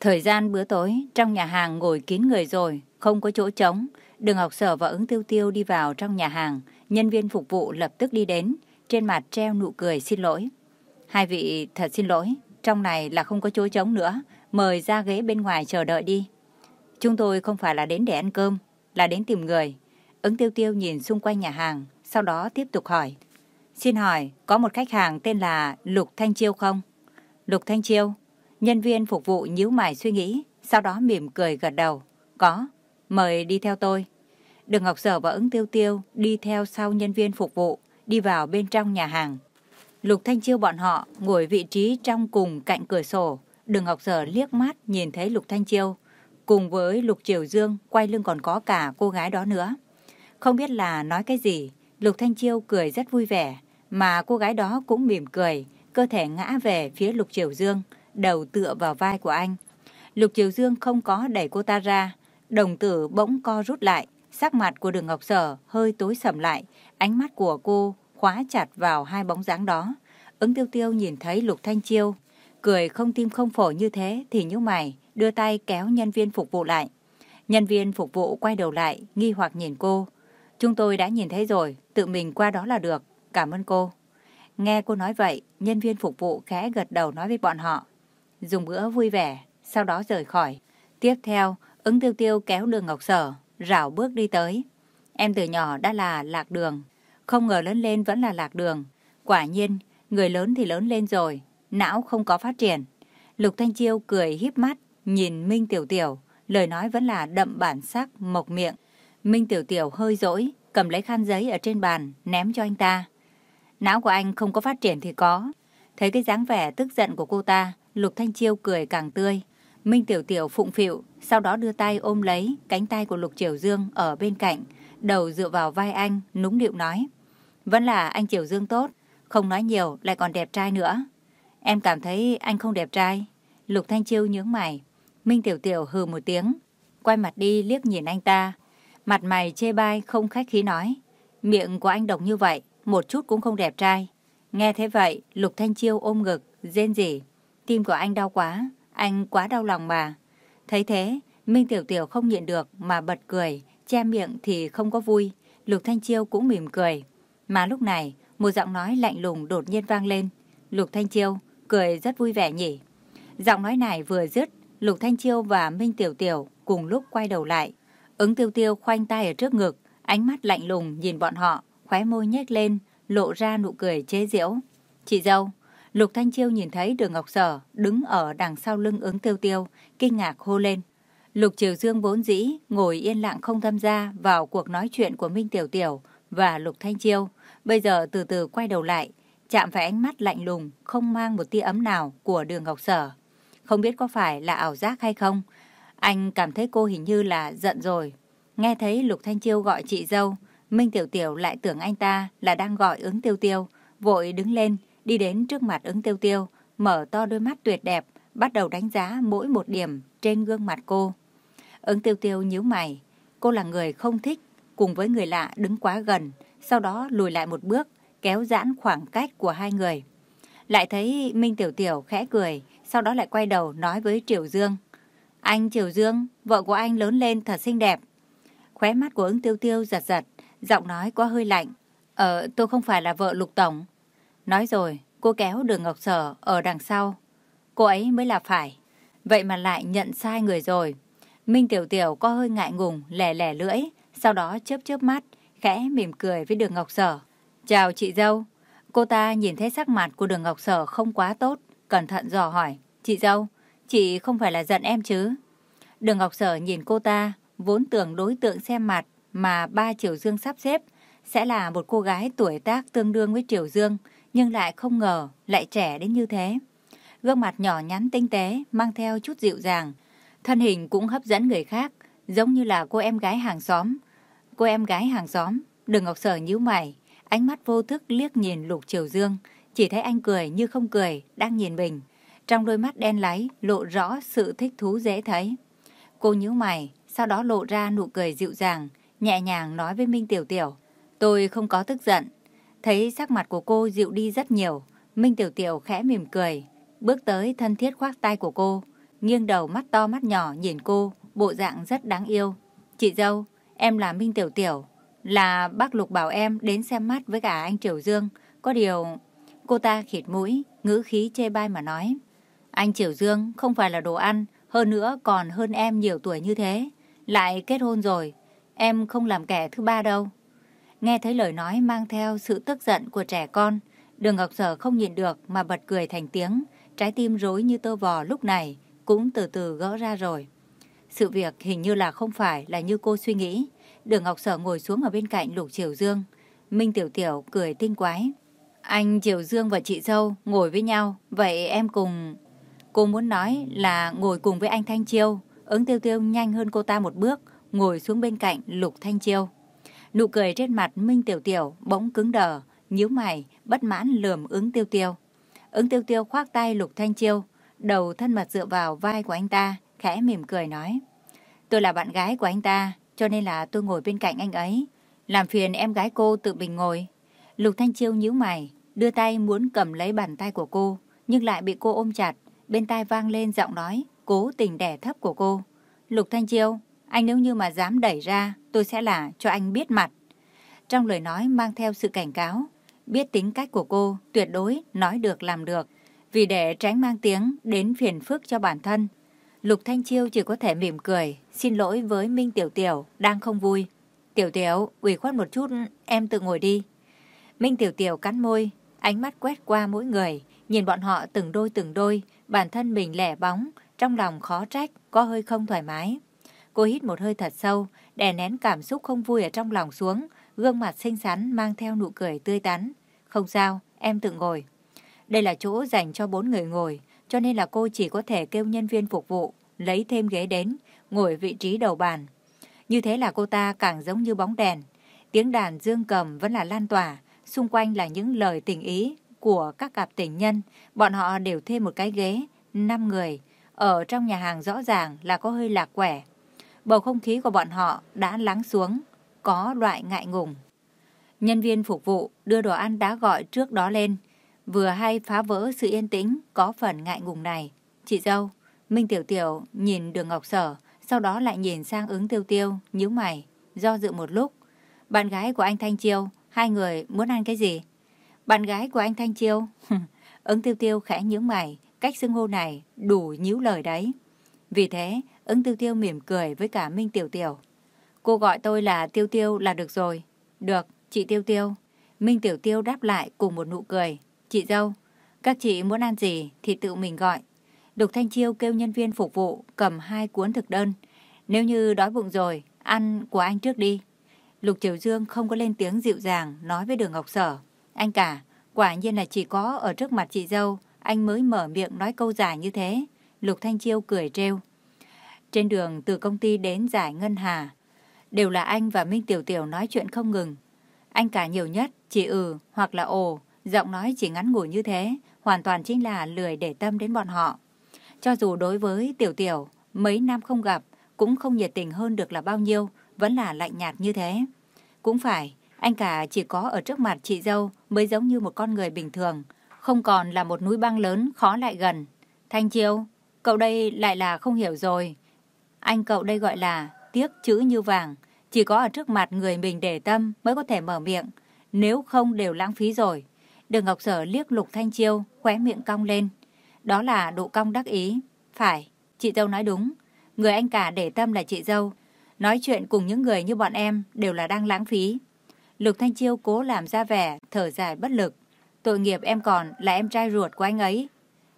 Thời gian bữa tối, trong nhà hàng ngồi kín người rồi, không có chỗ trống. Đường học sở và ứng tiêu tiêu đi vào trong nhà hàng. Nhân viên phục vụ lập tức đi đến, trên mặt treo nụ cười xin lỗi. Hai vị thật xin lỗi, trong này là không có chỗ trống nữa, mời ra ghế bên ngoài chờ đợi đi. Chúng tôi không phải là đến để ăn cơm, là đến tìm người. Ứng tiêu tiêu nhìn xung quanh nhà hàng, sau đó tiếp tục hỏi. Xin hỏi, có một khách hàng tên là Lục Thanh Chiêu không? Lục Thanh Chiêu, Nhân viên phục vụ nhíu mày suy nghĩ, sau đó mỉm cười gật đầu. Có, mời đi theo tôi. Đường Ngọc Sở và ứng tiêu tiêu đi theo sau nhân viên phục vụ, đi vào bên trong nhà hàng. Lục Thanh Chiêu bọn họ ngồi vị trí trong cùng cạnh cửa sổ. Đường Ngọc Sở liếc mắt nhìn thấy Lục Thanh Chiêu. Cùng với Lục Triều Dương quay lưng còn có cả cô gái đó nữa. Không biết là nói cái gì, Lục Thanh Chiêu cười rất vui vẻ. Mà cô gái đó cũng mỉm cười, cơ thể ngã về phía Lục Triều Dương đầu tựa vào vai của anh. Lục Triều Dương không có đẩy cô ta ra, đồng tử bỗng co rút lại, sắc mặt của đường Ngọc Sở hơi tối sầm lại, ánh mắt của cô khóa chặt vào hai bóng dáng đó. Ứng tiêu tiêu nhìn thấy Lục Thanh Chiêu, cười không tim không phổi như thế thì nhíu mày, đưa tay kéo nhân viên phục vụ lại. Nhân viên phục vụ quay đầu lại, nghi hoặc nhìn cô. Chúng tôi đã nhìn thấy rồi, tự mình qua đó là được, cảm ơn cô. Nghe cô nói vậy, nhân viên phục vụ khẽ gật đầu nói với bọn họ dùng bữa vui vẻ, sau đó rời khỏi. Tiếp theo, ứng tiêu tiêu kéo đường Ngọc Sở, rảo bước đi tới. Em từ nhỏ đã là lạc đường, không ngờ lớn lên vẫn là lạc đường. Quả nhiên, người lớn thì lớn lên rồi, não không có phát triển. Lục Thanh Chiêu cười híp mắt, nhìn Minh Tiểu Tiểu, lời nói vẫn là đậm bản sắc, mộc miệng. Minh Tiểu Tiểu hơi dỗi, cầm lấy khăn giấy ở trên bàn, ném cho anh ta. Não của anh không có phát triển thì có. Thấy cái dáng vẻ tức giận của cô ta, Lục Thanh Chiêu cười càng tươi. Minh Tiểu Tiểu phụng phịu, sau đó đưa tay ôm lấy cánh tay của Lục Triều Dương ở bên cạnh, đầu dựa vào vai anh, núng điệu nói. Vẫn là anh Triều Dương tốt, không nói nhiều lại còn đẹp trai nữa. Em cảm thấy anh không đẹp trai. Lục Thanh Chiêu nhướng mày. Minh Tiểu Tiểu hừ một tiếng, quay mặt đi liếc nhìn anh ta. Mặt mày chê bai không khách khí nói. Miệng của anh độc như vậy, một chút cũng không đẹp trai. Nghe thế vậy, Lục Thanh Chiêu ôm ngực, rên rỉ. Tim của anh đau quá, anh quá đau lòng mà. Thấy thế, Minh Tiểu Tiểu không nhịn được mà bật cười, che miệng thì không có vui. Lục Thanh Chiêu cũng mỉm cười. Mà lúc này, một giọng nói lạnh lùng đột nhiên vang lên. Lục Thanh Chiêu cười rất vui vẻ nhỉ. Giọng nói này vừa dứt, Lục Thanh Chiêu và Minh Tiểu Tiểu cùng lúc quay đầu lại. Ứng tiêu tiêu khoanh tay ở trước ngực, ánh mắt lạnh lùng nhìn bọn họ, khóe môi nhếch lên, lộ ra nụ cười chế giễu. Chị dâu, Lục Thanh Chiêu nhìn thấy đường Ngọc Sở đứng ở đằng sau lưng ứng tiêu tiêu, kinh ngạc hô lên. Lục Triều Dương vốn dĩ ngồi yên lặng không tham gia vào cuộc nói chuyện của Minh Tiểu Tiểu và Lục Thanh Chiêu. Bây giờ từ từ quay đầu lại, chạm phải ánh mắt lạnh lùng, không mang một tia ấm nào của đường Ngọc Sở. Không biết có phải là ảo giác hay không? Anh cảm thấy cô hình như là giận rồi. Nghe thấy Lục Thanh Chiêu gọi chị dâu, Minh Tiểu Tiểu lại tưởng anh ta là đang gọi ứng tiêu tiêu, vội đứng lên, đi đến trước mặt ứng tiêu tiêu, mở to đôi mắt tuyệt đẹp, bắt đầu đánh giá mỗi một điểm trên gương mặt cô. Ứng tiêu tiêu nhíu mày, cô là người không thích cùng với người lạ đứng quá gần, sau đó lùi lại một bước, kéo giãn khoảng cách của hai người. Lại thấy Minh Tiểu Tiểu khẽ cười, sau đó lại quay đầu nói với Triều Dương. Anh Triều Dương, vợ của anh lớn lên thật xinh đẹp. Khóe mắt của ứng tiêu tiêu giật giật, giọng nói có hơi lạnh. Ờ, tôi không phải là vợ lục tổng. Nói rồi, cô kéo đường Ngọc Sở ở đằng sau. Cô ấy mới là phải. Vậy mà lại nhận sai người rồi. Minh Tiểu Tiểu có hơi ngại ngùng, lẻ lẻ lưỡi, sau đó chớp chớp mắt, khẽ mỉm cười với đường Ngọc Sở. Chào chị dâu. Cô ta nhìn thấy sắc mặt của đường Ngọc Sở không quá tốt, cẩn thận dò hỏi. Chị dâu, chị không phải là giận em chứ? Đường Ngọc Sở nhìn cô ta, vốn tưởng đối tượng xem mặt mà ba Triều Dương sắp xếp sẽ là một cô gái tuổi tác tương đương với Triều Dương, nhưng lại không ngờ lại trẻ đến như thế. Gương mặt nhỏ nhắn tinh tế, mang theo chút dịu dàng, thân hình cũng hấp dẫn người khác, giống như là cô em gái hàng xóm. Cô em gái hàng xóm, đừng ngọc sở nhíu mày, ánh mắt vô thức liếc nhìn Lục Triều Dương, chỉ thấy anh cười như không cười, đang nhìn mình. Trong đôi mắt đen láy lộ rõ sự thích thú dễ thấy. Cô nhíu mày, sau đó lộ ra nụ cười dịu dàng, nhẹ nhàng nói với Minh Tiểu Tiểu. Tôi không có tức giận. Thấy sắc mặt của cô dịu đi rất nhiều. Minh Tiểu Tiểu khẽ mỉm cười. Bước tới thân thiết khoác tay của cô. Nghiêng đầu mắt to mắt nhỏ nhìn cô. Bộ dạng rất đáng yêu. Chị dâu, em là Minh Tiểu Tiểu. Là bác Lục bảo em đến xem mắt với cả anh Triều Dương. Có điều... Cô ta khịt mũi, ngữ khí chê bai mà nói. Anh Triều Dương không phải là đồ ăn, hơn nữa còn hơn em nhiều tuổi như thế. Lại kết hôn rồi, em không làm kẻ thứ ba đâu. Nghe thấy lời nói mang theo sự tức giận của trẻ con, đường Ngọc Sở không nhìn được mà bật cười thành tiếng, trái tim rối như tơ vò lúc này cũng từ từ gỡ ra rồi. Sự việc hình như là không phải là như cô suy nghĩ. Đường Ngọc Sở ngồi xuống ở bên cạnh Lục Triều Dương. Minh Tiểu Tiểu cười tinh quái. Anh Triều Dương và chị dâu ngồi với nhau, vậy em cùng... Cô muốn nói là ngồi cùng với anh Thanh Chiêu. Ứng tiêu tiêu nhanh hơn cô ta một bước, ngồi xuống bên cạnh Lục Thanh Chiêu. Nụ cười trên mặt Minh Tiểu Tiểu bỗng cứng đờ, nhíu mày, bất mãn lườm ứng tiêu tiêu. Ứng tiêu tiêu khoác tay Lục Thanh Chiêu, đầu thân mật dựa vào vai của anh ta, khẽ mỉm cười nói. Tôi là bạn gái của anh ta, cho nên là tôi ngồi bên cạnh anh ấy. Làm phiền em gái cô tự mình ngồi. Lục Thanh Chiêu nhíu mày, đưa tay muốn cầm lấy bàn tay của cô, nhưng lại bị cô ôm chặt. Bên tai vang lên giọng nói, cố tình đẻ thấp của cô. Lục Thanh Chiêu, anh nếu như mà dám đẩy ra, tôi sẽ là cho anh biết mặt. Trong lời nói mang theo sự cảnh cáo, biết tính cách của cô, tuyệt đối nói được làm được. Vì để tránh mang tiếng đến phiền phức cho bản thân, Lục Thanh Chiêu chỉ có thể mỉm cười, xin lỗi với Minh Tiểu Tiểu, đang không vui. Tiểu Tiểu, ủy khuất một chút, em tự ngồi đi. Minh Tiểu Tiểu cắn môi, ánh mắt quét qua mỗi người, nhìn bọn họ từng đôi từng đôi, bản thân mình lẻ bóng, trong lòng khó trách, có hơi không thoải mái. Cô hít một hơi thật sâu, đè nén cảm xúc không vui ở trong lòng xuống, gương mặt xinh xắn mang theo nụ cười tươi tắn. Không sao, em tự ngồi. Đây là chỗ dành cho bốn người ngồi, cho nên là cô chỉ có thể kêu nhân viên phục vụ, lấy thêm ghế đến, ngồi vị trí đầu bàn. Như thế là cô ta càng giống như bóng đèn. Tiếng đàn dương cầm vẫn là lan tỏa, xung quanh là những lời tình ý của các cặp tình nhân. Bọn họ đều thêm một cái ghế, năm người. Ở trong nhà hàng rõ ràng là có hơi lạc quẻ. Bầu không khí của bọn họ đã lắng xuống, có loại ngại ngùng. Nhân viên phục vụ đưa đồ ăn đã gọi trước đó lên, vừa hay phá vỡ sự yên tĩnh có phần ngại ngùng này. Chị dâu, Minh Tiểu Tiểu nhìn đường Ngọc Sở, sau đó lại nhìn sang ứng tiêu tiêu, nhíu mày, do dự một lúc. Bạn gái của anh Thanh Chiêu, hai người muốn ăn cái gì? Bạn gái của anh Thanh Chiêu, ứng tiêu tiêu khẽ nhướng mày, cách xưng hô này đủ nhíu lời đấy. Vì thế, ứng tiêu tiêu mỉm cười với cả Minh Tiểu Tiểu. Cô gọi tôi là Tiêu Tiêu là được rồi. Được, chị Tiêu Tiêu. Minh Tiểu Tiêu đáp lại cùng một nụ cười. Chị dâu, các chị muốn ăn gì thì tự mình gọi. Đục Thanh Chiêu kêu nhân viên phục vụ cầm hai cuốn thực đơn. Nếu như đói bụng rồi, ăn của anh trước đi. Lục Triều Dương không có lên tiếng dịu dàng nói với đường Ngọc Sở. Anh cả, quả nhiên là chỉ có ở trước mặt chị dâu, anh mới mở miệng nói câu dài như thế. Lục Thanh Chiêu cười trêu. Trên đường từ công ty đến giải Ngân Hà, đều là anh và Minh Tiểu Tiểu nói chuyện không ngừng. Anh cả nhiều nhất chỉ ừ hoặc là ồ, giọng nói chỉ ngắn ngủi như thế, hoàn toàn chính là lười để tâm đến bọn họ. Cho dù đối với Tiểu Tiểu, mấy năm không gặp, cũng không nhiệt tình hơn được là bao nhiêu, vẫn là lạnh nhạt như thế. Cũng phải, anh cả chỉ có ở trước mặt chị dâu mới giống như một con người bình thường, không còn là một núi băng lớn khó lại gần. Thanh Chiêu, cậu đây lại là không hiểu rồi. Anh cậu đây gọi là tiếc chữ như vàng, chỉ có ở trước mặt người mình để tâm mới có thể mở miệng, nếu không đều lãng phí rồi. Đường Ngọc Sở liếc Lục Thanh Chiêu, khóe miệng cong lên. Đó là độ cong đắc ý. Phải, chị dâu nói đúng. Người anh cả để tâm là chị dâu. Nói chuyện cùng những người như bọn em đều là đang lãng phí. Lục Thanh Chiêu cố làm ra vẻ, thở dài bất lực. Tội nghiệp em còn là em trai ruột của anh ấy.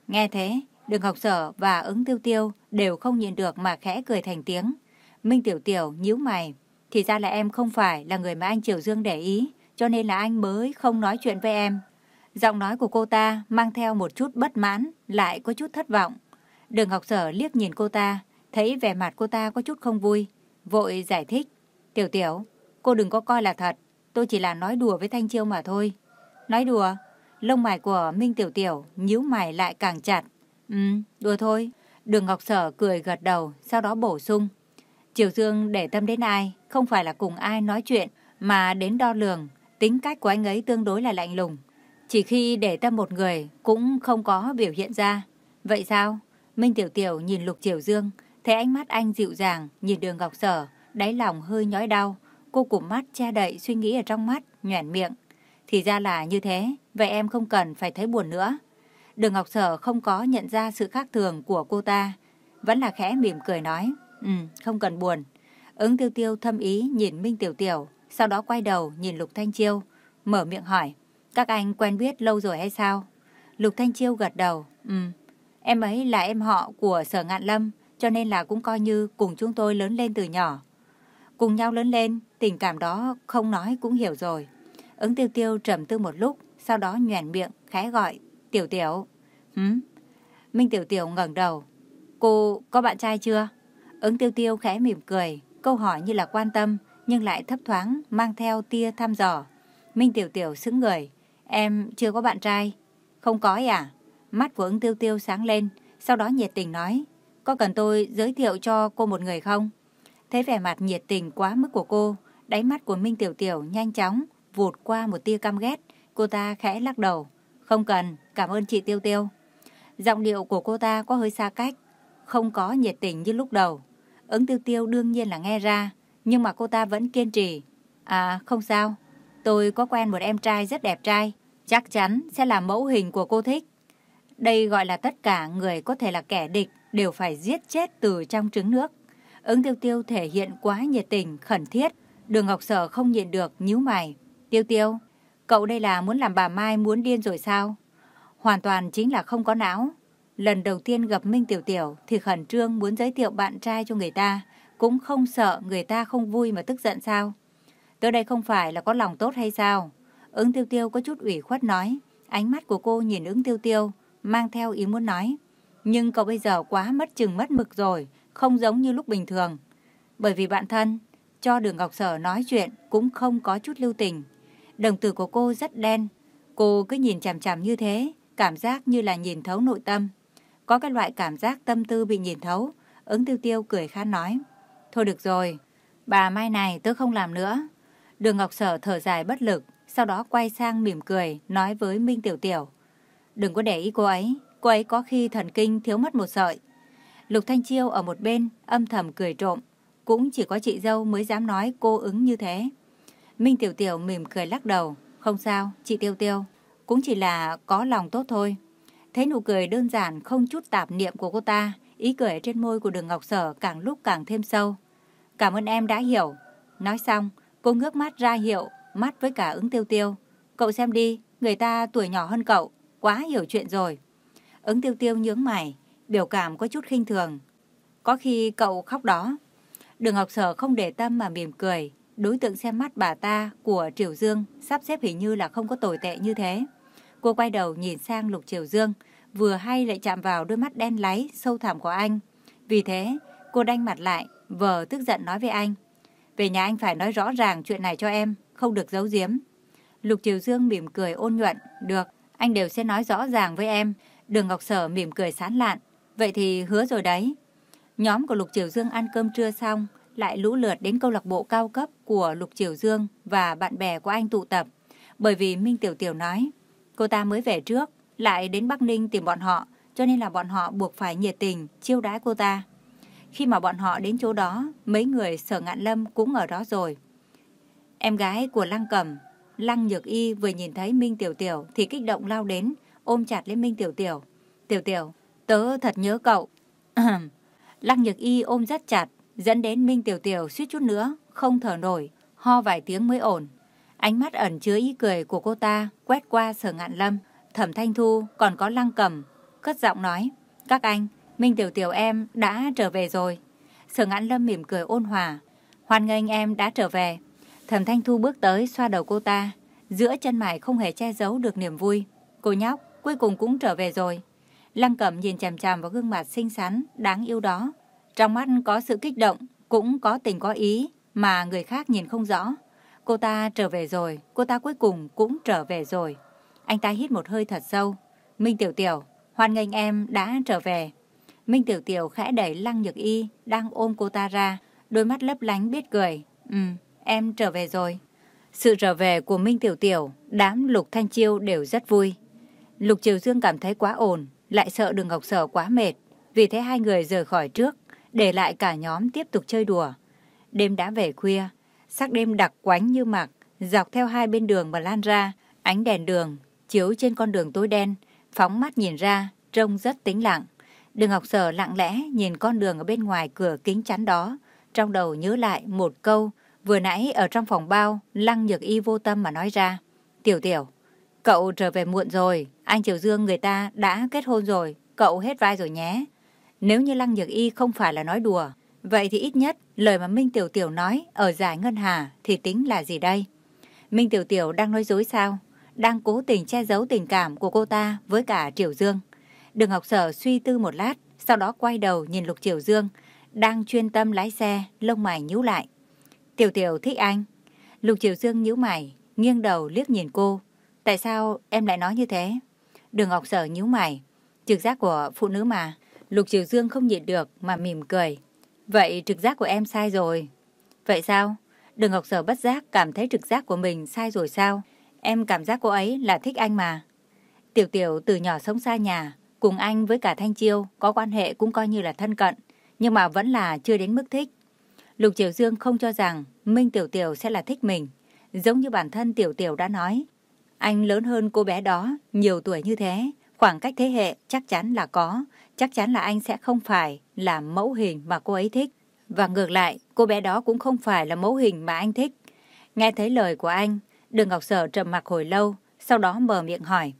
Nghe thế, đường học sở và ứng tiêu tiêu đều không nhịn được mà khẽ cười thành tiếng. Minh Tiểu Tiểu nhíu mày. Thì ra là em không phải là người mà anh Triều Dương để ý, cho nên là anh mới không nói chuyện với em. Giọng nói của cô ta mang theo một chút bất mãn, lại có chút thất vọng. Đường học Sở liếc nhìn cô ta, thấy vẻ mặt cô ta có chút không vui. Vội giải thích. Tiểu Tiểu, cô đừng có coi là thật. Tôi chỉ là nói đùa với Thanh Chiêu mà thôi. Nói đùa? Lông mày của Minh Tiểu Tiểu nhíu mày lại càng chặt. Ừ, đùa thôi. Đường Ngọc Sở cười gật đầu, sau đó bổ sung. Triều Dương để tâm đến ai, không phải là cùng ai nói chuyện, mà đến đo lường Tính cách của anh ấy tương đối là lạnh lùng. Chỉ khi để tâm một người cũng không có biểu hiện ra. Vậy sao? Minh Tiểu Tiểu nhìn Lục Triều Dương, thấy ánh mắt anh dịu dàng, nhìn đường Ngọc Sở, đáy lòng hơi nhói đau. Cô cụm mắt che đậy suy nghĩ ở trong mắt, nhoẻn miệng. Thì ra là như thế, vậy em không cần phải thấy buồn nữa. Đường Ngọc Sở không có nhận ra sự khác thường của cô ta, vẫn là khẽ mỉm cười nói, ừ, không cần buồn. Ứng tiêu tiêu thâm ý nhìn Minh Tiểu Tiểu, sau đó quay đầu nhìn Lục Thanh Chiêu, mở miệng hỏi, các anh quen biết lâu rồi hay sao? Lục Thanh Chiêu gật đầu, ừ, em ấy là em họ của Sở Ngạn Lâm, cho nên là cũng coi như cùng chúng tôi lớn lên từ nhỏ. Cùng nhau lớn lên, tình cảm đó không nói cũng hiểu rồi. Ứng tiêu tiêu trầm tư một lúc, sau đó nhoèn miệng, khẽ gọi, tiểu tiểu. Hứ? Minh tiểu tiểu ngẩng đầu. Cô có bạn trai chưa? Ứng tiêu tiêu khẽ mỉm cười, câu hỏi như là quan tâm, nhưng lại thấp thoáng, mang theo tia thăm dò. Minh tiểu tiểu sững người. Em chưa có bạn trai. Không có à? Mắt của ứng tiêu tiêu sáng lên, sau đó nhiệt tình nói. Có cần tôi giới thiệu cho cô một người không? Thấy vẻ mặt nhiệt tình quá mức của cô, đáy mắt của Minh Tiểu Tiểu nhanh chóng vụt qua một tia căm ghét. Cô ta khẽ lắc đầu. Không cần, cảm ơn chị Tiêu Tiêu. Giọng điệu của cô ta có hơi xa cách, không có nhiệt tình như lúc đầu. Ứng Tiêu Tiêu đương nhiên là nghe ra, nhưng mà cô ta vẫn kiên trì. À, không sao, tôi có quen một em trai rất đẹp trai, chắc chắn sẽ là mẫu hình của cô thích. Đây gọi là tất cả người có thể là kẻ địch đều phải giết chết từ trong trứng nước. Ứng tiêu tiêu thể hiện quá nhiệt tình, khẩn thiết. Đường Ngọc Sở không nhịn được, nhíu mày. Tiêu tiêu, cậu đây là muốn làm bà Mai muốn điên rồi sao? Hoàn toàn chính là không có não. Lần đầu tiên gặp Minh Tiểu Tiểu thì khẩn trương muốn giới thiệu bạn trai cho người ta. Cũng không sợ người ta không vui mà tức giận sao? Tới đây không phải là có lòng tốt hay sao? Ứng tiêu tiêu có chút ủy khuất nói. Ánh mắt của cô nhìn ứng tiêu tiêu, mang theo ý muốn nói. Nhưng cậu bây giờ quá mất chừng mất mực rồi, không giống như lúc bình thường. Bởi vì bạn thân, cho đường Ngọc Sở nói chuyện cũng không có chút lưu tình. Đồng tử của cô rất đen, cô cứ nhìn chằm chằm như thế, cảm giác như là nhìn thấu nội tâm. Có cái loại cảm giác tâm tư bị nhìn thấu, ứng tiêu tiêu cười khan nói. Thôi được rồi, bà mai này tôi không làm nữa. Đường Ngọc Sở thở dài bất lực, sau đó quay sang mỉm cười, nói với Minh Tiểu Tiểu. Đừng có để ý cô ấy, cô ấy có khi thần kinh thiếu mất một sợi. Lục Thanh Chiêu ở một bên âm thầm cười trộm, cũng chỉ có chị dâu mới dám nói cô ứng như thế. Minh Tiểu Tiểu mỉm cười lắc đầu, không sao, chị Tiêu Tiêu, cũng chỉ là có lòng tốt thôi. Thấy nụ cười đơn giản không chút tạp niệm của cô ta, ý cười trên môi của đường Ngọc Sở càng lúc càng thêm sâu. Cảm ơn em đã hiểu. Nói xong, cô ngước mắt ra hiệu, mắt với cả ứng tiêu tiêu. Cậu xem đi, người ta tuổi nhỏ hơn cậu, quá hiểu chuyện rồi. Ứng tiêu tiêu nhướng mày, biểu cảm có chút khinh thường. Có khi cậu khóc đó. Đường Ngọc Sở không để tâm mà mỉm cười. Đối tượng xem mắt bà ta của Triều Dương sắp xếp hình như là không có tồi tệ như thế. Cô quay đầu nhìn sang Lục Triều Dương, vừa hay lại chạm vào đôi mắt đen láy, sâu thẳm của anh. Vì thế, cô đanh mặt lại, vờ tức giận nói với anh. Về nhà anh phải nói rõ ràng chuyện này cho em, không được giấu giếm. Lục Triều Dương mỉm cười ôn nhuận, được, anh đều sẽ nói rõ ràng với em. Đường Ngọc Sở mỉm cười sán lạn, Vậy thì hứa rồi đấy. Nhóm của Lục Triều Dương ăn cơm trưa xong, lại lũ lượt đến câu lạc bộ cao cấp của Lục Triều Dương và bạn bè của anh tụ tập. Bởi vì Minh Tiểu Tiểu nói, cô ta mới về trước, lại đến Bắc Ninh tìm bọn họ, cho nên là bọn họ buộc phải nhiệt tình, chiêu đãi cô ta. Khi mà bọn họ đến chỗ đó, mấy người sở ngạn lâm cũng ở đó rồi. Em gái của Lăng Cẩm, Lăng Nhược Y vừa nhìn thấy Minh Tiểu Tiểu thì kích động lao đến, ôm chặt lấy Minh Tiểu Tiểu. Tiểu Tiểu, Tớ thật nhớ cậu. Lăng Nhược Y ôm rất chặt, dẫn đến Minh Tiểu Tiểu suýt chút nữa, không thở nổi, ho vài tiếng mới ổn. Ánh mắt ẩn chứa ý cười của cô ta quét qua sở ngạn lâm, thẩm thanh thu còn có lăng cầm, cất giọng nói. Các anh, Minh Tiểu Tiểu em đã trở về rồi. Sở ngạn lâm mỉm cười ôn hòa. Hoan nghênh em đã trở về. Thẩm thanh thu bước tới xoa đầu cô ta. Giữa chân mày không hề che giấu được niềm vui. Cô nhóc, cuối cùng cũng trở về rồi. Lăng Cẩm nhìn chằm chằm vào gương mặt xinh xắn, đáng yêu đó. Trong mắt có sự kích động, cũng có tình có ý, mà người khác nhìn không rõ. Cô ta trở về rồi, cô ta cuối cùng cũng trở về rồi. Anh ta hít một hơi thật sâu. Minh Tiểu Tiểu, hoan nghênh em đã trở về. Minh Tiểu Tiểu khẽ đẩy Lăng Nhược Y, đang ôm cô ta ra, đôi mắt lấp lánh biết cười. Ừ, em trở về rồi. Sự trở về của Minh Tiểu Tiểu, đám Lục Thanh Chiêu đều rất vui. Lục Triều Dương cảm thấy quá ổn, lại sợ đường Ngọc Sở quá mệt, vì thế hai người rời khỏi trước, để lại cả nhóm tiếp tục chơi đùa. Đêm đã về khuya, sắc đêm đặc quánh như mặc, dọc theo hai bên đường mà lan ra, ánh đèn đường, chiếu trên con đường tối đen, phóng mắt nhìn ra, trông rất tĩnh lặng. Đường Ngọc Sở lặng lẽ nhìn con đường ở bên ngoài cửa kính chắn đó, trong đầu nhớ lại một câu vừa nãy ở trong phòng bao, Lăng Nhược Y vô tâm mà nói ra. Tiểu tiểu, cậu trở về muộn rồi, anh Triều Dương người ta đã kết hôn rồi, cậu hết vai rồi nhé. Nếu như Lăng Nhược Y không phải là nói đùa, vậy thì ít nhất lời mà Minh Tiểu Tiểu nói ở giải Ngân Hà thì tính là gì đây? Minh Tiểu Tiểu đang nói dối sao? Đang cố tình che giấu tình cảm của cô ta với cả Triều Dương. Đường Ngọc Sở suy tư một lát, sau đó quay đầu nhìn Lục Triều Dương, đang chuyên tâm lái xe, lông mày nhíu lại. Tiểu Tiểu thích anh. Lục Triều Dương nhíu mày, nghiêng đầu liếc nhìn cô. Tại sao em lại nói như thế? Đường Ngọc Sở nhíu mày. Trực giác của phụ nữ mà. Lục Triều Dương không nhịn được mà mỉm cười. Vậy trực giác của em sai rồi. Vậy sao? Đường Ngọc Sở bất giác cảm thấy trực giác của mình sai rồi sao? Em cảm giác cô ấy là thích anh mà. Tiểu Tiểu từ nhỏ sống xa nhà, cùng anh với cả Thanh Chiêu có quan hệ cũng coi như là thân cận, nhưng mà vẫn là chưa đến mức thích. Lục Triều Dương không cho rằng Minh Tiểu Tiểu sẽ là thích mình, giống như bản thân Tiểu Tiểu đã nói. Anh lớn hơn cô bé đó, nhiều tuổi như thế, khoảng cách thế hệ chắc chắn là có, chắc chắn là anh sẽ không phải là mẫu hình mà cô ấy thích. Và ngược lại, cô bé đó cũng không phải là mẫu hình mà anh thích. Nghe thấy lời của anh, Đường Ngọc Sở trầm mặc hồi lâu, sau đó mở miệng hỏi.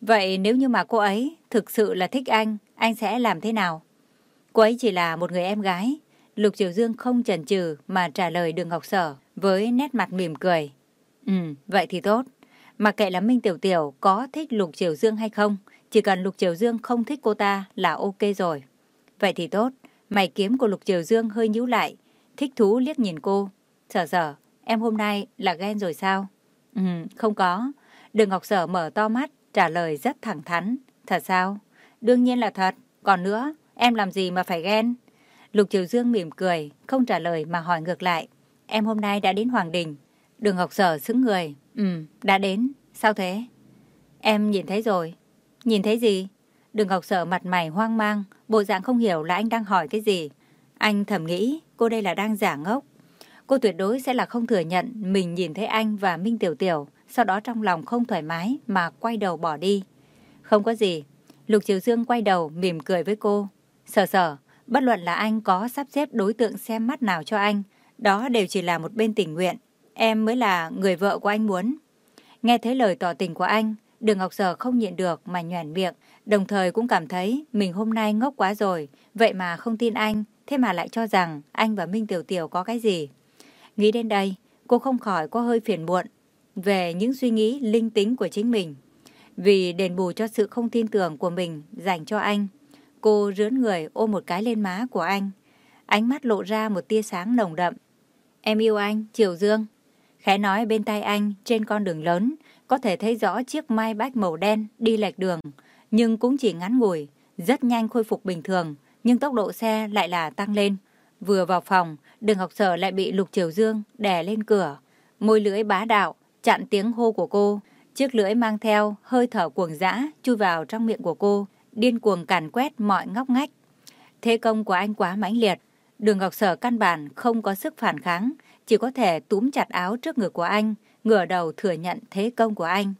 Vậy nếu như mà cô ấy thực sự là thích anh, anh sẽ làm thế nào? Cô ấy chỉ là một người em gái. Lục Triều Dương không chần chừ mà trả lời Đường Ngọc Sở với nét mặt mỉm cười. Ừ, vậy thì tốt mà kệ là Minh Tiểu Tiểu có thích Lục Triều Dương hay không, chỉ cần Lục Triều Dương không thích cô ta là ok rồi. Vậy thì tốt. Mày kiếm của Lục Triều Dương hơi nhíu lại, thích thú liếc nhìn cô. Sở sở, em hôm nay là ghen rồi sao? Ừ, không có. Đường Ngọc Sở mở to mắt, trả lời rất thẳng thắn. Thật sao? Đương nhiên là thật. Còn nữa, em làm gì mà phải ghen? Lục Triều Dương mỉm cười, không trả lời mà hỏi ngược lại. Em hôm nay đã đến Hoàng Đình. Đường Ngọc Sở xứng người. Ừ, đã đến. Sao thế? Em nhìn thấy rồi. Nhìn thấy gì? Đường Ngọc Sở mặt mày hoang mang, bộ dạng không hiểu là anh đang hỏi cái gì. Anh thầm nghĩ cô đây là đang giả ngốc. Cô tuyệt đối sẽ là không thừa nhận mình nhìn thấy anh và Minh Tiểu Tiểu, sau đó trong lòng không thoải mái mà quay đầu bỏ đi. Không có gì. Lục Triều Dương quay đầu mỉm cười với cô. Sở sở, bất luận là anh có sắp xếp đối tượng xem mắt nào cho anh, đó đều chỉ là một bên tình nguyện. Em mới là người vợ của anh muốn. Nghe thấy lời tỏ tình của anh, Đường Ngọc Sở không nhịn được mà nhoẻn miệng, đồng thời cũng cảm thấy mình hôm nay ngốc quá rồi, vậy mà không tin anh, thế mà lại cho rằng anh và Minh Tiểu Tiểu có cái gì. Nghĩ đến đây, cô không khỏi có hơi phiền muộn về những suy nghĩ linh tính của chính mình. Vì đền bù cho sự không tin tưởng của mình dành cho anh, cô rướn người ôm một cái lên má của anh. Ánh mắt lộ ra một tia sáng nồng đậm. Em yêu anh, Triều Dương. Khẽ nói bên tai anh trên con đường lớn, có thể thấy rõ chiếc mai bách màu đen đi lệch đường, nhưng cũng chỉ ngắn ngủi, rất nhanh khôi phục bình thường, nhưng tốc độ xe lại là tăng lên. Vừa vào phòng, đường học sở lại bị Lục Triều Dương đè lên cửa. Môi lưỡi bá đạo, chặn tiếng hô của cô. Chiếc lưỡi mang theo hơi thở cuồng dã chui vào trong miệng của cô, điên cuồng càn quét mọi ngóc ngách. Thế công của anh quá mãnh liệt. Đường Ngọc Sở căn bản không có sức phản kháng, chỉ có thể túm chặt áo trước ngực của anh, ngửa đầu thừa nhận thế công của anh.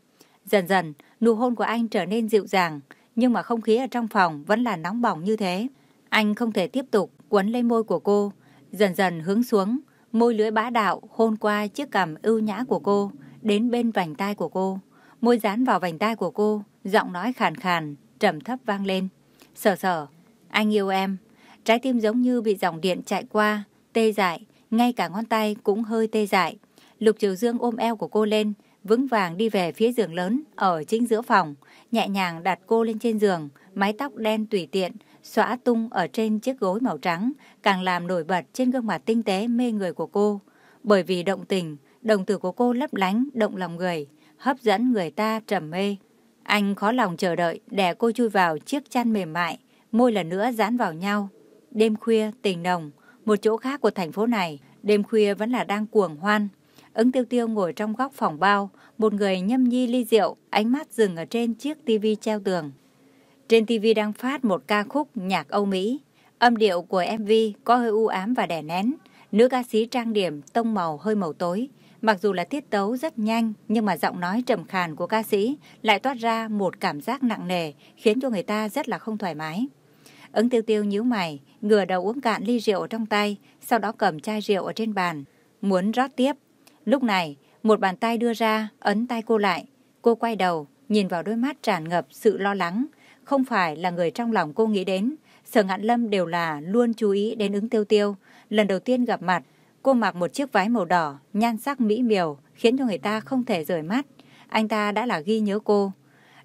Dần dần, nụ hôn của anh trở nên dịu dàng, nhưng mà không khí ở trong phòng vẫn là nóng bỏng như thế. Anh không thể tiếp tục quấn lấy môi của cô, dần dần hướng xuống, môi lưỡi bá đạo hôn qua chiếc cằm ưu nhã của cô, đến bên vành tai của cô. Môi dán vào vành tai của cô, giọng nói khàn khàn, trầm thấp vang lên. Sở sở, anh yêu em. Trái tim giống như bị dòng điện chạy qua, tê dại, ngay cả ngón tay cũng hơi tê dại. Lục Triều Dương ôm eo của cô lên, vững vàng đi về phía giường lớn ở chính giữa phòng, nhẹ nhàng đặt cô lên trên giường, mái tóc đen tùy tiện, xõa tung ở trên chiếc gối màu trắng, càng làm nổi bật trên gương mặt tinh tế mê người của cô. Bởi vì động tình, đồng tử của cô lấp lánh, động lòng người, hấp dẫn người ta trầm mê. Anh khó lòng chờ đợi để cô chui vào chiếc chăn mềm mại, môi lần nữa dán vào nhau. Đêm khuya, tình nồng, một chỗ khác của thành phố này, đêm khuya vẫn là đang cuồng hoan. Ứng tiêu tiêu ngồi trong góc phòng bao, một người nhâm nhi ly rượu, ánh mắt dừng ở trên chiếc tivi treo tường. Trên tivi đang phát một ca khúc nhạc Âu Mỹ. Âm điệu của MV có hơi u ám và đè nén. Nữ ca sĩ trang điểm tông màu hơi màu tối. Mặc dù là tiết tấu rất nhanh, nhưng mà giọng nói trầm khàn của ca sĩ lại toát ra một cảm giác nặng nề, khiến cho người ta rất là không thoải mái. Ứng tiêu tiêu nhíu mày, ngửa đầu uống cạn ly rượu trong tay, sau đó cầm chai rượu ở trên bàn, muốn rót tiếp. Lúc này, một bàn tay đưa ra, ấn tay cô lại. Cô quay đầu, nhìn vào đôi mắt tràn ngập sự lo lắng. Không phải là người trong lòng cô nghĩ đến. Sở Ngạn Lâm đều là luôn chú ý đến ứng tiêu tiêu. Lần đầu tiên gặp mặt, cô mặc một chiếc váy màu đỏ, nhan sắc mỹ miều, khiến cho người ta không thể rời mắt. Anh ta đã là ghi nhớ cô.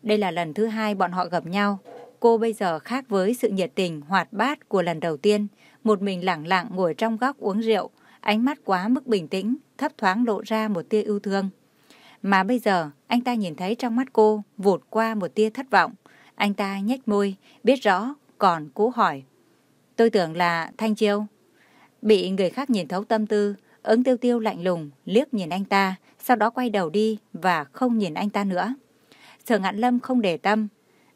Đây là lần thứ hai bọn họ gặp nhau. Cô bây giờ khác với sự nhiệt tình, hoạt bát của lần đầu tiên. Một mình lặng lặng ngồi trong góc uống rượu, ánh mắt quá mức bình tĩnh, thấp thoáng lộ ra một tia yêu thương. Mà bây giờ, anh ta nhìn thấy trong mắt cô vụt qua một tia thất vọng. Anh ta nhếch môi, biết rõ, còn cố hỏi. Tôi tưởng là Thanh Chiêu. Bị người khác nhìn thấu tâm tư, ứng tiêu tiêu lạnh lùng, liếc nhìn anh ta, sau đó quay đầu đi và không nhìn anh ta nữa. Sở ngạn lâm không để tâm.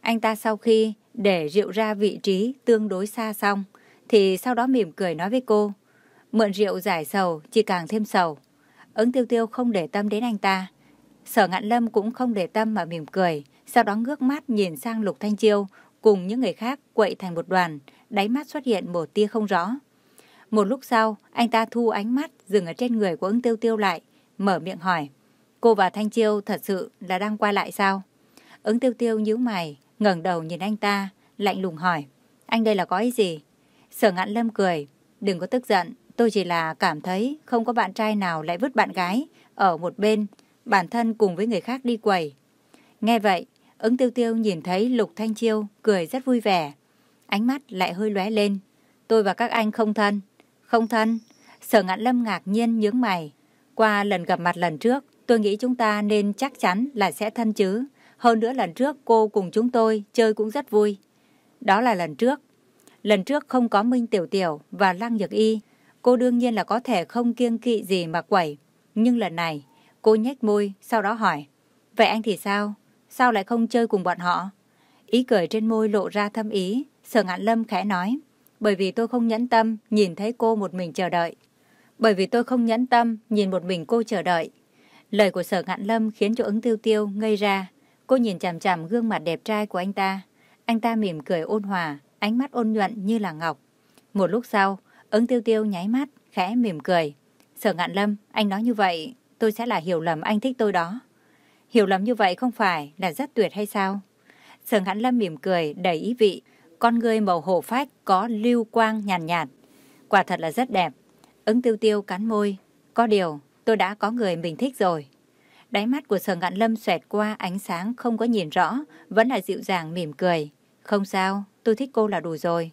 Anh ta sau khi để rượu ra vị trí tương đối xa xong, thì sau đó mỉm cười nói với cô. Mượn rượu giải sầu, chỉ càng thêm sầu. Ứng tiêu tiêu không để tâm đến anh ta. Sở ngạn lâm cũng không để tâm mà mỉm cười, sau đó ngước mắt nhìn sang Lục Thanh Chiêu, cùng những người khác quậy thành một đoàn, đáy mắt xuất hiện một tia không rõ. Một lúc sau, anh ta thu ánh mắt dừng ở trên người của ứng tiêu tiêu lại, mở miệng hỏi. Cô và Thanh Chiêu thật sự là đang qua lại sao? Ứng tiêu tiêu nhíu mày, ngẩng đầu nhìn anh ta, lạnh lùng hỏi. Anh đây là có ý gì? Sở ngạn lâm cười. Đừng có tức giận, tôi chỉ là cảm thấy không có bạn trai nào lại vứt bạn gái ở một bên, bản thân cùng với người khác đi quầy. Nghe vậy, ứng tiêu tiêu nhìn thấy Lục Thanh Chiêu cười rất vui vẻ. Ánh mắt lại hơi lóe lên. Tôi và các anh không thân. Không thân. Sở ngạn lâm ngạc nhiên nhướng mày. Qua lần gặp mặt lần trước, tôi nghĩ chúng ta nên chắc chắn là sẽ thân chứ. Hơn nữa lần trước cô cùng chúng tôi chơi cũng rất vui. Đó là lần trước. Lần trước không có Minh Tiểu Tiểu và Lăng Nhược Y. Cô đương nhiên là có thể không kiêng kỵ gì mà quẩy. Nhưng lần này, cô nhếch môi, sau đó hỏi. Vậy anh thì sao? Sao lại không chơi cùng bọn họ? Ý cười trên môi lộ ra thâm ý. Sở ngạn lâm khẽ nói. Bởi vì tôi không nhẫn tâm nhìn thấy cô một mình chờ đợi. Bởi vì tôi không nhẫn tâm nhìn một mình cô chờ đợi. Lời của sở ngạn lâm khiến cho ứng tiêu tiêu ngây ra. Cô nhìn chằm chằm gương mặt đẹp trai của anh ta. Anh ta mỉm cười ôn hòa, ánh mắt ôn nhuận như là ngọc. Một lúc sau, ứng tiêu tiêu nháy mắt, khẽ mỉm cười. Sở ngạn lâm, anh nói như vậy, tôi sẽ là hiểu lầm anh thích tôi đó. Hiểu lầm như vậy không phải là rất tuyệt hay sao? Sở ngạn lâm mỉm cười, đầy ý vị. Con người màu hổ phách có lưu quang nhàn nhạt, nhạt. Quả thật là rất đẹp. Ứng tiêu tiêu cắn môi. Có điều, tôi đã có người mình thích rồi. Đáy mắt của sở ngạn lâm xoẹt qua ánh sáng không có nhìn rõ, vẫn là dịu dàng mỉm cười. Không sao, tôi thích cô là đủ rồi.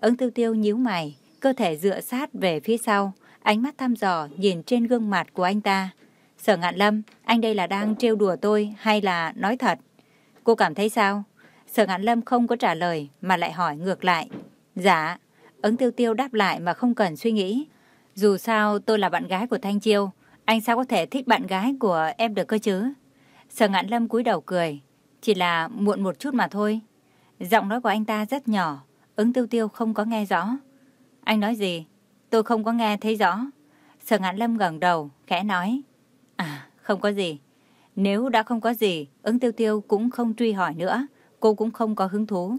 Ứng tiêu tiêu nhíu mày, cơ thể dựa sát về phía sau, ánh mắt thăm dò nhìn trên gương mặt của anh ta. Sở ngạn lâm, anh đây là đang trêu đùa tôi hay là nói thật? Cô cảm thấy sao? Sở ngạn lâm không có trả lời mà lại hỏi ngược lại. Dạ, ứng tiêu tiêu đáp lại mà không cần suy nghĩ. Dù sao tôi là bạn gái của Thanh Chiêu, anh sao có thể thích bạn gái của em được cơ chứ? Sở ngạn lâm cúi đầu cười. Chỉ là muộn một chút mà thôi. Giọng nói của anh ta rất nhỏ. Ứng tiêu tiêu không có nghe rõ. Anh nói gì? Tôi không có nghe thấy rõ. Sở ngạn lâm gần đầu, khẽ nói. À, không có gì. Nếu đã không có gì, ứng tiêu tiêu cũng không truy hỏi nữa. Cô cũng không có hứng thú.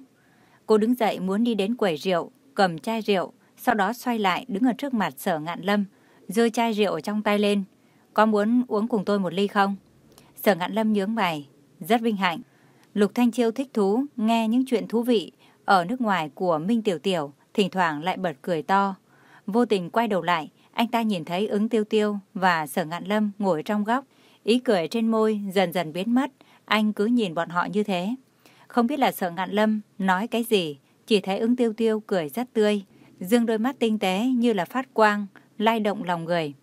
Cô đứng dậy muốn đi đến quầy rượu, cầm chai rượu, sau đó xoay lại đứng ở trước mặt sở ngạn lâm, rơi chai rượu trong tay lên. Có muốn uống cùng tôi một ly không? Sở ngạn lâm nhướng mày, rất vinh hạnh. Lục Thanh Chiêu thích thú nghe những chuyện thú vị ở nước ngoài của Minh Tiểu Tiểu, thỉnh thoảng lại bật cười to. Vô tình quay đầu lại, anh ta nhìn thấy ứng tiêu tiêu và sở ngạn lâm ngồi trong góc. Ý cười trên môi dần dần biến mất, anh cứ nhìn bọn họ như thế. Không biết là sở ngạn lâm nói cái gì, chỉ thấy ứng tiêu tiêu cười rất tươi, dương đôi mắt tinh tế như là phát quang, lai động lòng người.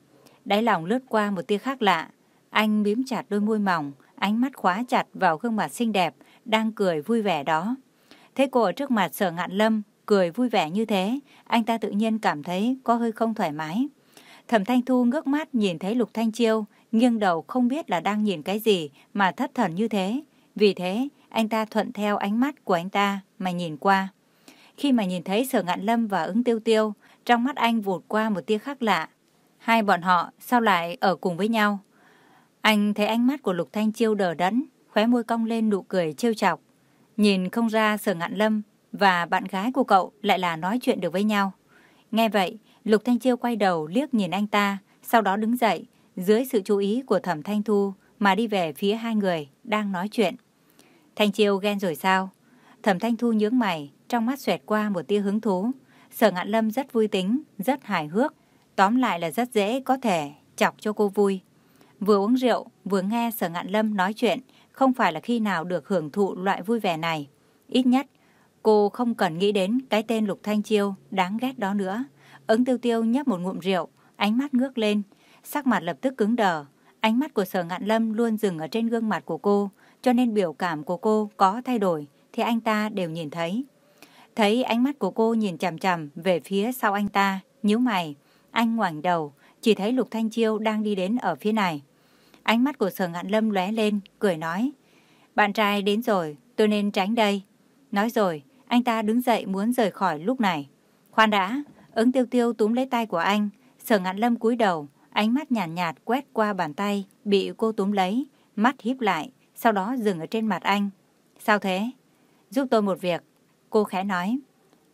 Đáy lòng lướt qua một tia khác lạ. Anh bím chặt đôi môi mỏng, ánh mắt khóa chặt vào gương mặt xinh đẹp, đang cười vui vẻ đó. Thế cô ở trước mặt sở ngạn lâm, cười vui vẻ như thế, anh ta tự nhiên cảm thấy có hơi không thoải mái. Thẩm Thanh Thu ngước mắt nhìn thấy Lục Thanh Chiêu, nghiêng đầu không biết là đang nhìn cái gì mà thất thần như thế. Vì thế, anh ta thuận theo ánh mắt của anh ta mà nhìn qua. Khi mà nhìn thấy sở ngạn lâm và ứng tiêu tiêu, trong mắt anh vụt qua một tia khác lạ. Hai bọn họ sao lại ở cùng với nhau? Anh thấy ánh mắt của Lục Thanh Chiêu đờ đẫn, khóe môi cong lên nụ cười trêu chọc. Nhìn không ra sở ngạn lâm và bạn gái của cậu lại là nói chuyện được với nhau. Nghe vậy, Lục Thanh Chiêu quay đầu liếc nhìn anh ta, sau đó đứng dậy, dưới sự chú ý của Thẩm Thanh Thu mà đi về phía hai người đang nói chuyện. Thanh Chiêu ghen rồi sao? Thẩm Thanh Thu nhướng mày, trong mắt xoẹt qua một tia hứng thú. Sở Ngạn Lâm rất vui tính, rất hài hước, tóm lại là rất dễ có thể chọc cho cô vui. Vừa uống rượu, vừa nghe Sở Ngạn Lâm nói chuyện, không phải là khi nào được hưởng thụ loại vui vẻ này. Ít nhất, cô không cần nghĩ đến cái tên Lục Thanh Chiêu đáng ghét đó nữa. Ứng tiêu tiêu nhấp một ngụm rượu, ánh mắt ngước lên, sắc mặt lập tức cứng đờ. Ánh mắt của Sở Ngạn Lâm luôn dừng ở trên gương mặt của cô, cho nên biểu cảm của cô có thay đổi thì anh ta đều nhìn thấy. Thấy ánh mắt của cô nhìn chằm chằm về phía sau anh ta, nhíu mày, anh ngoảnh đầu, chỉ thấy Lục Thanh Chiêu đang đi đến ở phía này. Ánh mắt của Sở Ngạn Lâm lóe lên, cười nói, bạn trai đến rồi, tôi nên tránh đây. Nói rồi, anh ta đứng dậy muốn rời khỏi lúc này. Khoan đã, ứng tiêu tiêu túm lấy tay của anh, Sở Ngạn Lâm cúi đầu, ánh mắt nhàn nhạt, nhạt quét qua bàn tay, bị cô túm lấy, mắt híp lại, sau đó dừng ở trên mặt anh. Sao thế? Giúp tôi một việc, cô khẽ nói.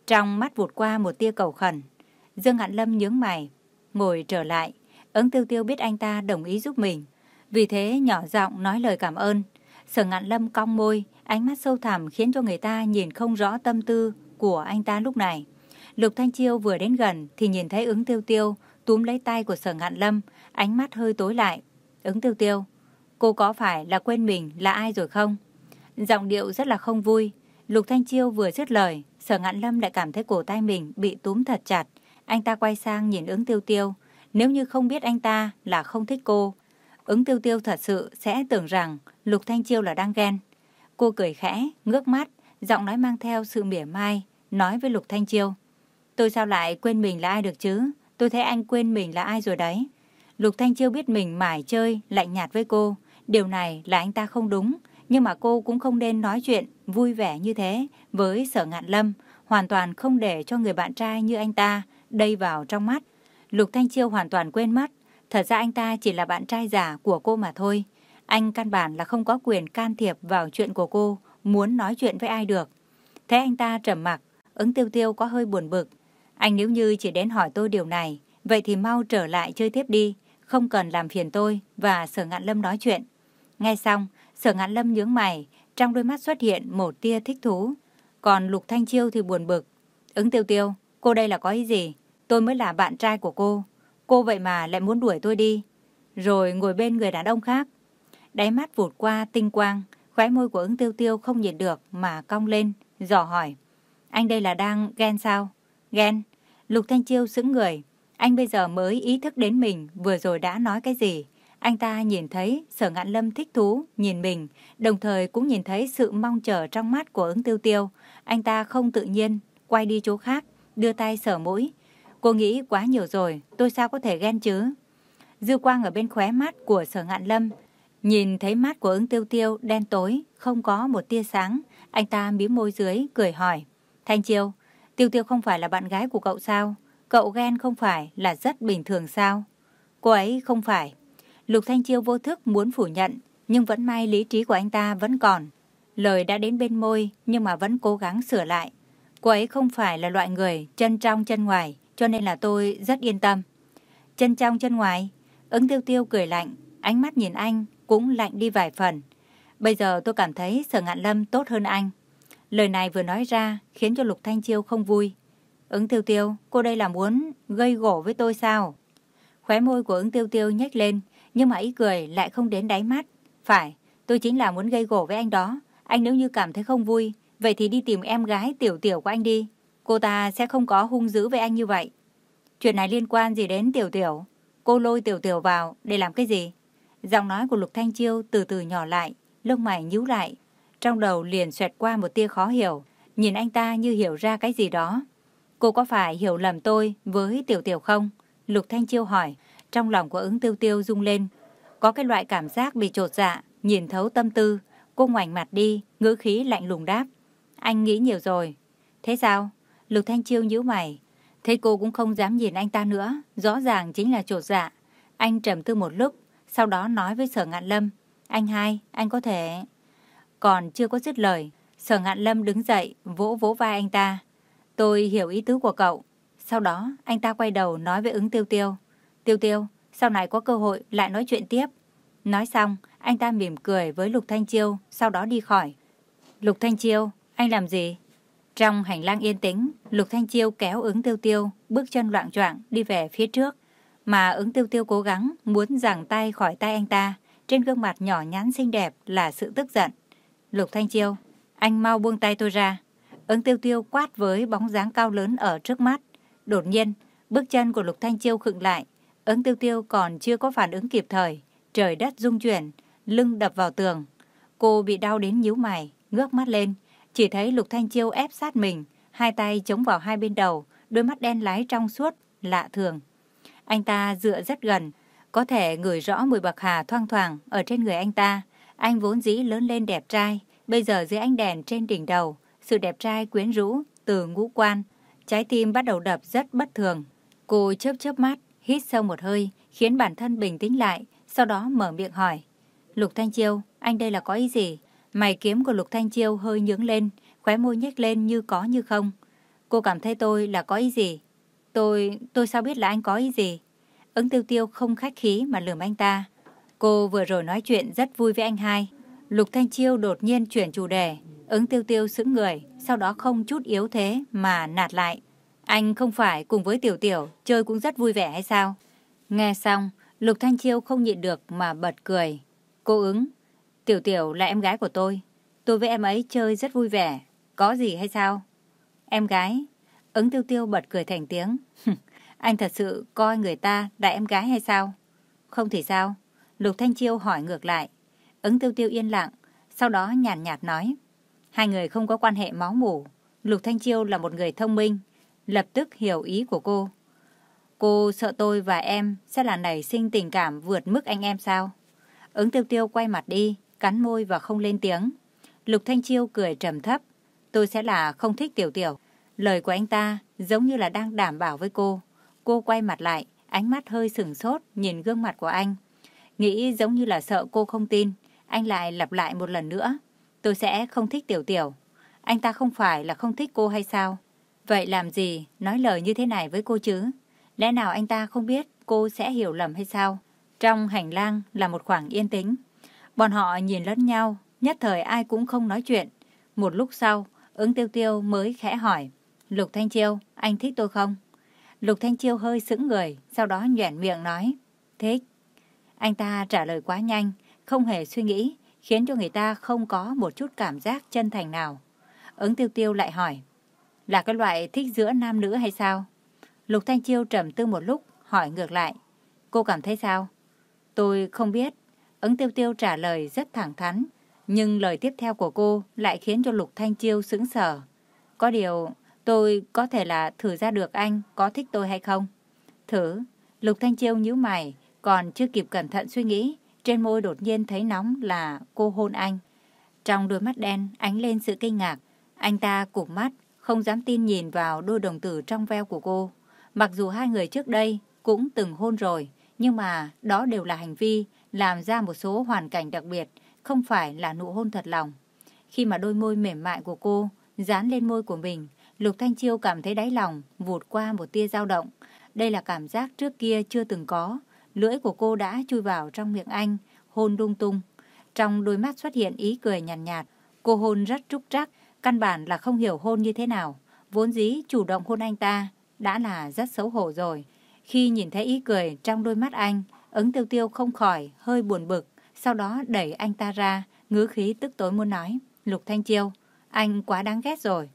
Trong mắt vụt qua một tia cầu khẩn. Dương Ngạn Lâm nhướng mày, ngồi trở lại. Ứng tiêu tiêu biết anh ta đồng ý giúp mình. Vì thế nhỏ giọng nói lời cảm ơn. Sở Ngạn Lâm cong môi, ánh mắt sâu thẳm khiến cho người ta nhìn không rõ tâm tư của anh ta lúc này. Lục Thanh Chiêu vừa đến gần thì nhìn thấy ứng tiêu tiêu túm lấy tay của sở ngạn lâm, ánh mắt hơi tối lại. Ứng tiêu tiêu, cô có phải là quên mình là ai rồi không? Giọng điệu rất là không vui. Lục Thanh Chiêu vừa dứt lời, sở ngạn lâm lại cảm thấy cổ tay mình bị túm thật chặt. Anh ta quay sang nhìn ứng tiêu tiêu. Nếu như không biết anh ta là không thích cô, ứng tiêu tiêu thật sự sẽ tưởng rằng Lục Thanh Chiêu là đang ghen. Cô cười khẽ, ngước mắt, giọng nói mang theo sự mỉa mai, nói với Lục Thanh Chiêu. Tôi sao lại quên mình là ai được chứ? Tôi thấy anh quên mình là ai rồi đấy. Lục Thanh Chiêu biết mình mải chơi, lạnh nhạt với cô. Điều này là anh ta không đúng. Nhưng mà cô cũng không nên nói chuyện vui vẻ như thế với sở ngạn lâm. Hoàn toàn không để cho người bạn trai như anh ta đây vào trong mắt. Lục Thanh Chiêu hoàn toàn quên mất. Thật ra anh ta chỉ là bạn trai giả của cô mà thôi. Anh căn bản là không có quyền can thiệp vào chuyện của cô, muốn nói chuyện với ai được. Thế anh ta trầm mặc, ứng tiêu tiêu có hơi buồn bực. Anh nếu như chỉ đến hỏi tôi điều này, vậy thì mau trở lại chơi tiếp đi, không cần làm phiền tôi và Sở Ngạn Lâm nói chuyện. Nghe xong, Sở Ngạn Lâm nhướng mày, trong đôi mắt xuất hiện một tia thích thú. Còn Lục Thanh Chiêu thì buồn bực. Ứng tiêu tiêu, cô đây là có ý gì? Tôi mới là bạn trai của cô. Cô vậy mà lại muốn đuổi tôi đi. Rồi ngồi bên người đàn ông khác. Đáy mắt vụt qua tinh quang, khóe môi của ứng tiêu tiêu không nhìn được mà cong lên, dò hỏi. Anh đây là đang ghen sao? Ghen. Lục Thanh Chiêu sững người. Anh bây giờ mới ý thức đến mình vừa rồi đã nói cái gì. Anh ta nhìn thấy sở ngạn lâm thích thú, nhìn mình, đồng thời cũng nhìn thấy sự mong chờ trong mắt của ứng tiêu tiêu. Anh ta không tự nhiên, quay đi chỗ khác, đưa tay sở mũi. Cô nghĩ quá nhiều rồi, tôi sao có thể ghen chứ? Dư quang ở bên khóe mắt của sở ngạn lâm, nhìn thấy mắt của ứng tiêu tiêu đen tối, không có một tia sáng. Anh ta mím môi dưới, cười hỏi. Thanh Chiêu, Tiêu Tiêu không phải là bạn gái của cậu sao? Cậu ghen không phải là rất bình thường sao? Cô ấy không phải. Lục Thanh Chiêu vô thức muốn phủ nhận, nhưng vẫn may lý trí của anh ta vẫn còn. Lời đã đến bên môi, nhưng mà vẫn cố gắng sửa lại. Cô ấy không phải là loại người chân trong chân ngoài, cho nên là tôi rất yên tâm. Chân trong chân ngoài, ứng tiêu tiêu cười lạnh, ánh mắt nhìn anh cũng lạnh đi vài phần. Bây giờ tôi cảm thấy sở ngạn lâm tốt hơn anh. Lời này vừa nói ra khiến cho Lục Thanh Chiêu không vui. Ứng tiêu tiêu, cô đây là muốn gây gổ với tôi sao? Khóe môi của ứng tiêu tiêu nhếch lên, nhưng mà ý cười lại không đến đáy mắt. Phải, tôi chính là muốn gây gổ với anh đó. Anh nếu như cảm thấy không vui, vậy thì đi tìm em gái tiểu tiểu của anh đi. Cô ta sẽ không có hung dữ với anh như vậy. Chuyện này liên quan gì đến tiểu tiểu? Cô lôi tiểu tiểu vào để làm cái gì? Giọng nói của Lục Thanh Chiêu từ từ nhỏ lại, lông mày nhíu lại, trong đầu liền xoẹt qua một tia khó hiểu, nhìn anh ta như hiểu ra cái gì đó. Cô có phải hiểu lầm tôi với Tiểu Tiểu không? Lục Thanh Chiêu hỏi, trong lòng của ứng tiêu tiêu rung lên. Có cái loại cảm giác bị trột dạ, nhìn thấu tâm tư. Cô ngoảnh mặt đi, ngữ khí lạnh lùng đáp. Anh nghĩ nhiều rồi. Thế sao? Lục Thanh Chiêu nhíu mày. Thế cô cũng không dám nhìn anh ta nữa. Rõ ràng chính là trột dạ. Anh trầm tư một lúc, sau đó nói với Sở Ngạn Lâm. Anh hai, anh có thể... Còn chưa có dứt lời, Sở Ngạn Lâm đứng dậy, vỗ vỗ vai anh ta. Tôi hiểu ý tứ của cậu. Sau đó, anh ta quay đầu nói với ứng tiêu tiêu. Tiêu tiêu, sau này có cơ hội lại nói chuyện tiếp. Nói xong, anh ta mỉm cười với Lục Thanh Chiêu, sau đó đi khỏi. Lục Thanh Chiêu, anh làm gì? Trong hành lang yên tĩnh, Lục Thanh Chiêu kéo ứng tiêu tiêu, bước chân loạn choạng đi về phía trước. Mà ứng tiêu tiêu cố gắng muốn giằng tay khỏi tay anh ta. Trên gương mặt nhỏ nhắn xinh đẹp là sự tức giận. Lục Thanh Chiêu, anh mau buông tay tôi ra. Ứng tiêu tiêu quát với bóng dáng cao lớn ở trước mắt. Đột nhiên, bước chân của Lục Thanh Chiêu khựng lại. Ứng tiêu tiêu còn chưa có phản ứng kịp thời. Trời đất rung chuyển, lưng đập vào tường. Cô bị đau đến nhíu mày, ngước mắt lên. Chỉ thấy Lục Thanh Chiêu ép sát mình, hai tay chống vào hai bên đầu, đôi mắt đen lái trong suốt, lạ thường. Anh ta dựa rất gần, có thể ngửi rõ mùi bạc hà thoang thoảng ở trên người anh ta. Anh vốn dĩ lớn lên đẹp trai, bây giờ dưới ánh đèn trên đỉnh đầu, sự đẹp trai quyến rũ từ ngũ quan. Trái tim bắt đầu đập rất bất thường. Cô chớp chớp mắt, hít sâu một hơi, khiến bản thân bình tĩnh lại, sau đó mở miệng hỏi. Lục Thanh Chiêu, anh đây là có ý gì? Mày kiếm của Lục Thanh Chiêu hơi nhướng lên, khóe môi nhếch lên như có như không. Cô cảm thấy tôi là có ý gì? Tôi, tôi sao biết là anh có ý gì? Ứng tiêu tiêu không khách khí mà lườm anh ta. Cô vừa rồi nói chuyện rất vui với anh hai. Lục Thanh Chiêu đột nhiên chuyển chủ đề. Ứng tiêu tiêu sững người, sau đó không chút yếu thế mà nạt lại. Anh không phải cùng với tiểu tiểu chơi cũng rất vui vẻ hay sao? Nghe xong, Lục Thanh Chiêu không nhịn được mà bật cười. Cô ứng, tiểu tiểu là em gái của tôi. Tôi với em ấy chơi rất vui vẻ. Có gì hay sao? Em gái. Ứng tiêu tiêu bật cười thành tiếng. Anh thật sự coi người ta là em gái hay sao? Không thì sao? Lục Thanh Chiêu hỏi ngược lại. Ứng tiêu tiêu yên lặng, sau đó nhàn nhạt, nhạt nói. Hai người không có quan hệ máu mủ. Lục Thanh Chiêu là một người thông minh, lập tức hiểu ý của cô. Cô sợ tôi và em sẽ là nảy sinh tình cảm vượt mức anh em sao? Ứng tiêu tiêu quay mặt đi, cắn môi và không lên tiếng. Lục Thanh Chiêu cười trầm thấp. Tôi sẽ là không thích tiểu tiểu. Lời của anh ta giống như là đang đảm bảo với cô. Cô quay mặt lại, ánh mắt hơi sừng sốt nhìn gương mặt của anh. Nghĩ giống như là sợ cô không tin. Anh lại lặp lại một lần nữa. Tôi sẽ không thích tiểu tiểu. Anh ta không phải là không thích cô hay sao? Vậy làm gì nói lời như thế này với cô chứ? Lẽ nào anh ta không biết cô sẽ hiểu lầm hay sao? Trong hành lang là một khoảng yên tĩnh. Bọn họ nhìn lẫn nhau, nhất thời ai cũng không nói chuyện. Một lúc sau, ứng tiêu tiêu mới khẽ hỏi. Lục Thanh Chiêu, anh thích tôi không? Lục Thanh Chiêu hơi sững người, sau đó nhoẻn miệng nói. Thích. Anh ta trả lời quá nhanh, không hề suy nghĩ, khiến cho người ta không có một chút cảm giác chân thành nào. Ứng tiêu tiêu lại hỏi. Là cái loại thích giữa nam nữ hay sao? Lục Thanh Chiêu trầm tư một lúc, hỏi ngược lại. Cô cảm thấy sao? Tôi không biết. Ứng tiêu tiêu trả lời rất thẳng thắn. Nhưng lời tiếp theo của cô lại khiến cho Lục Thanh Chiêu sững sờ. Có điều, tôi có thể là thử ra được anh có thích tôi hay không? Thử. Lục Thanh Chiêu nhíu mày, còn chưa kịp cẩn thận suy nghĩ, trên môi đột nhiên thấy nóng là cô hôn anh. Trong đôi mắt đen ánh lên sự kinh ngạc. Anh ta cụp mắt, không dám tin nhìn vào đôi đồng tử trong veo của cô. Mặc dù hai người trước đây cũng từng hôn rồi, nhưng mà đó đều là hành vi làm ra một số hoàn cảnh đặc biệt, không phải là nụ hôn thật lòng. Khi mà đôi môi mềm mại của cô dán lên môi của mình, Lục Thanh Chiêu cảm thấy đáy lòng vụt qua một tia dao động. Đây là cảm giác trước kia chưa từng có. Lưỡi của cô đã chui vào trong miệng anh, hôn lung tung. Trong đôi mắt xuất hiện ý cười nhàn nhạt, nhạt. Cô hôn rất trúc trắc, căn bản là không hiểu hôn như thế nào. Vốn dĩ chủ động hôn anh ta, đã là rất xấu hổ rồi. Khi nhìn thấy ý cười trong đôi mắt anh, ứng tiêu tiêu không khỏi, hơi buồn bực, sau đó đẩy anh ta ra, ngứa khí tức tối muốn nói. Lục Thanh Chiêu, anh quá đáng ghét rồi.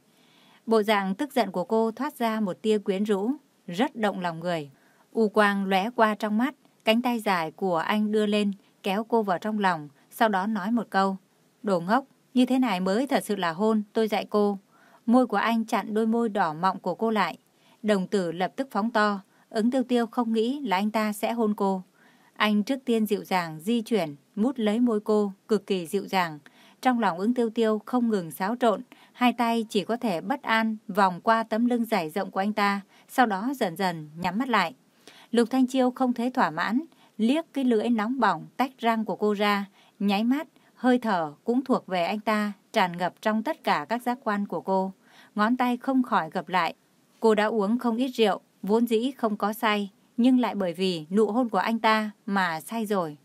Bộ dạng tức giận của cô thoát ra một tia quyến rũ, rất động lòng người. U quang lóe qua trong mắt, cánh tay dài của anh đưa lên, kéo cô vào trong lòng, sau đó nói một câu. Đồ ngốc, như thế này mới thật sự là hôn, tôi dạy cô. Môi của anh chặn đôi môi đỏ mọng của cô lại. Đồng tử lập tức phóng to, ứng tiêu tiêu không nghĩ là anh ta sẽ hôn cô. Anh trước tiên dịu dàng di chuyển, mút lấy môi cô, cực kỳ dịu dàng. Trong lòng ứng tiêu tiêu không ngừng xáo trộn, hai tay chỉ có thể bất an vòng qua tấm lưng dày rộng của anh ta, sau đó dần dần nhắm mắt lại. Lục Thanh Chiêu không thấy thỏa mãn, liếc cái lưỡi nóng bỏng tách răng của cô ra, nháy mắt, hơi thở cũng thuộc về anh ta, tràn ngập trong tất cả các giác quan của cô. Ngón tay không khỏi gập lại. Cô đã uống không ít rượu, vốn dĩ không có say, nhưng lại bởi vì nụ hôn của anh ta mà say rồi.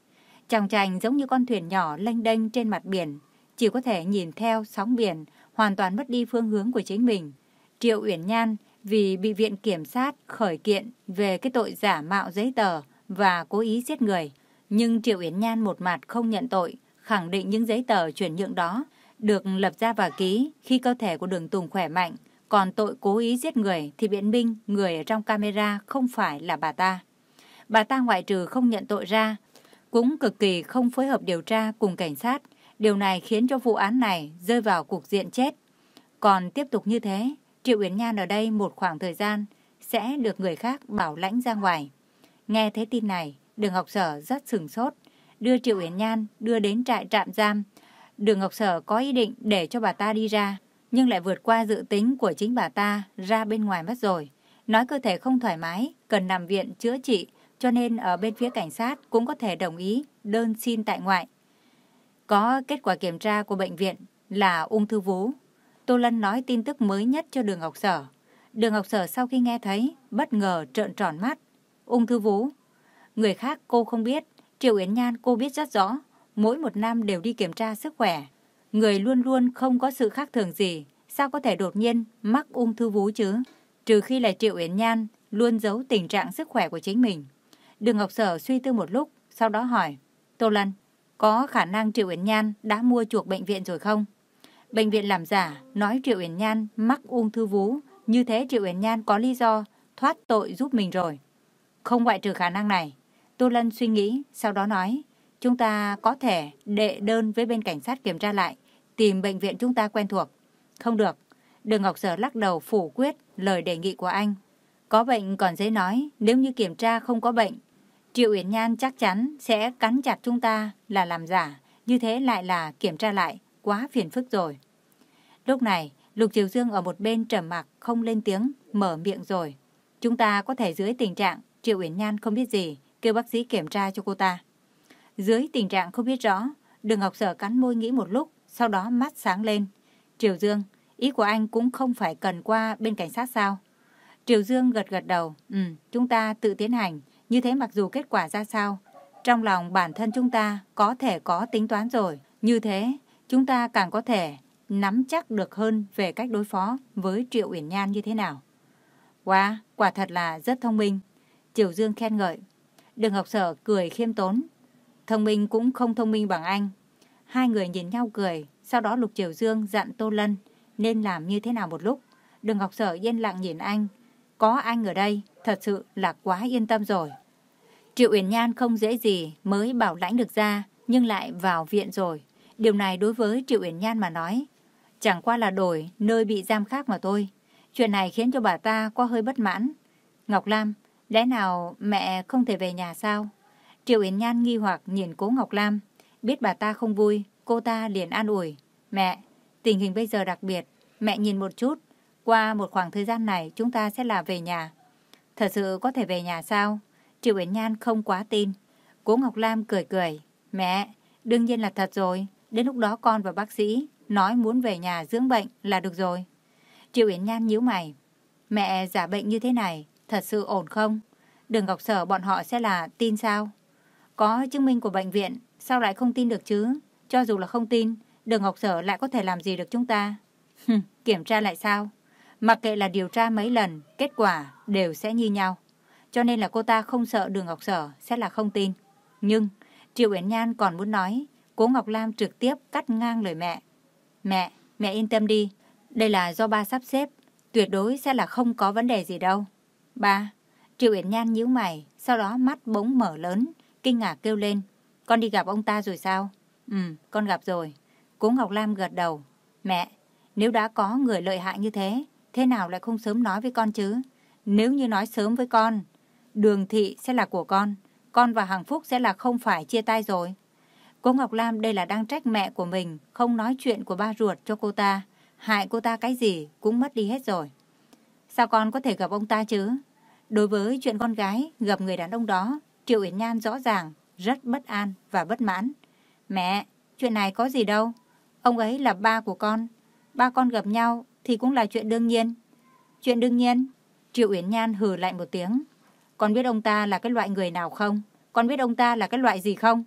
Chàng chành giống như con thuyền nhỏ lênh đênh trên mặt biển, chỉ có thể nhìn theo sóng biển, hoàn toàn mất đi phương hướng của chính mình. Triệu Uyển Nhan vì bị viện kiểm sát khởi kiện về cái tội giả mạo giấy tờ và cố ý giết người. Nhưng Triệu Uyển Nhan một mặt không nhận tội, khẳng định những giấy tờ chuyển nhượng đó được lập ra và ký khi cơ thể của đường Tùng khỏe mạnh, còn tội cố ý giết người thì biện minh người ở trong camera không phải là bà ta. Bà ta ngoại trừ không nhận tội ra, cũng cực kỳ không phối hợp điều tra cùng cảnh sát. Điều này khiến cho vụ án này rơi vào cục diện chết. Còn tiếp tục như thế, Triệu Uyển Nhan ở đây một khoảng thời gian sẽ được người khác bảo lãnh ra ngoài. Nghe thấy tin này, đường học sở rất sừng sốt, đưa Triệu Uyển Nhan đưa đến trại trạm giam. Đường Ngọc Sở có ý định để cho bà ta đi ra, nhưng lại vượt qua dự tính của chính bà ta ra bên ngoài mất rồi. Nói cơ thể không thoải mái, cần nằm viện chữa trị, cho nên ở bên phía cảnh sát cũng có thể đồng ý đơn xin tại ngoại. Có kết quả kiểm tra của bệnh viện là ung thư vú. Tô Lân nói tin tức mới nhất cho Đường Ngọc Sở. Đường Ngọc Sở sau khi nghe thấy, bất ngờ trợn tròn mắt. Ung thư vú. Người khác cô không biết, Triệu Yến Nhan cô biết rất rõ. Mỗi một năm đều đi kiểm tra sức khỏe. Người luôn luôn không có sự khác thường gì. Sao có thể đột nhiên mắc ung thư vú chứ? Trừ khi là Triệu Yến Nhan luôn giấu tình trạng sức khỏe của chính mình. Đường Ngọc Sở suy tư một lúc, sau đó hỏi. Tô Lân, có khả năng Triệu Yến Nhan đã mua chuộc bệnh viện rồi không? Bệnh viện làm giả, nói Triệu Yến Nhan mắc ung thư vú, như thế Triệu Yến Nhan có lý do thoát tội giúp mình rồi. Không ngoại trừ khả năng này. Tu Lân suy nghĩ, sau đó nói, chúng ta có thể đệ đơn với bên cảnh sát kiểm tra lại, tìm bệnh viện chúng ta quen thuộc. Không được. Đường Ngọc Sở lắc đầu phủ quyết lời đề nghị của anh. Có bệnh còn dễ nói, nếu như kiểm tra không có bệnh, Triệu Uyển Nhan chắc chắn sẽ cắn chặt chúng ta là làm giả, như thế lại là kiểm tra lại, quá phiền phức rồi. Lúc này, Lục Triều Dương ở một bên trầm mặc không lên tiếng, mở miệng rồi. Chúng ta có thể dưới tình trạng Triệu Uyển Nhan không biết gì, kêu bác sĩ kiểm tra cho cô ta. Dưới tình trạng không biết rõ, Đường Ngọc Sở cắn môi nghĩ một lúc, sau đó mắt sáng lên. Triều Dương, ý của anh cũng không phải cần qua bên cảnh sát sao? Triều Dương gật gật đầu, ừ, chúng ta tự tiến hành, như thế mặc dù kết quả ra sao, trong lòng bản thân chúng ta có thể có tính toán rồi. Như thế, chúng ta càng có thể nắm chắc được hơn về cách đối phó với Triệu Uyển Nhan như thế nào. Wow, quả thật là rất thông minh. Triều Dương khen ngợi. Đường Ngọc Sở cười khiêm tốn. Thông minh cũng không thông minh bằng anh. Hai người nhìn nhau cười, sau đó Lục Triều Dương dặn Tô Lân nên làm như thế nào một lúc. Đường Ngọc Sở yên lặng nhìn anh. Có anh ở đây, thật sự là quá yên tâm rồi. Triệu Uyển Nhan không dễ gì mới bảo lãnh được ra, nhưng lại vào viện rồi. Điều này đối với Triệu Uyển Nhan mà nói, chẳng qua là đổi nơi bị giam khác mà thôi. Chuyện này khiến cho bà ta có hơi bất mãn. Ngọc Lam, lẽ nào mẹ không thể về nhà sao? Triệu Yến Nhan nghi hoặc nhìn cố Ngọc Lam. Biết bà ta không vui, cô ta liền an ủi. Mẹ, tình hình bây giờ đặc biệt. Mẹ nhìn một chút. Qua một khoảng thời gian này chúng ta sẽ là về nhà. Thật sự có thể về nhà sao? Triệu Yến Nhan không quá tin. Cố Ngọc Lam cười cười. Mẹ, đương nhiên là thật rồi. Đến lúc đó con và bác sĩ nói muốn về nhà dưỡng bệnh là được rồi. Triệu Yến Nhan nhíu mày. Mẹ giả bệnh như thế này, thật sự ổn không? Đường Ngọc Sở bọn họ sẽ là tin sao? Có chứng minh của bệnh viện, sao lại không tin được chứ? Cho dù là không tin, Đường Ngọc Sở lại có thể làm gì được chúng ta? Kiểm tra lại sao? Mặc kệ là điều tra mấy lần, kết quả đều sẽ như nhau. Cho nên là cô ta không sợ Đường Ngọc Sở sẽ là không tin. Nhưng Triệu Uyển Nhan còn muốn nói, Cố Ngọc Lam trực tiếp cắt ngang lời mẹ. Mẹ, mẹ yên tâm đi, đây là do ba sắp xếp, tuyệt đối sẽ là không có vấn đề gì đâu. Ba, Triệu Uyển Nhan nhíu mày, sau đó mắt bỗng mở lớn, kinh ngạc kêu lên. Con đi gặp ông ta rồi sao? Ừ, con gặp rồi. Cố Ngọc Lam gật đầu. Mẹ, nếu đã có người lợi hại như thế, thế nào lại không sớm nói với con chứ? Nếu như nói sớm với con, đường thị sẽ là của con, con và Hằng Phúc sẽ là không phải chia tay rồi. Cô Ngọc Lam đây là đang trách mẹ của mình, không nói chuyện của ba ruột cho cô ta. Hại cô ta cái gì cũng mất đi hết rồi. Sao con có thể gặp ông ta chứ? Đối với chuyện con gái gặp người đàn ông đó, Triệu uyển Nhan rõ ràng rất bất an và bất mãn. Mẹ, chuyện này có gì đâu. Ông ấy là ba của con. Ba con gặp nhau thì cũng là chuyện đương nhiên. Chuyện đương nhiên? Triệu uyển Nhan hừ lạnh một tiếng. Con biết ông ta là cái loại người nào không? Con biết ông ta là cái loại gì không?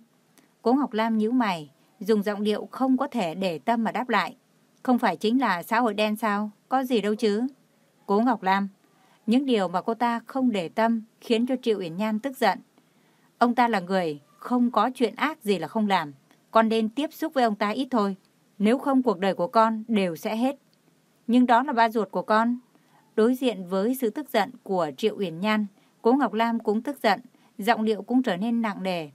Cố Ngọc Lam nhíu mày, dùng giọng điệu không có thể để tâm mà đáp lại. Không phải chính là xã hội đen sao? Có gì đâu chứ? Cố Ngọc Lam, những điều mà cô ta không để tâm khiến cho Triệu Uyển Nhan tức giận. Ông ta là người không có chuyện ác gì là không làm. Con nên tiếp xúc với ông ta ít thôi. Nếu không cuộc đời của con đều sẽ hết. Nhưng đó là ba ruột của con. Đối diện với sự tức giận của Triệu Uyển Nhan, Cố Ngọc Lam cũng tức giận, giọng điệu cũng trở nên nặng nề.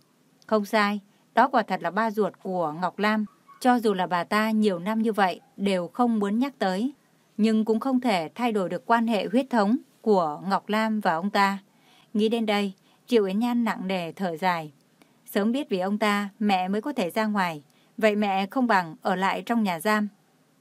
Không sai, đó quả thật là ba ruột của Ngọc Lam. Cho dù là bà ta nhiều năm như vậy đều không muốn nhắc tới, nhưng cũng không thể thay đổi được quan hệ huyết thống của Ngọc Lam và ông ta. Nghĩ đến đây, Triệu Yến Nhan nặng nề thở dài. Sớm biết vì ông ta, mẹ mới có thể ra ngoài. Vậy mẹ không bằng ở lại trong nhà giam.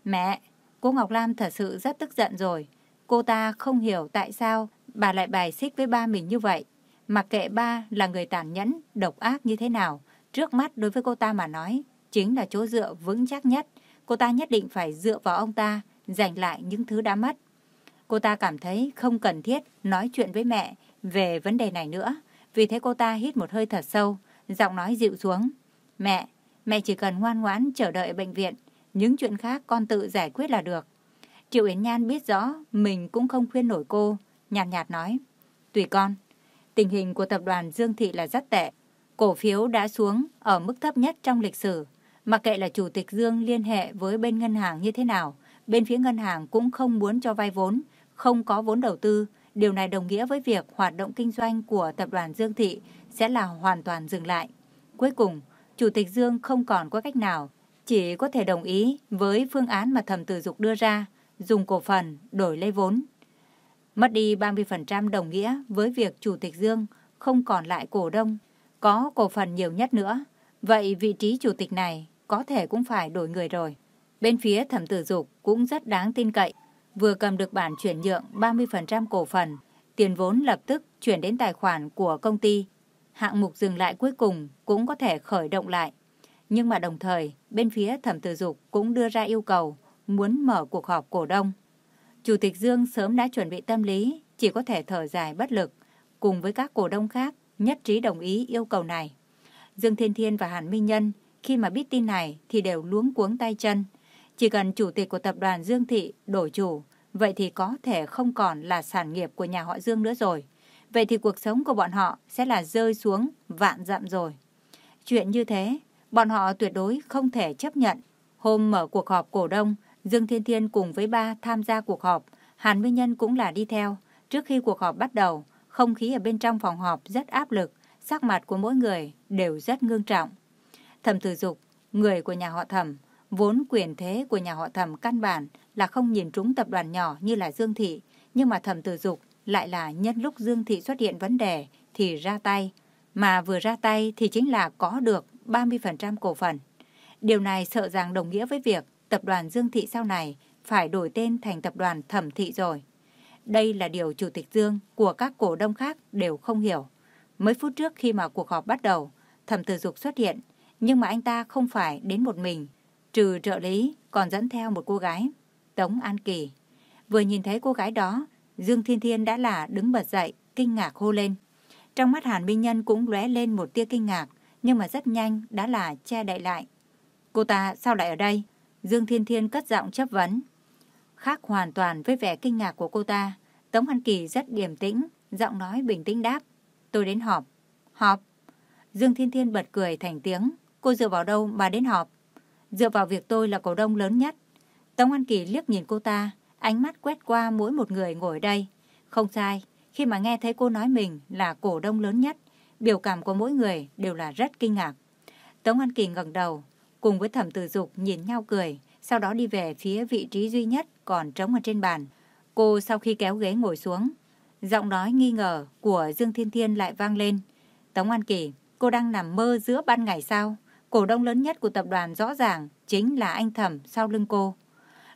Mẹ, cô Ngọc Lam thật sự rất tức giận rồi. Cô ta không hiểu tại sao bà lại bài xích với ba mình như vậy. Mặc kệ ba là người tàn nhẫn, độc ác như thế nào, trước mắt đối với cô ta mà nói, chính là chỗ dựa vững chắc nhất. Cô ta nhất định phải dựa vào ông ta, giành lại những thứ đã mất. Cô ta cảm thấy không cần thiết nói chuyện với mẹ về vấn đề này nữa. Vì thế cô ta hít một hơi thật sâu, giọng nói dịu xuống. Mẹ, mẹ chỉ cần ngoan ngoãn chờ đợi bệnh viện. Những chuyện khác con tự giải quyết là được. Triệu Yến Nhan biết rõ mình cũng không khuyên nổi cô. Nhạt nhạt nói. Tùy con. Tình hình của tập đoàn Dương Thị là rất tệ. Cổ phiếu đã xuống ở mức thấp nhất trong lịch sử. Mặc kệ là Chủ tịch Dương liên hệ với bên ngân hàng như thế nào, bên phía ngân hàng cũng không muốn cho vay vốn, không có vốn đầu tư. Điều này đồng nghĩa với việc hoạt động kinh doanh của tập đoàn Dương Thị sẽ là hoàn toàn dừng lại. Cuối cùng, Chủ tịch Dương không còn có cách nào, chỉ có thể đồng ý với phương án mà thẩm tử dục đưa ra, dùng cổ phần đổi lấy vốn. Mất đi 30% đồng nghĩa với việc Chủ tịch Dương không còn lại cổ đông, có cổ phần nhiều nhất nữa. Vậy vị trí Chủ tịch này có thể cũng phải đổi người rồi. Bên phía thẩm tử dục cũng rất đáng tin cậy. Vừa cầm được bản chuyển nhượng 30% cổ phần, tiền vốn lập tức chuyển đến tài khoản của công ty. Hạng mục dừng lại cuối cùng cũng có thể khởi động lại. Nhưng mà đồng thời, bên phía thẩm tử dục cũng đưa ra yêu cầu muốn mở cuộc họp cổ đông. Chủ tịch Dương sớm đã chuẩn bị tâm lý, chỉ có thể thở dài bất lực, cùng với các cổ đông khác nhất trí đồng ý yêu cầu này. Dương Thiên Thiên và Hàn Minh Nhân khi mà biết tin này thì đều luống cuống tay chân. Chỉ cần chủ tịch của tập đoàn Dương Thị đổi chủ, vậy thì có thể không còn là sản nghiệp của nhà họ Dương nữa rồi. Vậy thì cuộc sống của bọn họ sẽ là rơi xuống vạn dặm rồi. Chuyện như thế, bọn họ tuyệt đối không thể chấp nhận. Hôm mở cuộc họp cổ đông, Dương Thiên Thiên cùng với ba tham gia cuộc họp, Hàn Minh Nhân cũng là đi theo. Trước khi cuộc họp bắt đầu, không khí ở bên trong phòng họp rất áp lực, sắc mặt của mỗi người đều rất ngương trọng. Thẩm Tử Dục, người của nhà họ Thẩm, vốn quyền thế của nhà họ Thẩm căn bản là không nhìn trúng tập đoàn nhỏ như là Dương Thị, nhưng mà Thẩm Tử Dục lại là nhân lúc Dương Thị xuất hiện vấn đề thì ra tay, mà vừa ra tay thì chính là có được 30% cổ phần. Điều này sợ rằng đồng nghĩa với việc tập đoàn Dương Thị sau này phải đổi tên thành tập đoàn Thẩm Thị rồi. Đây là điều Chủ tịch Dương của các cổ đông khác đều không hiểu. Mấy phút trước khi mà cuộc họp bắt đầu, Thẩm Tử Dục xuất hiện, nhưng mà anh ta không phải đến một mình, trừ trợ lý còn dẫn theo một cô gái, Tống An Kỳ. Vừa nhìn thấy cô gái đó, Dương Thiên Thiên đã là đứng bật dậy, kinh ngạc hô lên. Trong mắt Hàn Minh Nhân cũng lóe lên một tia kinh ngạc, nhưng mà rất nhanh đã là che đậy lại. Cô ta sao lại ở đây? Dương Thiên Thiên cất giọng chất vấn. Khác hoàn toàn với vẻ kinh ngạc của cô ta, Tống An Kỳ rất điềm tĩnh, giọng nói bình tĩnh đáp. Tôi đến họp. Họp? Dương Thiên Thiên bật cười thành tiếng. Cô dựa vào đâu mà đến họp? Dựa vào việc tôi là cổ đông lớn nhất. Tống An Kỳ liếc nhìn cô ta, ánh mắt quét qua mỗi một người ngồi đây. Không sai, khi mà nghe thấy cô nói mình là cổ đông lớn nhất, biểu cảm của mỗi người đều là rất kinh ngạc. Tống An Kỳ ngẩng đầu, cùng với thẩm tử dục nhìn nhau cười, sau đó đi về phía vị trí duy nhất còn trống ở trên bàn. Cô sau khi kéo ghế ngồi xuống, giọng nói nghi ngờ của Dương Thiên Thiên lại vang lên. Tống An Kỳ, cô đang nằm mơ giữa ban ngày sao? Cổ đông lớn nhất của tập đoàn rõ ràng chính là anh thẩm sau lưng cô.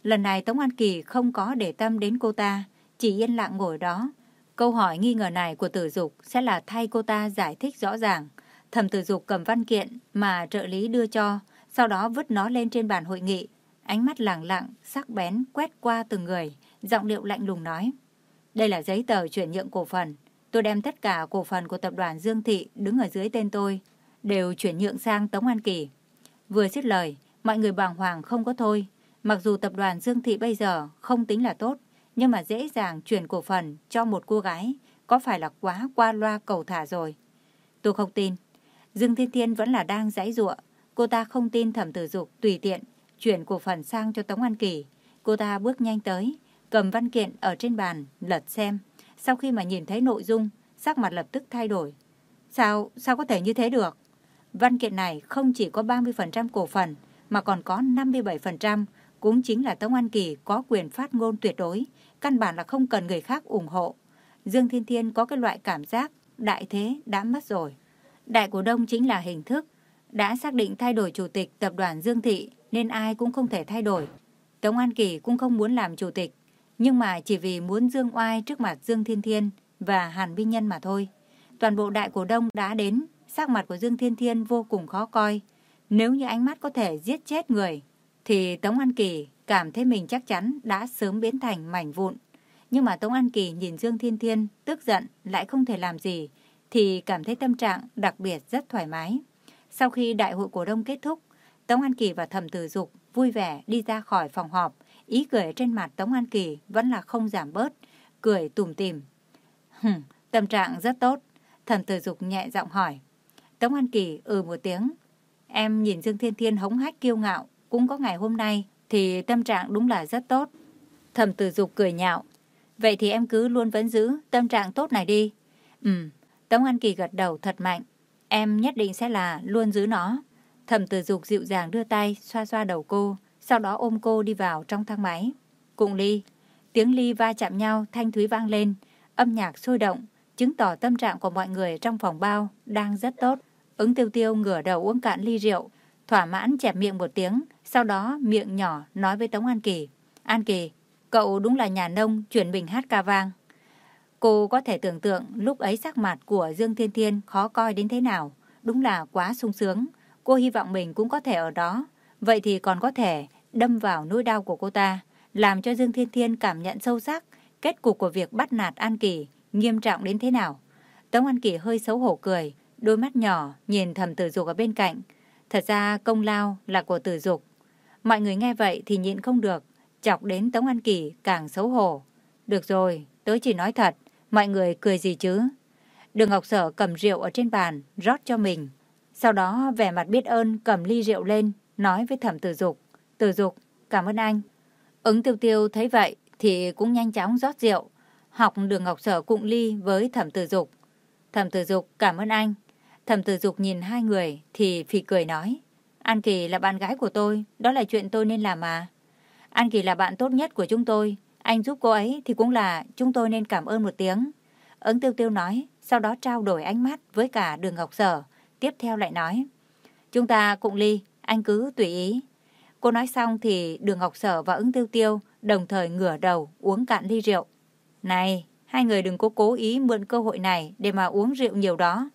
Lần này Tống An Kỳ không có để tâm đến cô ta, chỉ yên lặng ngồi đó. Câu hỏi nghi ngờ này của tử dục sẽ là thay cô ta giải thích rõ ràng. Thẩm tử dục cầm văn kiện mà trợ lý đưa cho, sau đó vứt nó lên trên bàn hội nghị. Ánh mắt lẳng lặng, sắc bén quét qua từng người, giọng điệu lạnh lùng nói. Đây là giấy tờ chuyển nhượng cổ phần. Tôi đem tất cả cổ phần của tập đoàn Dương Thị đứng ở dưới tên tôi, đều chuyển nhượng sang Tống An Kỳ. Vừa dứt lời, mọi người bàng hoàng không có thôi. Mặc dù tập đoàn Dương Thị bây giờ không tính là tốt, nhưng mà dễ dàng chuyển cổ phần cho một cô gái có phải là quá qua loa cầu thả rồi. Tôi không tin. Dương Thiên Thiên vẫn là đang giãy giụa. Cô ta không tin thẩm tử dục tùy tiện chuyển cổ phần sang cho Tống An Kỳ. Cô ta bước nhanh tới, cầm văn kiện ở trên bàn, lật xem. Sau khi mà nhìn thấy nội dung, sắc mặt lập tức thay đổi. Sao, sao có thể như thế được? Văn kiện này không chỉ có 30% cổ phần, mà còn có 57%, cũng chính là Tống An Kỳ có quyền phát ngôn tuyệt đối, căn bản là không cần người khác ủng hộ. Dương Thiên Thiên có cái loại cảm giác đại thế đã mất rồi. Đại cổ đông chính là hình thức, đã xác định thay đổi chủ tịch tập đoàn Dương Thị nên ai cũng không thể thay đổi. Tống An Kỳ cũng không muốn làm chủ tịch, nhưng mà chỉ vì muốn dương oai trước mặt Dương Thiên Thiên và Hàn Binh Nhân mà thôi. Toàn bộ đại cổ đông đã đến, sắc mặt của Dương Thiên Thiên vô cùng khó coi. Nếu như ánh mắt có thể giết chết người, thì Tống An Kỳ cảm thấy mình chắc chắn đã sớm biến thành mảnh vụn. Nhưng mà Tống An Kỳ nhìn Dương Thiên Thiên tức giận lại không thể làm gì, thì cảm thấy tâm trạng đặc biệt rất thoải mái. Sau khi đại hội cổ đông kết thúc, Tống An Kỳ và Thẩm Tử Dục vui vẻ đi ra khỏi phòng họp, ý cười trên mặt Tống An Kỳ vẫn là không giảm bớt, cười tủm tỉm. Hừm, tâm trạng rất tốt. Thẩm Tử Dục nhẹ giọng hỏi. Tống An Kỳ ừ một tiếng. Em nhìn Dương Thiên Thiên hống hách kiêu ngạo, cũng có ngày hôm nay thì tâm trạng đúng là rất tốt. Thẩm Tử Dục cười nhạo. Vậy thì em cứ luôn vẫn giữ tâm trạng tốt này đi. Ừ, Tống An Kỳ gật đầu thật mạnh. Em nhất định sẽ là luôn giữ nó. Thẩm tử dục dịu dàng đưa tay xoa xoa đầu cô, sau đó ôm cô đi vào trong thang máy. Cùng ly, tiếng ly va chạm nhau thanh thúy vang lên, âm nhạc sôi động, chứng tỏ tâm trạng của mọi người trong phòng bao đang rất tốt. Ứng tiêu tiêu ngửa đầu uống cạn ly rượu, thỏa mãn chẹp miệng một tiếng, sau đó miệng nhỏ nói với Tống An Kỳ. An Kỳ, cậu đúng là nhà nông chuyển bình hát ca vang. Cô có thể tưởng tượng lúc ấy sắc mặt của Dương Thiên Thiên khó coi đến thế nào. Đúng là quá sung sướng. Cô hy vọng mình cũng có thể ở đó. Vậy thì còn có thể đâm vào nỗi đau của cô ta, làm cho Dương Thiên Thiên cảm nhận sâu sắc kết cục của việc bắt nạt An Kỳ nghiêm trọng đến thế nào. Tống An Kỳ hơi xấu hổ cười, đôi mắt nhỏ nhìn thầm tử dục ở bên cạnh. Thật ra công lao là của tử dục. Mọi người nghe vậy thì nhịn không được, chọc đến Tống An Kỳ càng xấu hổ. Được rồi, tớ chỉ nói thật, mọi người cười gì chứ? Đường Ngọc Sở cầm rượu ở trên bàn, rót cho mình. Sau đó vẻ mặt biết ơn cầm ly rượu lên, nói với thẩm tử dục. Tử dục, cảm ơn anh. Ứng tiêu tiêu thấy vậy thì cũng nhanh chóng rót rượu. Học đường Ngọc Sở cụng ly với thẩm tử dục. Thẩm tử dục cảm ơn anh. Thẩm tử dục nhìn hai người thì phì cười nói. An Kỳ là bạn gái của tôi, đó là chuyện tôi nên làm mà. An Kỳ là bạn tốt nhất của chúng tôi. Anh giúp cô ấy thì cũng là chúng tôi nên cảm ơn một tiếng. Ứng tiêu tiêu nói, sau đó trao đổi ánh mắt với cả đường Ngọc Sở. Tiếp theo lại nói, chúng ta cũng ly, anh cứ tùy ý. Cô nói xong thì đường Ngọc Sở và ứng tiêu tiêu đồng thời ngửa đầu uống cạn ly rượu. Này, hai người đừng có cố ý mượn cơ hội này để mà uống rượu nhiều đó.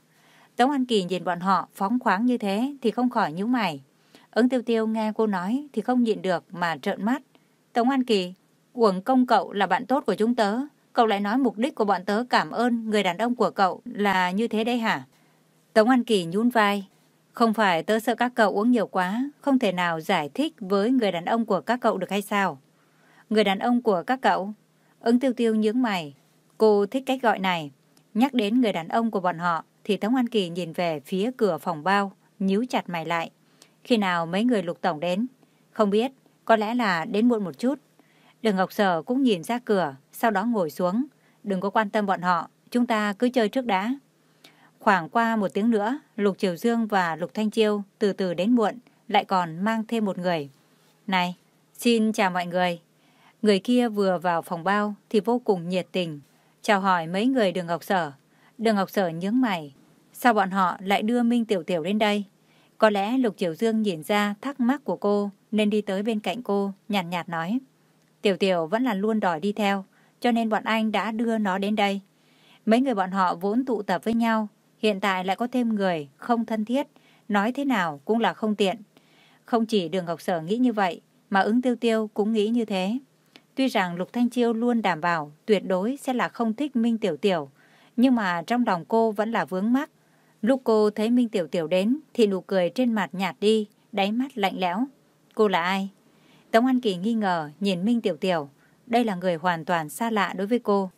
Tống An Kỳ nhìn bọn họ phóng khoáng như thế thì không khỏi nhíu mày. Ứng tiêu tiêu nghe cô nói thì không nhịn được mà trợn mắt. Tống An Kỳ, Uổng công cậu là bạn tốt của chúng tớ. Cậu lại nói mục đích của bọn tớ cảm ơn người đàn ông của cậu là như thế đấy hả? Tống An Kỳ nhún vai. Không phải tớ sợ các cậu uống nhiều quá, không thể nào giải thích với người đàn ông của các cậu được hay sao? Người đàn ông của các cậu? Ứng tiêu tiêu nhướng mày. Cô thích cách gọi này. Nhắc đến người đàn ông của bọn họ thì Tống An Kỳ nhìn về phía cửa phòng bao, nhíu chặt mày lại. Khi nào mấy người lục tổng đến? Không biết, có lẽ là đến muộn một chút. Đường Ngọc Sở cũng nhìn ra cửa, sau đó ngồi xuống. Đừng có quan tâm bọn họ, chúng ta cứ chơi trước đã. Khoảng qua một tiếng nữa, Lục Triều Dương và Lục Thanh Chiêu từ từ đến muộn, lại còn mang thêm một người. Này, xin chào mọi người. Người kia vừa vào phòng bao thì vô cùng nhiệt tình, chào hỏi mấy người đường Ngọc Sở. Đường Ngọc Sở nhướng mày. Sao bọn họ lại đưa Minh Tiểu Tiểu đến đây? Có lẽ Lục Triều Dương nhìn ra thắc mắc của cô nên đi tới bên cạnh cô, nhàn nhạt, nhạt nói. Tiểu Tiểu vẫn là luôn đòi đi theo, cho nên bọn anh đã đưa nó đến đây. Mấy người bọn họ vốn tụ tập với nhau, hiện tại lại có thêm người không thân thiết, nói thế nào cũng là không tiện. Không chỉ Đường Ngọc Sở nghĩ như vậy, mà ứng tiêu tiêu cũng nghĩ như thế. Tuy rằng Lục Thanh Chiêu luôn đảm bảo tuyệt đối sẽ là không thích Minh Tiểu Tiểu, nhưng mà trong lòng cô vẫn là vướng mắc. Lúc cô thấy Minh Tiểu Tiểu đến thì nụ cười trên mặt nhạt đi, đáy mắt lạnh lẽo. Cô là ai? Tống An Kỳ nghi ngờ nhìn Minh Tiểu Tiểu. Đây là người hoàn toàn xa lạ đối với cô.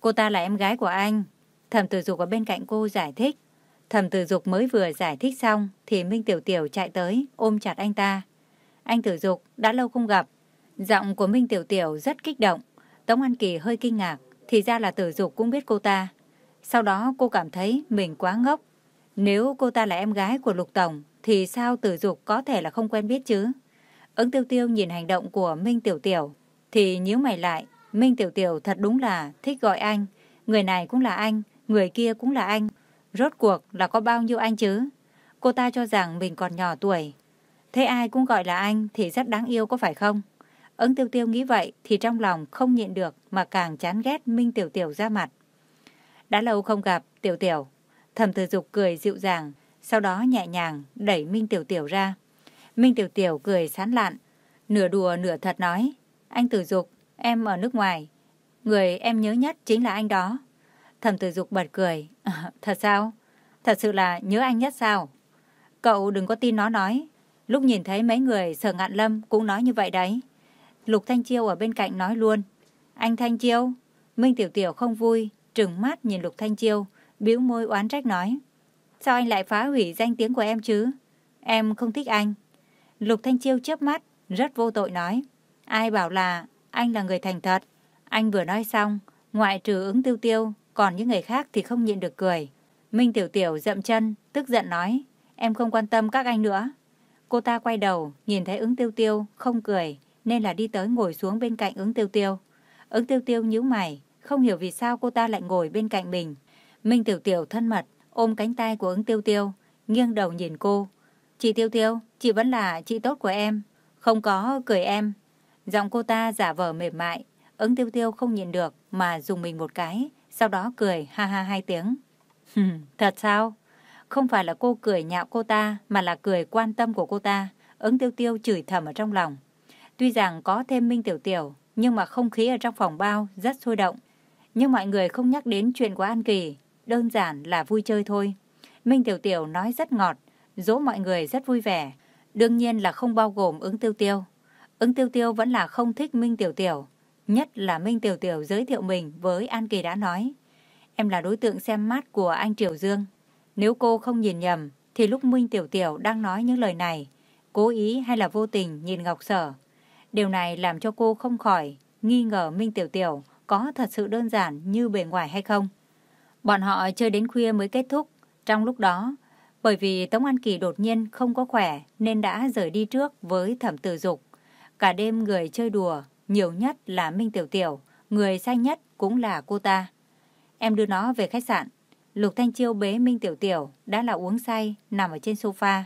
Cô ta là em gái của anh. Thẩm Tử Dục ở bên cạnh cô giải thích. Thẩm Tử Dục mới vừa giải thích xong thì Minh Tiểu Tiểu chạy tới ôm chặt anh ta. Anh Tử Dục đã lâu không gặp. Giọng của Minh Tiểu Tiểu rất kích động. Tống An Kỳ hơi kinh ngạc. Thì ra là Tử Dục cũng biết cô ta. Sau đó cô cảm thấy mình quá ngốc. Nếu cô ta là em gái của Lục Tổng thì sao Tử Dục có thể là không quen biết chứ? Ứng tiêu tiêu nhìn hành động của Minh Tiểu Tiểu thì nhíu mày lại. Minh Tiểu Tiểu thật đúng là thích gọi anh. Người này cũng là anh, người kia cũng là anh. Rốt cuộc là có bao nhiêu anh chứ? Cô ta cho rằng mình còn nhỏ tuổi. Thế ai cũng gọi là anh thì rất đáng yêu có phải không? Ứng tiêu tiêu nghĩ vậy thì trong lòng không nhịn được mà càng chán ghét Minh Tiểu Tiểu ra mặt. Đã lâu không gặp, Tiểu Tiểu. Thẩm Tử Dục cười dịu dàng, sau đó nhẹ nhàng đẩy Minh Tiểu Tiểu ra. Minh Tiểu Tiểu cười sán lạn, nửa đùa nửa thật nói, anh Tử Dục, em ở nước ngoài, người em nhớ nhất chính là anh đó. Thẩm Tử Dục bật cười, à, thật sao? Thật sự là nhớ anh nhất sao? Cậu đừng có tin nó nói, lúc nhìn thấy mấy người sở ngạn lâm cũng nói như vậy đấy. Lục Thanh Chiêu ở bên cạnh nói luôn, anh Thanh Chiêu, Minh Tiểu Tiểu không vui, trừng mắt nhìn Lục Thanh Chiêu, bĩu môi oán trách nói. Sao anh lại phá hủy danh tiếng của em chứ? Em không thích anh. Lục Thanh Chiêu chớp mắt, rất vô tội nói. Ai bảo là anh là người thành thật. Anh vừa nói xong, ngoại trừ ứng tiêu tiêu, còn những người khác thì không nhịn được cười. Minh Tiểu Tiểu dậm chân, tức giận nói. Em không quan tâm các anh nữa. Cô ta quay đầu, nhìn thấy ứng tiêu tiêu, không cười, nên là đi tới ngồi xuống bên cạnh ứng tiêu tiêu. Ứng tiêu tiêu nhíu mày, không hiểu vì sao cô ta lại ngồi bên cạnh mình. Minh Tiểu Tiểu thân mật, ôm cánh tay của ứng tiêu tiêu, nghiêng đầu nhìn cô. Chị Tiêu Tiêu, chị vẫn là chị tốt của em, không có cười em. Giọng cô ta giả vờ mềm mại, ứng tiêu tiêu không nhìn được mà dùng mình một cái, sau đó cười ha ha hai tiếng. Thật sao? Không phải là cô cười nhạo cô ta, mà là cười quan tâm của cô ta. Ứng tiêu tiêu chửi thầm ở trong lòng. Tuy rằng có thêm Minh Tiểu Tiểu, nhưng mà không khí ở trong phòng bao rất sôi động. Nhưng mọi người không nhắc đến chuyện của An Kỳ, đơn giản là vui chơi thôi. Minh Tiểu Tiểu nói rất ngọt, dỗ mọi người rất vui vẻ. Đương nhiên là không bao gồm ứng tiêu tiêu. Ứng tiêu tiêu vẫn là không thích Minh Tiểu Tiểu. Nhất là Minh Tiểu Tiểu giới thiệu mình với An Kỳ đã nói. Em là đối tượng xem mắt của anh Triều Dương. Nếu cô không nhìn nhầm, thì lúc Minh Tiểu Tiểu đang nói những lời này, cố ý hay là vô tình nhìn Ngọc Sở. Điều này làm cho cô không khỏi nghi ngờ Minh Tiểu Tiểu có thật sự đơn giản như bề ngoài hay không. Bọn họ chơi đến khuya mới kết thúc. Trong lúc đó, bởi vì Tống An Kỳ đột nhiên không có khỏe nên đã rời đi trước với thẩm tử dục. Cả đêm người chơi đùa, nhiều nhất là Minh Tiểu Tiểu, người say nhất cũng là cô ta. Em đưa nó về khách sạn. Lục Thanh Chiêu bế Minh Tiểu Tiểu đã là uống say, nằm ở trên sofa.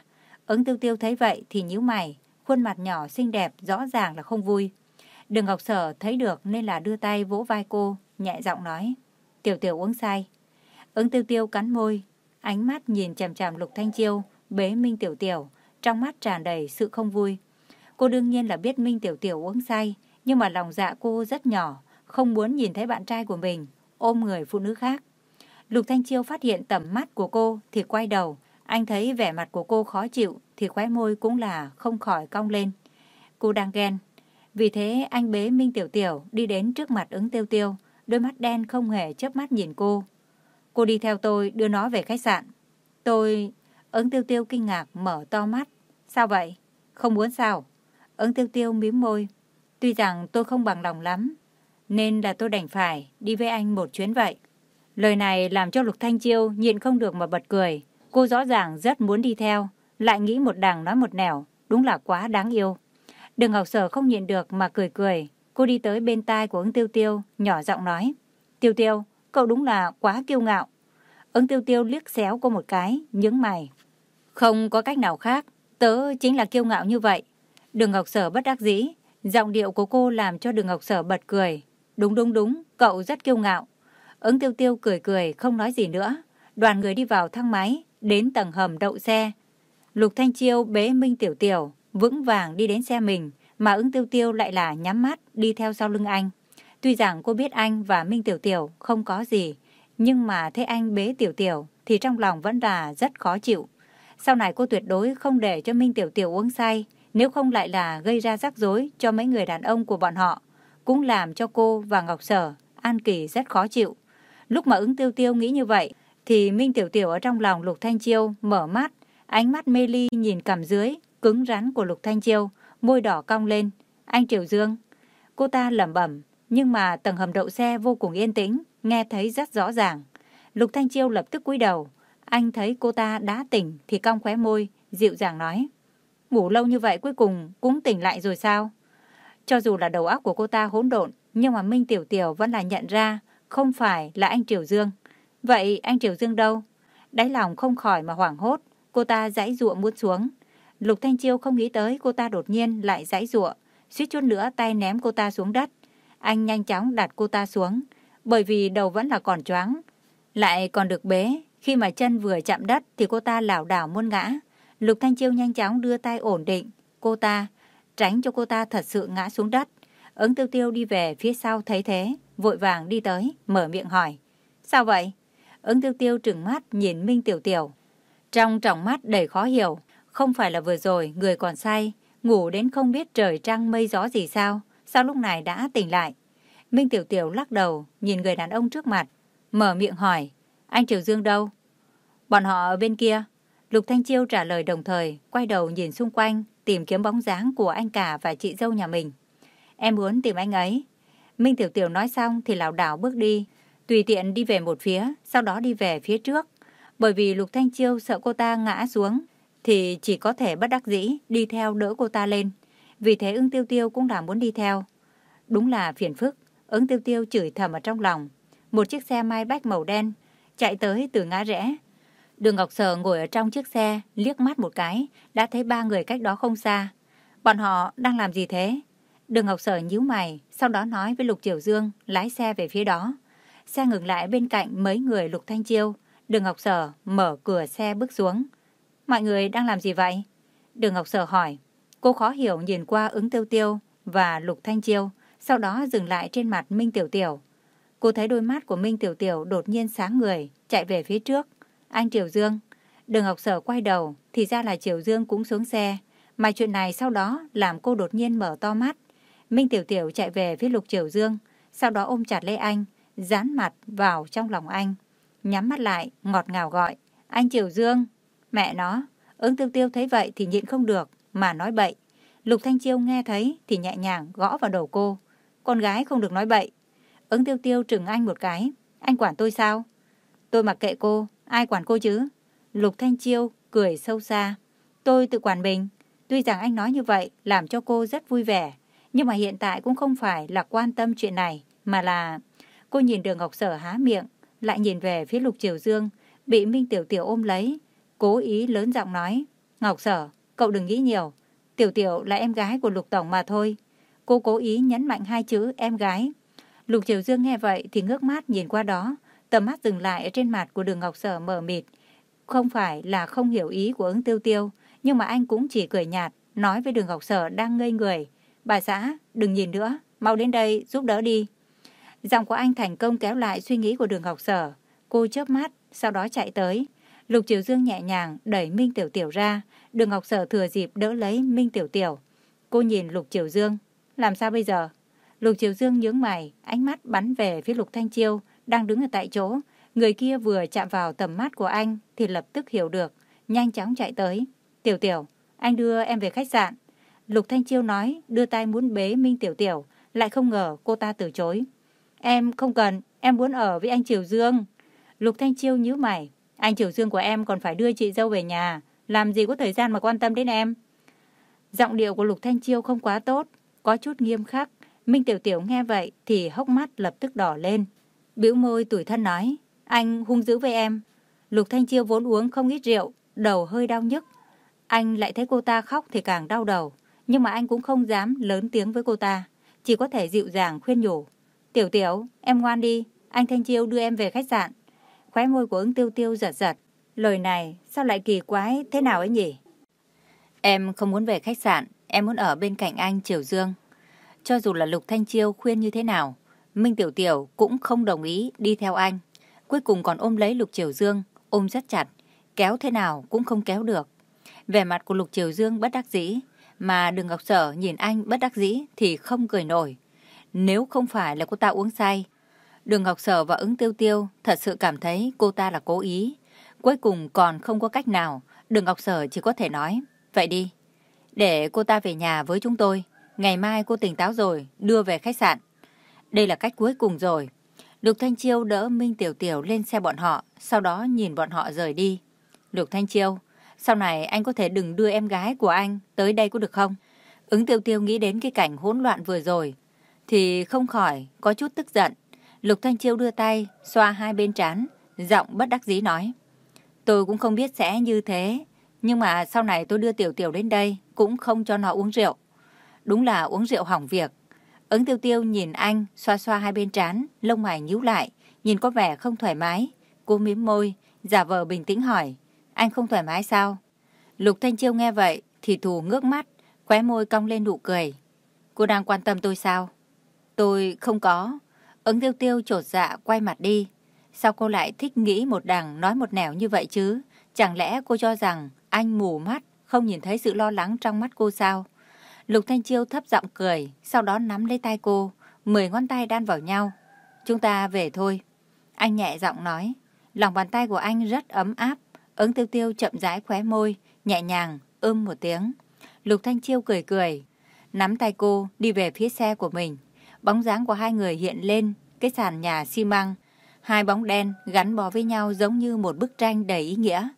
Ứng tiêu tiêu thấy vậy thì nhíu mày, khuôn mặt nhỏ xinh đẹp rõ ràng là không vui. Đường Ngọc Sở thấy được nên là đưa tay vỗ vai cô, nhẹ giọng nói. Tiểu Tiểu uống say. Ứng tiêu tiêu cắn môi, ánh mắt nhìn chằm chằm Lục Thanh Chiêu, bế Minh Tiểu Tiểu, trong mắt tràn đầy sự không vui. Cô đương nhiên là biết Minh Tiểu Tiểu uống say, nhưng mà lòng dạ cô rất nhỏ, không muốn nhìn thấy bạn trai của mình ôm người phụ nữ khác. Lục Thanh Chiêu phát hiện tầm mắt của cô thì quay đầu, anh thấy vẻ mặt của cô khó chịu thì khóe môi cũng là không khỏi cong lên. Cô đang ghen. Vì thế anh bế Minh Tiểu Tiểu đi đến trước mặt ứng tiêu tiêu, đôi mắt đen không hề chớp mắt nhìn cô. Cô đi theo tôi đưa nó về khách sạn. Tôi... Ứng tiêu tiêu kinh ngạc mở to mắt. Sao vậy? Không muốn sao? Ứng tiêu tiêu mím môi. Tuy rằng tôi không bằng lòng lắm, nên là tôi đành phải đi với anh một chuyến vậy. Lời này làm cho Lục Thanh Chiêu nhịn không được mà bật cười. Cô rõ ràng rất muốn đi theo, lại nghĩ một đằng nói một nẻo, đúng là quá đáng yêu. Đường Ngọc Sở không nhịn được mà cười cười. Cô đi tới bên tai của ứng tiêu tiêu, nhỏ giọng nói. Tiêu tiêu, cậu đúng là quá kiêu ngạo. Ứng tiêu tiêu liếc xéo cô một cái, nhướng mày. Không có cách nào khác, tớ chính là kiêu ngạo như vậy. Đường Ngọc Sở bất đắc dĩ, giọng điệu của cô làm cho Đường Ngọc Sở bật cười. Đúng đúng đúng, cậu rất kiêu ngạo. Ứng tiêu tiêu cười cười, không nói gì nữa. Đoàn người đi vào thang máy, đến tầng hầm đậu xe. Lục Thanh Chiêu bế Minh Tiểu Tiểu, vững vàng đi đến xe mình, mà ứng tiêu tiêu lại là nhắm mắt đi theo sau lưng anh. Tuy rằng cô biết anh và Minh Tiểu Tiểu không có gì, nhưng mà thấy anh bế Tiểu Tiểu thì trong lòng vẫn là rất khó chịu. Sau này cô tuyệt đối không để cho Minh Tiểu Tiểu uống say, nếu không lại là gây ra rắc rối cho mấy người đàn ông của bọn họ, cũng làm cho cô và Ngọc Sở, An Kỳ rất khó chịu. Lúc mà ứng tiêu tiêu nghĩ như vậy, thì Minh Tiểu Tiểu ở trong lòng Lục Thanh Chiêu mở mắt, ánh mắt mê ly nhìn cầm dưới, cứng rắn của Lục Thanh Chiêu, môi đỏ cong lên. Anh Triều Dương. Cô ta lẩm bẩm, nhưng mà tầng hầm đậu xe vô cùng yên tĩnh, nghe thấy rất rõ ràng. Lục Thanh Chiêu lập tức cúi đầu. Anh thấy cô ta đã tỉnh thì cong khóe môi, dịu dàng nói. Ngủ lâu như vậy cuối cùng cũng tỉnh lại rồi sao? Cho dù là đầu óc của cô ta hỗn độn, nhưng mà Minh Tiểu Tiểu vẫn là nhận ra không phải là anh Triều Dương. Vậy anh Triều Dương đâu? Đáy lòng không khỏi mà hoảng hốt, cô ta giãy giụa muốn xuống. Lục Thanh Chiêu không nghĩ tới cô ta đột nhiên lại giãy giụa, suýt chút nữa tay ném cô ta xuống đất. Anh nhanh chóng đặt cô ta xuống, bởi vì đầu vẫn là còn choáng, lại còn được bế. Khi mà chân vừa chạm đất thì cô ta lảo đảo muôn ngã. Lục Thanh Chiêu nhanh chóng đưa tay ổn định cô ta, tránh cho cô ta thật sự ngã xuống đất. Ứng tiêu tiêu đi về phía sau thấy thế, vội vàng đi tới, mở miệng hỏi. Sao vậy? Ứng tiêu tiêu trừng mắt nhìn Minh Tiểu Tiểu. Trong tròng mắt đầy khó hiểu, không phải là vừa rồi người còn say, ngủ đến không biết trời trăng mây gió gì sao, sao lúc này đã tỉnh lại. Minh Tiểu Tiểu lắc đầu, nhìn người đàn ông trước mặt, mở miệng hỏi, anh Triều Dương đâu? Bọn họ ở bên kia. Lục Thanh Chiêu trả lời đồng thời, quay đầu nhìn xung quanh, tìm kiếm bóng dáng của anh cả và chị dâu nhà mình. Em muốn tìm anh ấy. Minh Tiểu Tiểu nói xong thì lảo đảo bước đi, tùy tiện đi về một phía, sau đó đi về phía trước. Bởi vì Lục Thanh Chiêu sợ cô ta ngã xuống, thì chỉ có thể bất đắc dĩ đi theo đỡ cô ta lên. Vì thế ưng tiêu tiêu cũng là muốn đi theo. Đúng là phiền phức, ứng tiêu tiêu chửi thầm ở trong lòng. Một chiếc xe mai bách màu đen chạy tới từ ngã rẽ. Đường Ngọc Sở ngồi ở trong chiếc xe, liếc mắt một cái, đã thấy ba người cách đó không xa. Bọn họ đang làm gì thế? Đường Ngọc Sở nhíu mày, sau đó nói với Lục Triều Dương lái xe về phía đó. Xe ngừng lại bên cạnh mấy người Lục Thanh Chiêu. Đường Ngọc Sở mở cửa xe bước xuống. Mọi người đang làm gì vậy? Đường Ngọc Sở hỏi. Cô khó hiểu nhìn qua ứng tiêu tiêu và Lục Thanh Chiêu, sau đó dừng lại trên mặt Minh Tiểu Tiểu. Cô thấy đôi mắt của Minh Tiểu Tiểu đột nhiên sáng người, chạy về phía trước. Anh Triều Dương. Đường Ngọc Sở quay đầu, thì ra là Triều Dương cũng xuống xe. Mà chuyện này sau đó làm cô đột nhiên mở to mắt. Minh Tiểu Tiểu chạy về phía Lục Triều Dương, sau đó ôm chặt lấy anh, dán mặt vào trong lòng anh. Nhắm mắt lại, ngọt ngào gọi. Anh Triều Dương. Mẹ nó, ứng tiêu tiêu thấy vậy thì nhịn không được, mà nói bậy. Lục Thanh Chiêu nghe thấy thì nhẹ nhàng gõ vào đầu cô. Con gái không được nói bậy. Ứng tiêu tiêu trừng anh một cái. Anh quản tôi sao? Tôi mặc kệ cô, ai quản cô chứ? Lục Thanh Chiêu cười sâu xa. Tôi tự quản mình. Tuy rằng anh nói như vậy làm cho cô rất vui vẻ. Nhưng mà hiện tại cũng không phải là quan tâm chuyện này, mà là... Cô nhìn đường Ngọc Sở há miệng, lại nhìn về phía Lục Triều Dương, bị Minh Tiểu Tiểu ôm lấy, cố ý lớn giọng nói. Ngọc Sở, cậu đừng nghĩ nhiều. Tiểu Tiểu là em gái của Lục Tổng mà thôi. Cô cố ý nhấn mạnh hai chữ em gái. Lục Triều Dương nghe vậy thì ngước mắt nhìn qua đó, tầm mắt dừng lại ở trên mặt của đường Ngọc Sở mở mịt. Không phải là không hiểu ý của ứng tiêu tiêu, nhưng mà anh cũng chỉ cười nhạt, nói với đường Ngọc Sở đang ngây người. Bà xã, đừng nhìn nữa, mau đến đây giúp đỡ đi. Giọng của anh thành công kéo lại suy nghĩ của đường Ngọc Sở. Cô chớp mắt, sau đó chạy tới. Lục Triều Dương nhẹ nhàng đẩy Minh Tiểu Tiểu ra. Đường Ngọc Sở thừa dịp đỡ lấy Minh Tiểu Tiểu. Cô nhìn Lục Triều Dương. Làm sao bây giờ? Lục Triều Dương nhướng mày, ánh mắt bắn về phía Lục Thanh Chiêu, đang đứng ở tại chỗ. Người kia vừa chạm vào tầm mắt của anh thì lập tức hiểu được, nhanh chóng chạy tới. Tiểu Tiểu, anh đưa em về khách sạn. Lục Thanh Chiêu nói, đưa tay muốn bế Minh Tiểu Tiểu, lại không ngờ cô ta từ chối. Em không cần, em muốn ở với anh Triều Dương. Lục Thanh Chiêu nhíu mày, anh Triều Dương của em còn phải đưa chị dâu về nhà, làm gì có thời gian mà quan tâm đến em. Giọng điệu của Lục Thanh Chiêu không quá tốt, có chút nghiêm khắc. Minh Tiểu Tiểu nghe vậy thì hốc mắt lập tức đỏ lên. Biểu môi tủi thân nói, anh hung dữ với em. Lục Thanh Chiêu vốn uống không ít rượu, đầu hơi đau nhức. Anh lại thấy cô ta khóc thì càng đau đầu, nhưng mà anh cũng không dám lớn tiếng với cô ta, chỉ có thể dịu dàng khuyên nhủ. Tiểu tiểu, em ngoan đi, anh Thanh Chiêu đưa em về khách sạn. Khóe môi của ứng tiêu tiêu giật giật. Lời này sao lại kỳ quái thế nào ấy nhỉ? Em không muốn về khách sạn, em muốn ở bên cạnh anh Triều Dương. Cho dù là Lục Thanh Chiêu khuyên như thế nào, Minh Tiểu Tiểu cũng không đồng ý đi theo anh. Cuối cùng còn ôm lấy Lục Triều Dương, ôm rất chặt, kéo thế nào cũng không kéo được. Vẻ mặt của Lục Triều Dương bất đắc dĩ, mà Đường Ngọc Sở nhìn anh bất đắc dĩ thì không cười nổi. Nếu không phải là cô ta uống say, Đường Ngọc Sở và ứng tiêu tiêu thật sự cảm thấy cô ta là cố ý. Cuối cùng còn không có cách nào, Đường Ngọc Sở chỉ có thể nói, vậy đi, để cô ta về nhà với chúng tôi. Ngày mai cô tỉnh táo rồi, đưa về khách sạn. Đây là cách cuối cùng rồi. Lục Thanh Chiêu đỡ Minh Tiểu Tiểu lên xe bọn họ, sau đó nhìn bọn họ rời đi. Lục Thanh Chiêu, sau này anh có thể đừng đưa em gái của anh tới đây có được không? Ứng Tiêu Tiêu nghĩ đến cái cảnh hỗn loạn vừa rồi, thì không khỏi có chút tức giận. Lục Thanh Chiêu đưa tay, xoa hai bên trán, giọng bất đắc dĩ nói. Tôi cũng không biết sẽ như thế, nhưng mà sau này tôi đưa Tiểu Tiểu đến đây, cũng không cho nó uống rượu. Đúng là uống rượu hỏng việc. Ứng tiêu tiêu nhìn anh, xoa xoa hai bên trán, lông mày nhíu lại, nhìn có vẻ không thoải mái. Cô mím môi, giả vờ bình tĩnh hỏi, anh không thoải mái sao? Lục Thanh Chiêu nghe vậy, thì thù ngước mắt, khóe môi cong lên nụ cười. Cô đang quan tâm tôi sao? Tôi không có. Ứng tiêu tiêu trột dạ quay mặt đi. Sao cô lại thích nghĩ một đằng nói một nẻo như vậy chứ? Chẳng lẽ cô cho rằng anh mù mắt, không nhìn thấy sự lo lắng trong mắt cô sao? Lục Thanh Chiêu thấp giọng cười, sau đó nắm lấy tay cô, mười ngón tay đan vào nhau. Chúng ta về thôi. Anh nhẹ giọng nói, lòng bàn tay của anh rất ấm áp. Ứng tiêu tiêu chậm rãi khóe môi, nhẹ nhàng, ưm một tiếng. Lục Thanh Chiêu cười cười, nắm tay cô đi về phía xe của mình. Bóng dáng của hai người hiện lên cái sàn nhà xi măng. Hai bóng đen gắn bó với nhau giống như một bức tranh đầy ý nghĩa.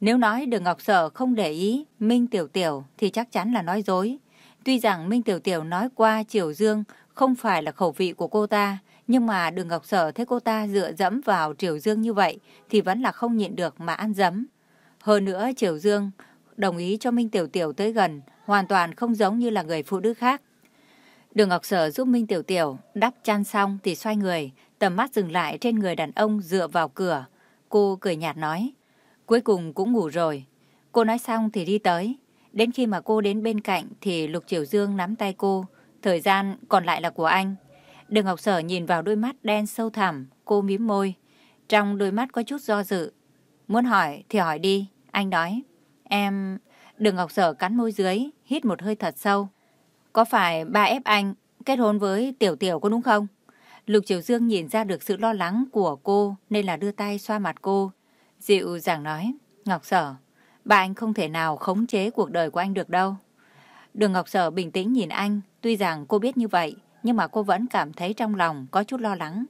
Nếu nói Đường Ngọc Sở không để ý Minh Tiểu Tiểu thì chắc chắn là nói dối. Tuy rằng Minh Tiểu Tiểu nói qua Triều Dương không phải là khẩu vị của cô ta, nhưng mà Đường Ngọc Sở thấy cô ta dựa dẫm vào Triều Dương như vậy thì vẫn là không nhịn được mà ăn dấm. Hơn nữa Triều Dương đồng ý cho Minh Tiểu Tiểu tới gần, hoàn toàn không giống như là người phụ nữ khác. Đường Ngọc Sở giúp Minh Tiểu Tiểu đắp chăn xong thì xoay người, tầm mắt dừng lại trên người đàn ông dựa vào cửa. Cô cười nhạt nói, cuối cùng cũng ngủ rồi. Cô nói xong thì đi tới. Đến khi mà cô đến bên cạnh thì Lục Triều Dương nắm tay cô. Thời gian còn lại là của anh. Đường Ngọc Sở nhìn vào đôi mắt đen sâu thẳm, cô mím môi. Trong đôi mắt có chút do dự. Muốn hỏi thì hỏi đi, anh nói. Em... Đường Ngọc Sở cắn môi dưới, hít một hơi thật sâu. Có phải ba ép anh kết hôn với Tiểu Tiểu có đúng không? Lục Triều Dương nhìn ra được sự lo lắng của cô nên là đưa tay xoa mặt cô. Dịu dàng nói, Ngọc Sở, Ba anh không thể nào khống chế cuộc đời của anh được đâu. Đường Ngọc Sở bình tĩnh nhìn anh, tuy rằng cô biết như vậy, nhưng mà cô vẫn cảm thấy trong lòng có chút lo lắng.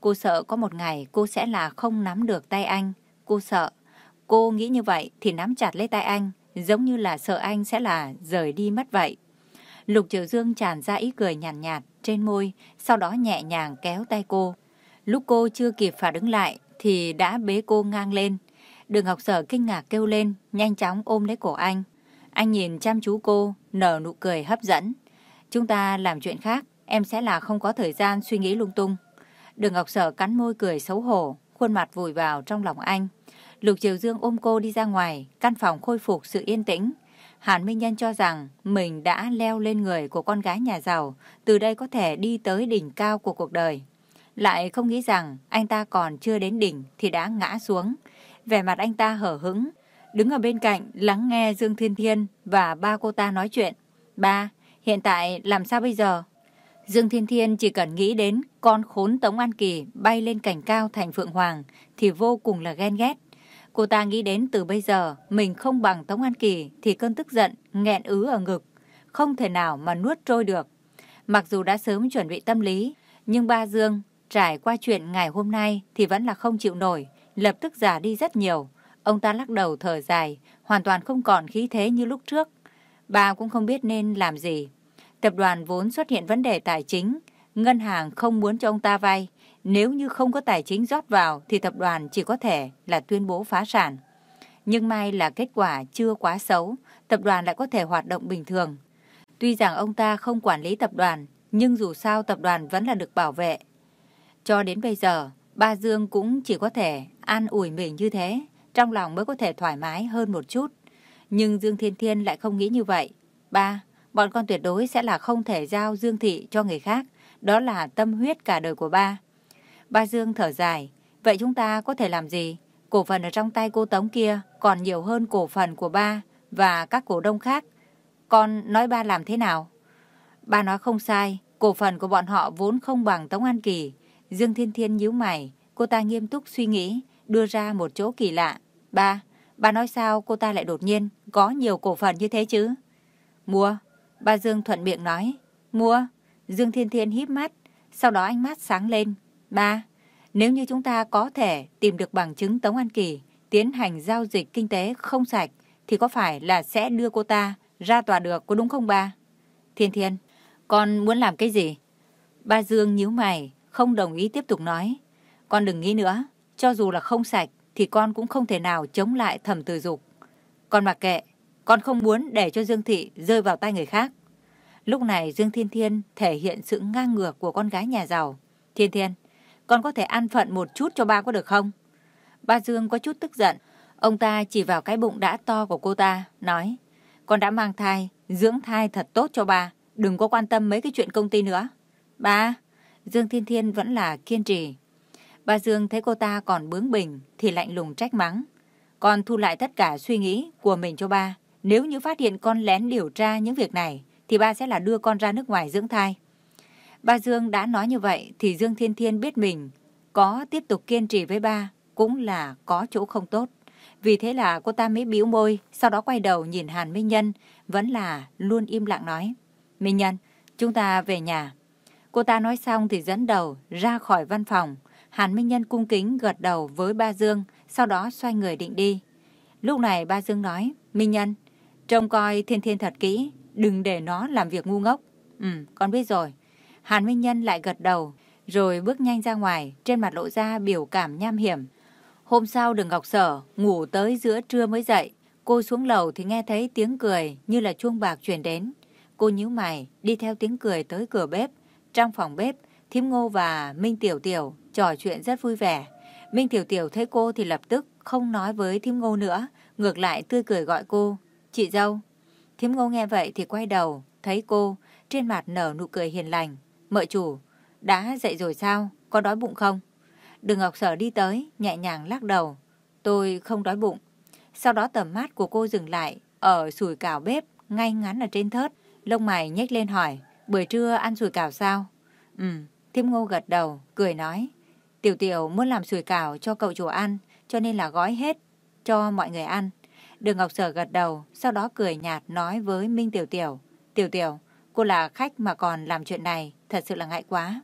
Cô sợ có một ngày cô sẽ là không nắm được tay anh. Cô sợ. Cô nghĩ như vậy thì nắm chặt lấy tay anh, giống như là sợ anh sẽ là rời đi mất vậy. Lục Triều Dương tràn ra ý cười nhàn nhạt, nhạt trên môi, sau đó nhẹ nhàng kéo tay cô. Lúc cô chưa kịp phản ứng lại thì đã bế cô ngang lên, Đường Ngọc Sở kinh ngạc kêu lên, nhanh chóng ôm lấy cổ anh. Anh nhìn chăm chú cô, nở nụ cười hấp dẫn. Chúng ta làm chuyện khác, em sẽ là không có thời gian suy nghĩ lung tung. Đường Ngọc Sở cắn môi cười xấu hổ, khuôn mặt vùi vào trong lòng anh. Lục Triều Dương ôm cô đi ra ngoài, căn phòng khôi phục sự yên tĩnh. Hàn Minh Nhân cho rằng mình đã leo lên người của con gái nhà giàu, từ đây có thể đi tới đỉnh cao của cuộc đời. Lại không nghĩ rằng anh ta còn chưa đến đỉnh thì đã ngã xuống vẻ mặt anh ta hở hững, đứng ở bên cạnh lắng nghe Dương Thiên Thiên và ba cô ta nói chuyện. Ba, hiện tại làm sao bây giờ? Dương Thiên Thiên chỉ cần nghĩ đến con khốn Tống An Kỳ bay lên cảnh cao thành Phượng Hoàng thì vô cùng là ghen ghét. Cô ta nghĩ đến từ bây giờ mình không bằng Tống An Kỳ thì cơn tức giận nghẹn ứ ở ngực, không thể nào mà nuốt trôi được. Mặc dù đã sớm chuẩn bị tâm lý, nhưng ba Dương trải qua chuyện ngày hôm nay thì vẫn là không chịu nổi, lập tức già đi rất nhiều. Ông ta lắc đầu thở dài, hoàn toàn không còn khí thế như lúc trước. Bà cũng không biết nên làm gì. Tập đoàn vốn xuất hiện vấn đề tài chính, ngân hàng không muốn cho ông ta vay, nếu như không có tài chính rót vào thì tập đoàn chỉ có thể là tuyên bố phá sản. Nhưng may là kết quả chưa quá xấu, tập đoàn lại có thể hoạt động bình thường. Tuy rằng ông ta không quản lý tập đoàn, nhưng dù sao tập đoàn vẫn là được bảo vệ. Cho đến bây giờ, ba Dương cũng chỉ có thể an ủi mình như thế, trong lòng mới có thể thoải mái hơn một chút. Nhưng Dương Thiên Thiên lại không nghĩ như vậy. Ba, bọn con tuyệt đối sẽ là không thể giao Dương Thị cho người khác. Đó là tâm huyết cả đời của ba. Ba Dương thở dài. Vậy chúng ta có thể làm gì? Cổ phần ở trong tay cô Tống kia còn nhiều hơn cổ phần của ba và các cổ đông khác. Con nói ba làm thế nào? Ba nói không sai. Cổ phần của bọn họ vốn không bằng Tống An Kỳ. Dương Thiên Thiên nhíu mày. Cô ta nghiêm túc suy nghĩ, đưa ra một chỗ kỳ lạ. Ba, ba nói sao cô ta lại đột nhiên có nhiều cổ phần như thế chứ? Mua. Ba Dương thuận miệng nói. Mua. Dương Thiên Thiên híp mắt. Sau đó ánh mắt sáng lên. Ba, nếu như chúng ta có thể tìm được bằng chứng Tống An Kỳ tiến hành giao dịch kinh tế không sạch, thì có phải là sẽ đưa cô ta ra tòa được, có đúng không ba? Thiên Thiên, con muốn làm cái gì? Ba Dương nhíu mày, không đồng ý tiếp tục nói. Con đừng nghĩ nữa, cho dù là không sạch, thì con cũng không thể nào chống lại thẩm tử dục. Con mặc kệ, con không muốn để cho Dương Thị rơi vào tay người khác. Lúc này Dương Thiên Thiên thể hiện sự ngang ngược của con gái nhà giàu. Thiên Thiên, con có thể an phận một chút cho ba có được không? Ba Dương có chút tức giận. Ông ta chỉ vào cái bụng đã to của cô ta, nói, con đã mang thai, dưỡng thai thật tốt cho ba, đừng có quan tâm mấy cái chuyện công ty nữa. Ba, Dương Thiên Thiên vẫn là kiên trì. Ba Dương thấy cô ta còn bướng bỉnh thì lạnh lùng trách mắng. Con thu lại tất cả suy nghĩ của mình cho ba. Nếu như phát hiện con lén điều tra những việc này, thì ba sẽ là đưa con ra nước ngoài dưỡng thai. Ba Dương đã nói như vậy thì Dương Thiên Thiên biết mình có tiếp tục kiên trì với ba cũng là có chỗ không tốt. Vì thế là cô ta mới bĩu môi, sau đó quay đầu nhìn Hàn Minh Nhân, vẫn là luôn im lặng nói. Minh Nhân, chúng ta về nhà. Cô ta nói xong thì dẫn đầu ra khỏi văn phòng. Hàn Minh Nhân cung kính gật đầu với ba Dương, sau đó xoay người định đi. Lúc này ba Dương nói, Minh Nhân, trông coi thiên thiên thật kỹ, đừng để nó làm việc ngu ngốc. Ừ, con biết rồi. Hàn Minh Nhân lại gật đầu, rồi bước nhanh ra ngoài, trên mặt lộ ra biểu cảm nham hiểm. Hôm sau đường Ngọc Sở ngủ tới giữa trưa mới dậy, cô xuống lầu thì nghe thấy tiếng cười như là chuông bạc truyền đến. Cô nhíu mày, đi theo tiếng cười tới cửa bếp. Trong phòng bếp, Thím Ngô và Minh Tiểu Tiểu trò chuyện rất vui vẻ. Minh Tiểu Tiểu thấy cô thì lập tức không nói với Thím Ngô nữa, ngược lại tươi cười gọi cô, chị dâu. Thím Ngô nghe vậy thì quay đầu, thấy cô, trên mặt nở nụ cười hiền lành. Mợ chủ, đã dậy rồi sao? Có đói bụng không? Đường Ngọc Sở đi tới, nhẹ nhàng lắc đầu. Tôi không đói bụng. Sau đó tầm mắt của cô dừng lại, ở sủi cảo bếp, ngay ngắn ở trên thớt. Lông mày nhếch lên hỏi, buổi trưa ăn sủi cảo sao? Ừ, Thiêm Ngô gật đầu, cười nói. Tiểu Tiểu muốn làm sủi cảo cho cậu chủ ăn, cho nên là gói hết cho mọi người ăn. Đường Ngọc Sở gật đầu, sau đó cười nhạt nói với Minh Tiểu Tiểu. Tiểu Tiểu, cô là khách mà còn làm chuyện này, thật sự là ngại quá.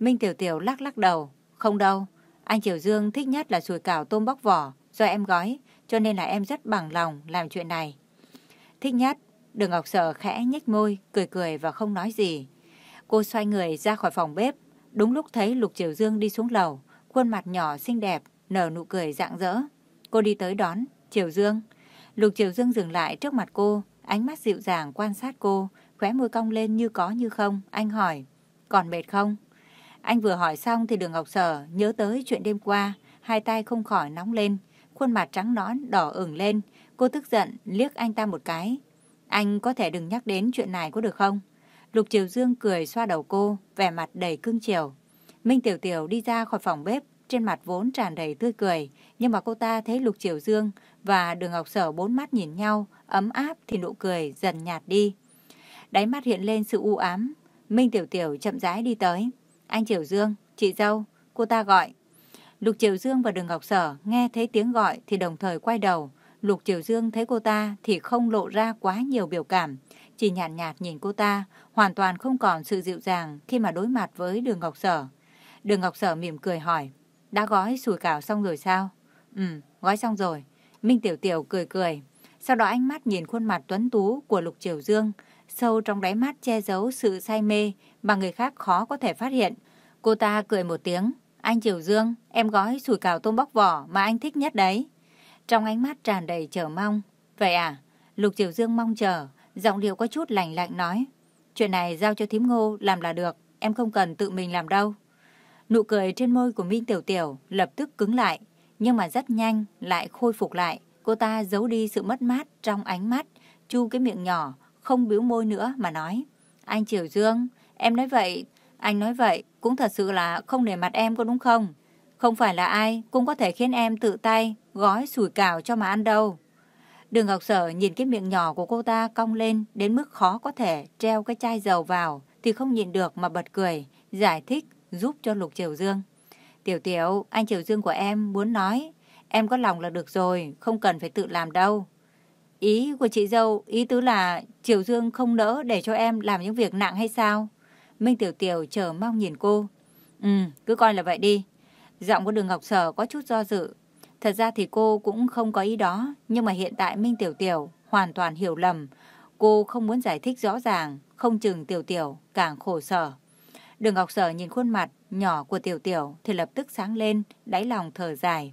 Minh Tiểu Tiểu lắc lắc đầu. Không đâu, anh Triều Dương thích nhất là sùi cảo tôm bóc vỏ do em gói, cho nên là em rất bằng lòng làm chuyện này. Thích nhất, Đường Ngọc Sở khẽ nhếch môi, cười cười và không nói gì. Cô xoay người ra khỏi phòng bếp, đúng lúc thấy Lục Triều Dương đi xuống lầu, khuôn mặt nhỏ xinh đẹp, nở nụ cười rạng rỡ. Cô đi tới đón, Triều Dương. Lục Triều Dương dừng lại trước mặt cô, ánh mắt dịu dàng quan sát cô, khóe môi cong lên như có như không. Anh hỏi, còn mệt không? Anh vừa hỏi xong thì đường Ngọc Sở nhớ tới chuyện đêm qua, hai tay không khỏi nóng lên, khuôn mặt trắng nõn đỏ ửng lên. Cô tức giận liếc anh ta một cái. Anh có thể đừng nhắc đến chuyện này có được không? Lục Triều Dương cười xoa đầu cô, vẻ mặt đầy cưng chiều. Minh Tiểu Tiểu đi ra khỏi phòng bếp, trên mặt vốn tràn đầy tươi cười, nhưng mà cô ta thấy Lục Triều Dương và Đường Ngọc Sở bốn mắt nhìn nhau, ấm áp thì nụ cười dần nhạt đi. Đáy mắt hiện lên sự u ám, Minh Tiểu Tiểu chậm rãi đi tới. Anh Triều Dương, chị dâu, cô ta gọi. Lục Triều Dương và Đường Ngọc Sở nghe thấy tiếng gọi thì đồng thời quay đầu. Lục Triều Dương thấy cô ta thì không lộ ra quá nhiều biểu cảm, chỉ nhàn nhạt, nhạt nhìn cô ta, hoàn toàn không còn sự dịu dàng khi mà đối mặt với Đường Ngọc Sở. Đường Ngọc Sở mỉm cười hỏi, đã gói sủi cảo xong rồi sao? Ừ, gói xong rồi. Minh Tiểu Tiểu cười cười. Sau đó ánh mắt nhìn khuôn mặt tuấn tú của Lục Triều Dương, sâu trong đáy mắt che giấu sự say mê mà người khác khó có thể phát hiện. Cô ta cười một tiếng, Anh Triều Dương, em gói sủi cảo tôm bóc vỏ mà anh thích nhất đấy. Trong ánh mắt tràn đầy chờ mong. Vậy à? Lục Triều Dương mong chờ, giọng điệu có chút lạnh lạnh nói. Chuyện này giao cho thím ngô làm là được, em không cần tự mình làm đâu. Nụ cười trên môi của Minh Tiểu Tiểu lập tức cứng lại, nhưng mà rất nhanh lại khôi phục lại. Cô ta giấu đi sự mất mát trong ánh mắt, chu cái miệng nhỏ, không biếu môi nữa mà nói. Anh Triều Dương, em nói vậy, anh nói vậy cũng thật sự là không để mặt em có đúng không? Không phải là ai cũng có thể khiến em tự tay gói sủi cảo cho mà ăn đâu. Đường Ngọc Sở nhìn cái miệng nhỏ của cô ta cong lên đến mức khó có thể treo cái chai dầu vào thì không nhìn được mà bật cười, giải thích giúp cho Lục Triều Dương. Tiểu Tiểu, anh Triều Dương của em muốn nói, em có lòng là được rồi, không cần phải tự làm đâu. Ý của chị dâu, ý tứ là Triều Dương không nỡ để cho em làm những việc nặng hay sao? Minh Tiểu Tiểu chờ mong nhìn cô. Ừ, cứ coi là vậy đi. Giọng của đường Ngọc Sở có chút do dự. Thật ra thì cô cũng không có ý đó, nhưng mà hiện tại Minh Tiểu Tiểu hoàn toàn hiểu lầm. Cô không muốn giải thích rõ ràng, không chừng Tiểu Tiểu càng khổ sở. Đường Ngọc Sở nhìn khuôn mặt nhỏ của Tiểu Tiểu thì lập tức sáng lên, đáy lòng thở dài.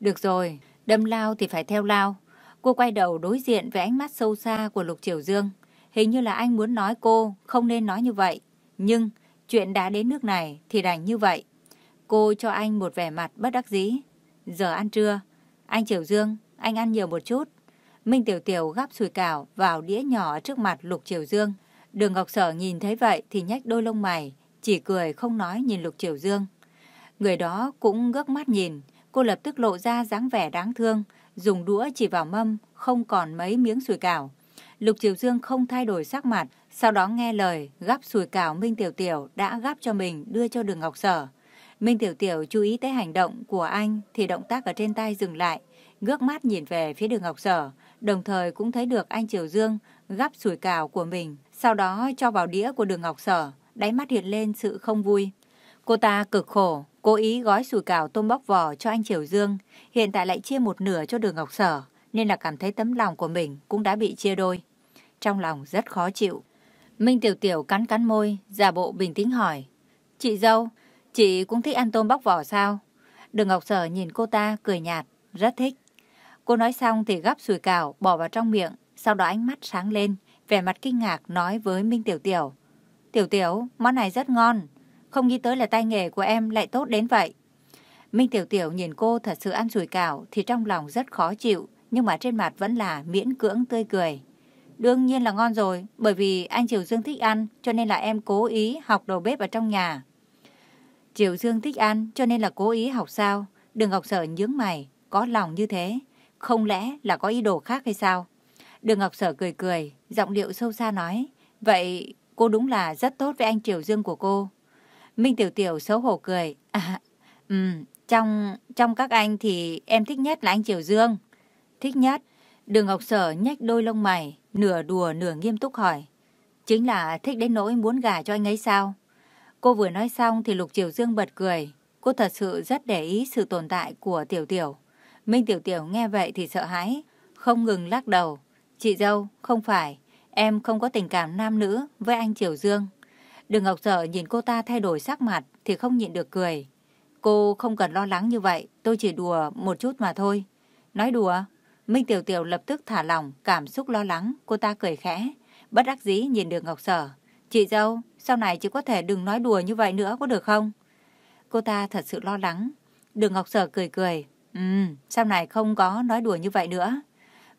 Được rồi, đâm lao thì phải theo lao. Cô quay đầu đối diện với ánh mắt sâu xa của Lục Triều Dương. Hình như là anh muốn nói cô không nên nói như vậy. Nhưng chuyện đã đến nước này thì đành như vậy. Cô cho anh một vẻ mặt bất đắc dĩ. Giờ ăn trưa. Anh Triều Dương, anh ăn nhiều một chút. Minh Tiểu Tiểu gắp sùi cảo vào đĩa nhỏ trước mặt Lục Triều Dương. Đường Ngọc Sở nhìn thấy vậy thì nhách đôi lông mày, chỉ cười không nói nhìn Lục Triều Dương. Người đó cũng ngước mắt nhìn, cô lập tức lộ ra dáng vẻ đáng thương, dùng đũa chỉ vào mâm, không còn mấy miếng sủi cảo. Lục Triều Dương không thay đổi sắc mặt, sau đó nghe lời gắp sủi cảo Minh Tiểu Tiểu đã gắp cho mình đưa cho đường Ngọc Sở. Minh Tiểu Tiểu chú ý tới hành động của anh thì động tác ở trên tay dừng lại, ngước mắt nhìn về phía đường Ngọc Sở, đồng thời cũng thấy được anh Triều Dương gắp sủi cảo của mình, sau đó cho vào đĩa của đường Ngọc Sở, đáy mắt hiện lên sự không vui. Cô ta cực khổ, cố ý gói sủi cảo tôm bóc vỏ cho anh Triều Dương, hiện tại lại chia một nửa cho đường Ngọc Sở, nên là cảm thấy tấm lòng của mình cũng đã bị chia đôi. Trong lòng rất khó chịu. Minh Tiểu Tiểu cắn cắn môi, giả bộ bình tĩnh hỏi. Chị dâu, chị cũng thích ăn tôm bóc vỏ sao? Đường Ngọc Sở nhìn cô ta cười nhạt, rất thích. Cô nói xong thì gắp sủi cảo bỏ vào trong miệng, sau đó ánh mắt sáng lên, vẻ mặt kinh ngạc nói với Minh Tiểu Tiểu. Tiểu Tiểu, món này rất ngon, không nghĩ tới là tay nghề của em lại tốt đến vậy. Minh Tiểu Tiểu nhìn cô thật sự ăn rùi cảo thì trong lòng rất khó chịu, nhưng mà trên mặt vẫn là miễn cưỡng tươi cười. Đương nhiên là ngon rồi, bởi vì anh Triều Dương thích ăn, cho nên là em cố ý học đầu bếp ở trong nhà. Triều Dương thích ăn, cho nên là cố ý học sao? Đường Ngọc Sở nhướng mày, có lòng như thế. Không lẽ là có ý đồ khác hay sao? Đường Ngọc Sở cười cười, giọng điệu sâu xa nói. Vậy cô đúng là rất tốt với anh Triều Dương của cô. Minh Tiểu Tiểu xấu hổ cười. À, um, trong, trong các anh thì em thích nhất là anh Triều Dương. Thích nhất. Đường Ngọc Sở nhếch đôi lông mày, nửa đùa nửa nghiêm túc hỏi. Chính là thích đến nỗi muốn gả cho anh ấy sao? Cô vừa nói xong thì Lục Triều Dương bật cười. Cô thật sự rất để ý sự tồn tại của Tiểu Tiểu. Minh Tiểu Tiểu nghe vậy thì sợ hãi, không ngừng lắc đầu. Chị dâu, không phải, em không có tình cảm nam nữ với anh Triều Dương. Đường Ngọc Sở nhìn cô ta thay đổi sắc mặt thì không nhịn được cười. Cô không cần lo lắng như vậy, tôi chỉ đùa một chút mà thôi. Nói đùa, Minh Tiểu Tiểu lập tức thả lỏng, cảm xúc lo lắng, cô ta cười khẽ. Bất đắc dĩ nhìn đường Ngọc Sở. Chị dâu, sau này chị có thể đừng nói đùa như vậy nữa có được không? Cô ta thật sự lo lắng. Đường Ngọc Sở cười cười. Ừ, sau này không có nói đùa như vậy nữa.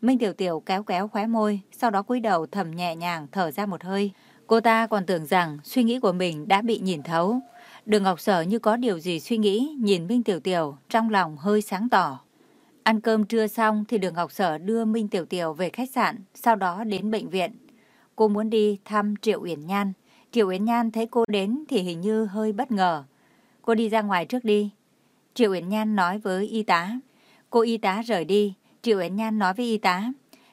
Minh Tiểu Tiểu kéo kéo khóe môi, sau đó cúi đầu thầm nhẹ nhàng thở ra một hơi. Cô ta còn tưởng rằng suy nghĩ của mình đã bị nhìn thấu. Đường Ngọc Sở như có điều gì suy nghĩ, nhìn Minh Tiểu Tiểu, trong lòng hơi sáng tỏ. Ăn cơm trưa xong thì Đường Ngọc Sở đưa Minh Tiểu Tiểu về khách sạn, sau đó đến bệnh viện. Cô muốn đi thăm Triệu Uyển Nhan. Triệu Uyển Nhan thấy cô đến thì hình như hơi bất ngờ. Cô đi ra ngoài trước đi. Triệu Uyển Nhan nói với y tá. Cô y tá rời đi. Triệu Uyển Nhan nói với y tá.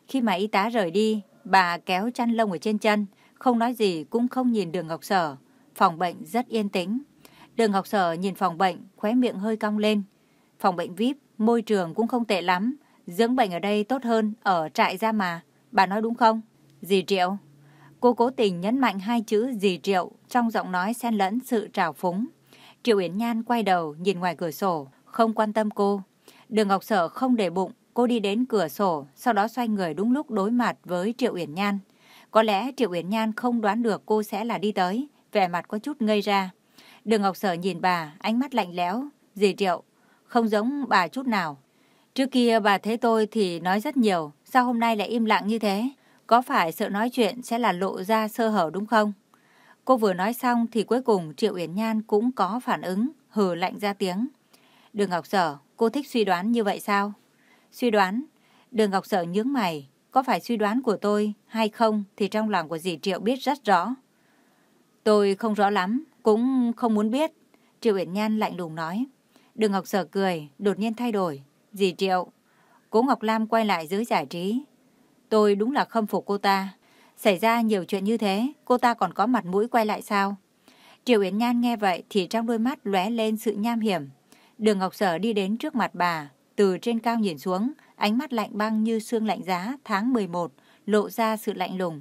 Khi mà y tá rời đi, bà kéo chăn lông ở trên chân, không nói gì cũng không nhìn Đường Ngọc Sở. Phòng bệnh rất yên tĩnh. Đường Ngọc Sở nhìn phòng bệnh, khóe miệng hơi cong lên. Phòng bệnh VIP, môi trường cũng không tệ lắm. Dưỡng bệnh ở đây tốt hơn, ở trại ra mà. Bà nói đúng không? Dì Triệu. Cô cố tình nhấn mạnh hai chữ dì Triệu trong giọng nói xen lẫn sự trào phúng. Triệu Uyển Nhan quay đầu nhìn ngoài cửa sổ, không quan tâm cô. Đường Ngọc Sở không để bụng, cô đi đến cửa sổ, sau đó xoay người đúng lúc đối mặt với Triệu Uyển Nhan. Có lẽ Triệu Uyển Nhan không đoán được cô sẽ là đi tới, vẻ mặt có chút ngây ra. Đường Ngọc Sở nhìn bà, ánh mắt lạnh lẽo. Dì Triệu, không giống bà chút nào. Trước kia bà thấy tôi thì nói rất nhiều, sao hôm nay lại im lặng như thế? Có phải sợ nói chuyện sẽ là lộ ra sơ hở đúng không? Cô vừa nói xong thì cuối cùng Triệu Uyển Nhan cũng có phản ứng, hừ lạnh ra tiếng. Đường Ngọc Sở, cô thích suy đoán như vậy sao? Suy đoán? Đường Ngọc Sở nhướng mày, có phải suy đoán của tôi hay không thì trong lòng của dì Triệu biết rất rõ. Tôi không rõ lắm, cũng không muốn biết. Triệu Uyển Nhan lạnh lùng nói. Đường Ngọc Sở cười, đột nhiên thay đổi. Dì Triệu, cố Ngọc Lam quay lại giới giải trí. Tôi đúng là khâm phục cô ta. Xảy ra nhiều chuyện như thế, cô ta còn có mặt mũi quay lại sao? Triệu Yến Nhan nghe vậy thì trong đôi mắt lóe lên sự nham hiểm. Đường Ngọc Sở đi đến trước mặt bà, từ trên cao nhìn xuống, ánh mắt lạnh băng như xương lạnh giá tháng 11, lộ ra sự lạnh lùng.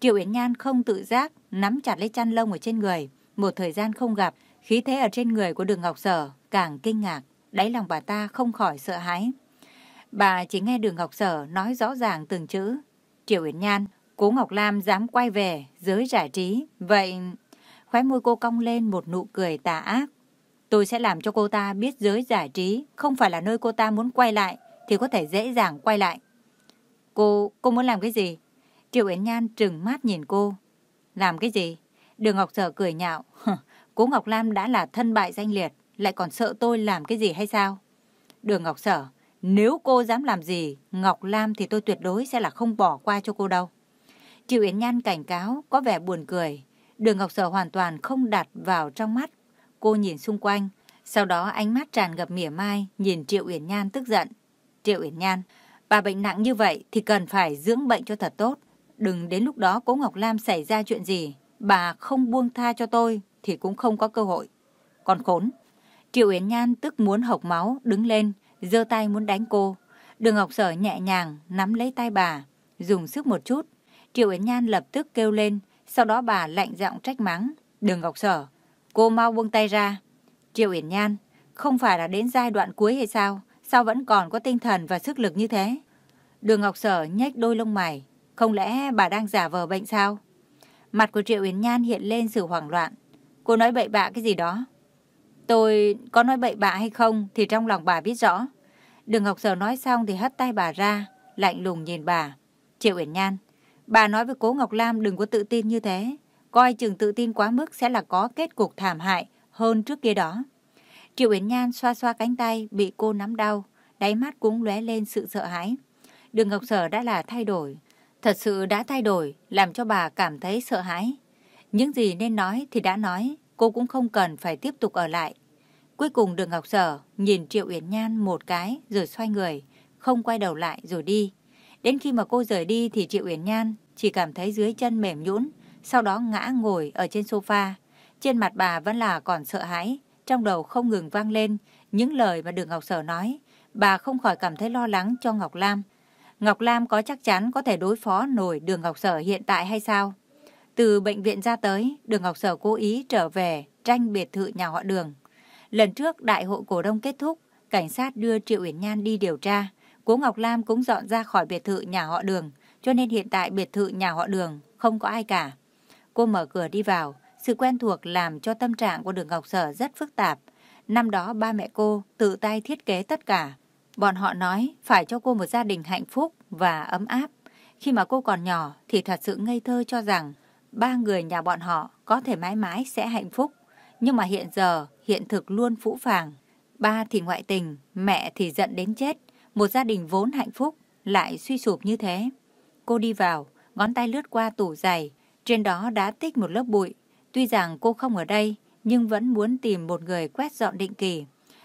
Triệu Yến Nhan không tự giác, nắm chặt lấy chăn lông ở trên người. Một thời gian không gặp, khí thế ở trên người của đường Ngọc Sở càng kinh ngạc. Đáy lòng bà ta không khỏi sợ hãi. Bà chỉ nghe đường Ngọc Sở nói rõ ràng từng chữ. Triệu Yến Nhan, Cố Ngọc Lam dám quay về giới giải trí. Vậy, khóe môi cô cong lên một nụ cười tà ác. Tôi sẽ làm cho cô ta biết giới giải trí không phải là nơi cô ta muốn quay lại thì có thể dễ dàng quay lại. Cô, cô muốn làm cái gì? Triệu Yến Nhan trừng mắt nhìn cô. Làm cái gì? Đường Ngọc Sở cười nhạo. Cố Ngọc Lam đã là thân bại danh liệt, lại còn sợ tôi làm cái gì hay sao? Đường Ngọc Sở, nếu cô dám làm gì, Ngọc Lam thì tôi tuyệt đối sẽ là không bỏ qua cho cô đâu. Triệu Yến Nhan cảnh cáo, có vẻ buồn cười. Đường Ngọc Sở hoàn toàn không đặt vào trong mắt. Cô nhìn xung quanh, sau đó ánh mắt tràn ngập mỉa mai, nhìn Triệu Yến Nhan tức giận. Triệu Uyển Nhan, bà bệnh nặng như vậy thì cần phải dưỡng bệnh cho thật tốt. Đừng đến lúc đó cố Ngọc Lam xảy ra chuyện gì, bà không buông tha cho tôi thì cũng không có cơ hội. Còn khốn. Triệu Uyển Nhan tức muốn hộc máu, đứng lên, giơ tay muốn đánh cô. Đường Ngọc Sở nhẹ nhàng nắm lấy tay bà, dùng sức một chút. Triệu Yến Nhan lập tức kêu lên, sau đó bà lạnh giọng trách mắng. Đường Ngọc Sở, cô mau buông tay ra. Triệu Yến Nhan, không phải là đến giai đoạn cuối hay sao? Sao vẫn còn có tinh thần và sức lực như thế? Đường Ngọc Sở nhếch đôi lông mày. Không lẽ bà đang giả vờ bệnh sao? Mặt của Triệu Yến Nhan hiện lên sự hoảng loạn. Cô nói bậy bạ cái gì đó? Tôi có nói bậy bạ hay không thì trong lòng bà biết rõ. Đường Ngọc Sở nói xong thì hất tay bà ra, lạnh lùng nhìn bà. Triệu Uyển Nhan, bà nói với Cố Ngọc Lam đừng có tự tin như thế. Coi chừng tự tin quá mức sẽ là có kết cục thảm hại hơn trước kia đó. Triệu Uyển Nhan xoa xoa cánh tay bị cô nắm đau, đáy mắt cũng lóe lên sự sợ hãi. Đường Ngọc Sở đã là thay đổi, thật sự đã thay đổi, làm cho bà cảm thấy sợ hãi. Những gì nên nói thì đã nói, cô cũng không cần phải tiếp tục ở lại. Cuối cùng đường Ngọc Sở nhìn Triệu Uyển Nhan một cái rồi xoay người, không quay đầu lại rồi đi. Đến khi mà cô rời đi thì Triệu Uyển Nhan chỉ cảm thấy dưới chân mềm nhũn, sau đó ngã ngồi ở trên sofa. Trên mặt bà vẫn là còn sợ hãi, trong đầu không ngừng vang lên những lời mà đường Ngọc Sở nói. Bà không khỏi cảm thấy lo lắng cho Ngọc Lam. Ngọc Lam có chắc chắn có thể đối phó nổi đường Ngọc Sở hiện tại hay sao? Từ bệnh viện ra tới, đường Ngọc Sở cố ý trở về tranh biệt thự nhà họ đường. Lần trước đại hội cổ đông kết thúc, cảnh sát đưa Triệu Uyển Nhan đi điều tra. Cố Ngọc Lam cũng dọn ra khỏi biệt thự nhà họ đường, cho nên hiện tại biệt thự nhà họ đường không có ai cả. Cô mở cửa đi vào, sự quen thuộc làm cho tâm trạng của đường Ngọc Sở rất phức tạp. Năm đó ba mẹ cô tự tay thiết kế tất cả. Bọn họ nói phải cho cô một gia đình hạnh phúc và ấm áp. Khi mà cô còn nhỏ thì thật sự ngây thơ cho rằng ba người nhà bọn họ có thể mãi mãi sẽ hạnh phúc. Nhưng mà hiện giờ, hiện thực luôn phũ phàng. Ba thì ngoại tình, mẹ thì giận đến chết. Một gia đình vốn hạnh phúc, lại suy sụp như thế. Cô đi vào, ngón tay lướt qua tủ giày. Trên đó đã tích một lớp bụi. Tuy rằng cô không ở đây, nhưng vẫn muốn tìm một người quét dọn định kỳ.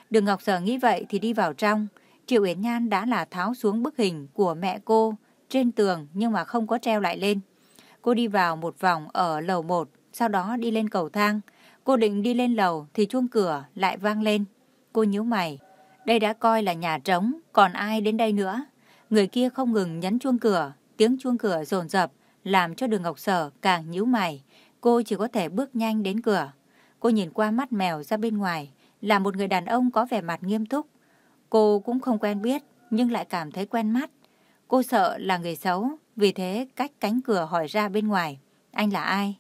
Đường Ngọc Sở nghĩ vậy thì đi vào trong. Triệu Yến Nhan đã là tháo xuống bức hình của mẹ cô trên tường nhưng mà không có treo lại lên. Cô đi vào một vòng ở lầu 1, sau đó đi lên cầu thang. Cô định đi lên lầu thì chuông cửa lại vang lên. Cô nhíu mày. Đây đã coi là nhà trống, còn ai đến đây nữa? Người kia không ngừng nhấn chuông cửa, tiếng chuông cửa rồn rập, làm cho đường Ngọc Sở càng nhíu mày. Cô chỉ có thể bước nhanh đến cửa. Cô nhìn qua mắt mèo ra bên ngoài, là một người đàn ông có vẻ mặt nghiêm túc. Cô cũng không quen biết, nhưng lại cảm thấy quen mắt. Cô sợ là người xấu, vì thế cách cánh cửa hỏi ra bên ngoài. Anh là ai?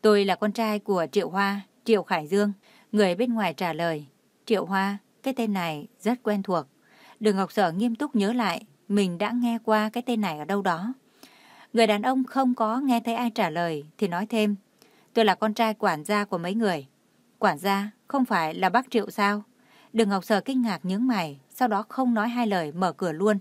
Tôi là con trai của Triệu Hoa, Triệu Khải Dương. Người bên ngoài trả lời. Triệu Hoa, cái tên này rất quen thuộc. Đường Ngọc Sở nghiêm túc nhớ lại, mình đã nghe qua cái tên này ở đâu đó. Người đàn ông không có nghe thấy ai trả lời thì nói thêm. Tôi là con trai quản gia của mấy người. Quản gia, không phải là bác Triệu sao? Đường Ngọc Sở kinh ngạc nhướng mày, sau đó không nói hai lời mở cửa luôn.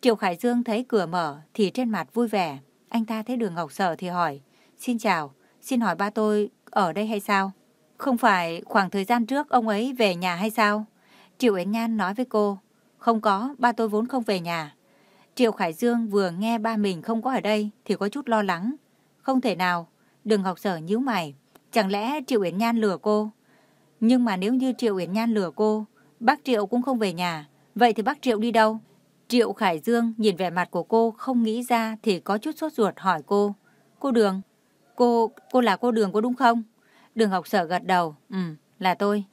Triệu Khải Dương thấy cửa mở thì trên mặt vui vẻ. Anh ta thấy đường Ngọc Sở thì hỏi. Xin chào, xin hỏi ba tôi ở đây hay sao? Không phải khoảng thời gian trước ông ấy về nhà hay sao? Triệu Yến Nhan nói với cô. Không có, ba tôi vốn không về nhà. Triệu Khải Dương vừa nghe ba mình không có ở đây thì có chút lo lắng. Không thể nào, đường Ngọc Sở nhíu mày. Chẳng lẽ Triệu uyển Nhan lừa cô? Nhưng mà nếu như Triệu uyển Nhan lừa cô, bác Triệu cũng không về nhà. Vậy thì bác Triệu đi đâu? Triệu Khải Dương nhìn vẻ mặt của cô không nghĩ ra thì có chút sốt ruột hỏi cô. Cô Đường, cô, cô là cô Đường có đúng không? Đường Ngọc Sở gật đầu, ừ, là tôi.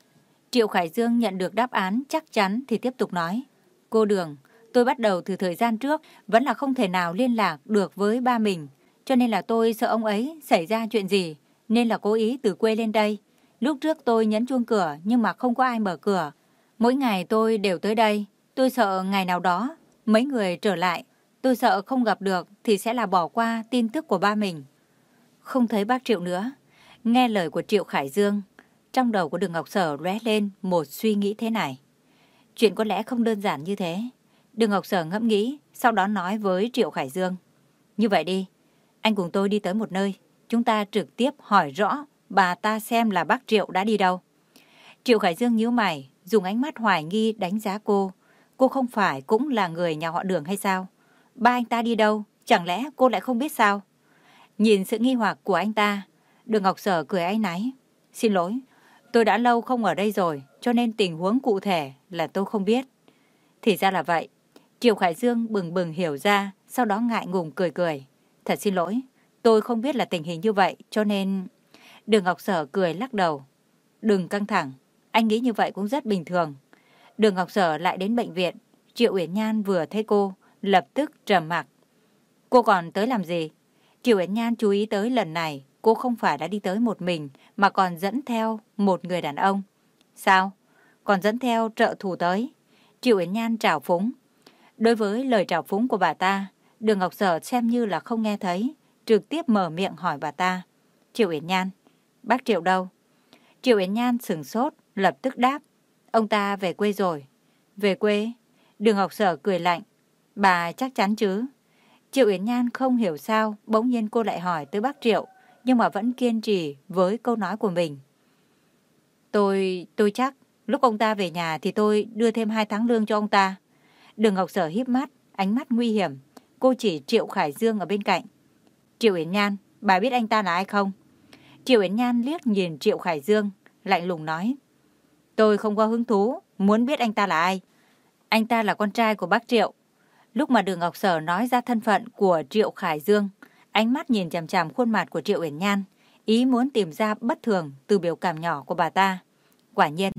Triệu Khải Dương nhận được đáp án chắc chắn thì tiếp tục nói. Cô Đường, tôi bắt đầu từ thời gian trước vẫn là không thể nào liên lạc được với ba mình. Cho nên là tôi sợ ông ấy xảy ra chuyện gì, nên là cố ý từ quê lên đây. Lúc trước tôi nhấn chuông cửa nhưng mà không có ai mở cửa. Mỗi ngày tôi đều tới đây. Tôi sợ ngày nào đó mấy người trở lại. Tôi sợ không gặp được thì sẽ là bỏ qua tin tức của ba mình. Không thấy bác Triệu nữa. Nghe lời của Triệu Khải Dương, trong đầu của Đường Ngọc Sở lóe lên một suy nghĩ thế này. Chuyện có lẽ không đơn giản như thế. Đường Ngọc Sở ngẫm nghĩ, sau đó nói với Triệu Khải Dương. Như vậy đi, anh cùng tôi đi tới một nơi. Chúng ta trực tiếp hỏi rõ bà ta xem là bác Triệu đã đi đâu. Triệu Khải Dương nhíu mày, dùng ánh mắt hoài nghi đánh giá cô. Cô không phải cũng là người nhà họ đường hay sao? Ba anh ta đi đâu? Chẳng lẽ cô lại không biết sao? Nhìn sự nghi hoặc của anh ta, đường Ngọc Sở cười áy náy. Xin lỗi, tôi đã lâu không ở đây rồi, cho nên tình huống cụ thể là tôi không biết. Thì ra là vậy. Triệu Khải Dương bừng bừng hiểu ra, sau đó ngại ngùng cười cười. Thật xin lỗi, tôi không biết là tình hình như vậy, cho nên... Đường Ngọc Sở cười lắc đầu. Đừng căng thẳng, anh nghĩ như vậy cũng rất bình thường. Đường Ngọc Sở lại đến bệnh viện. Triệu Uyển Nhan vừa thấy cô, lập tức trầm mặc. Cô còn tới làm gì? Triệu Uyển Nhan chú ý tới lần này, cô không phải đã đi tới một mình, mà còn dẫn theo một người đàn ông. Sao? Còn dẫn theo trợ thủ tới. Triệu Uyển Nhan trào phúng. Đối với lời trào phúng của bà ta, Đường Ngọc Sở xem như là không nghe thấy, trực tiếp mở miệng hỏi bà ta. Triệu Uyển Nhan, bác Triệu đâu? Triệu Uyển Nhan sừng sốt, lập tức đáp. Ông ta về quê rồi. Về quê? Đường Ngọc Sở cười lạnh. Bà chắc chắn chứ? Triệu Yến Nhan không hiểu sao, bỗng nhiên cô lại hỏi tới bác Triệu, nhưng mà vẫn kiên trì với câu nói của mình. Tôi, tôi chắc, lúc ông ta về nhà thì tôi đưa thêm hai tháng lương cho ông ta. Đường Ngọc Sở híp mắt, ánh mắt nguy hiểm. Cô chỉ Triệu Khải Dương ở bên cạnh. Triệu Yến Nhan, bà biết anh ta là ai không? Triệu Yến Nhan liếc nhìn Triệu Khải Dương, lạnh lùng nói. Tôi không có hứng thú, muốn biết anh ta là ai. Anh ta là con trai của bác Triệu. Lúc mà Đường Ngọc Sở nói ra thân phận của Triệu Khải Dương, ánh mắt nhìn chằm chằm khuôn mặt của Triệu Uyển Nhan, ý muốn tìm ra bất thường từ biểu cảm nhỏ của bà ta. Quả nhiên,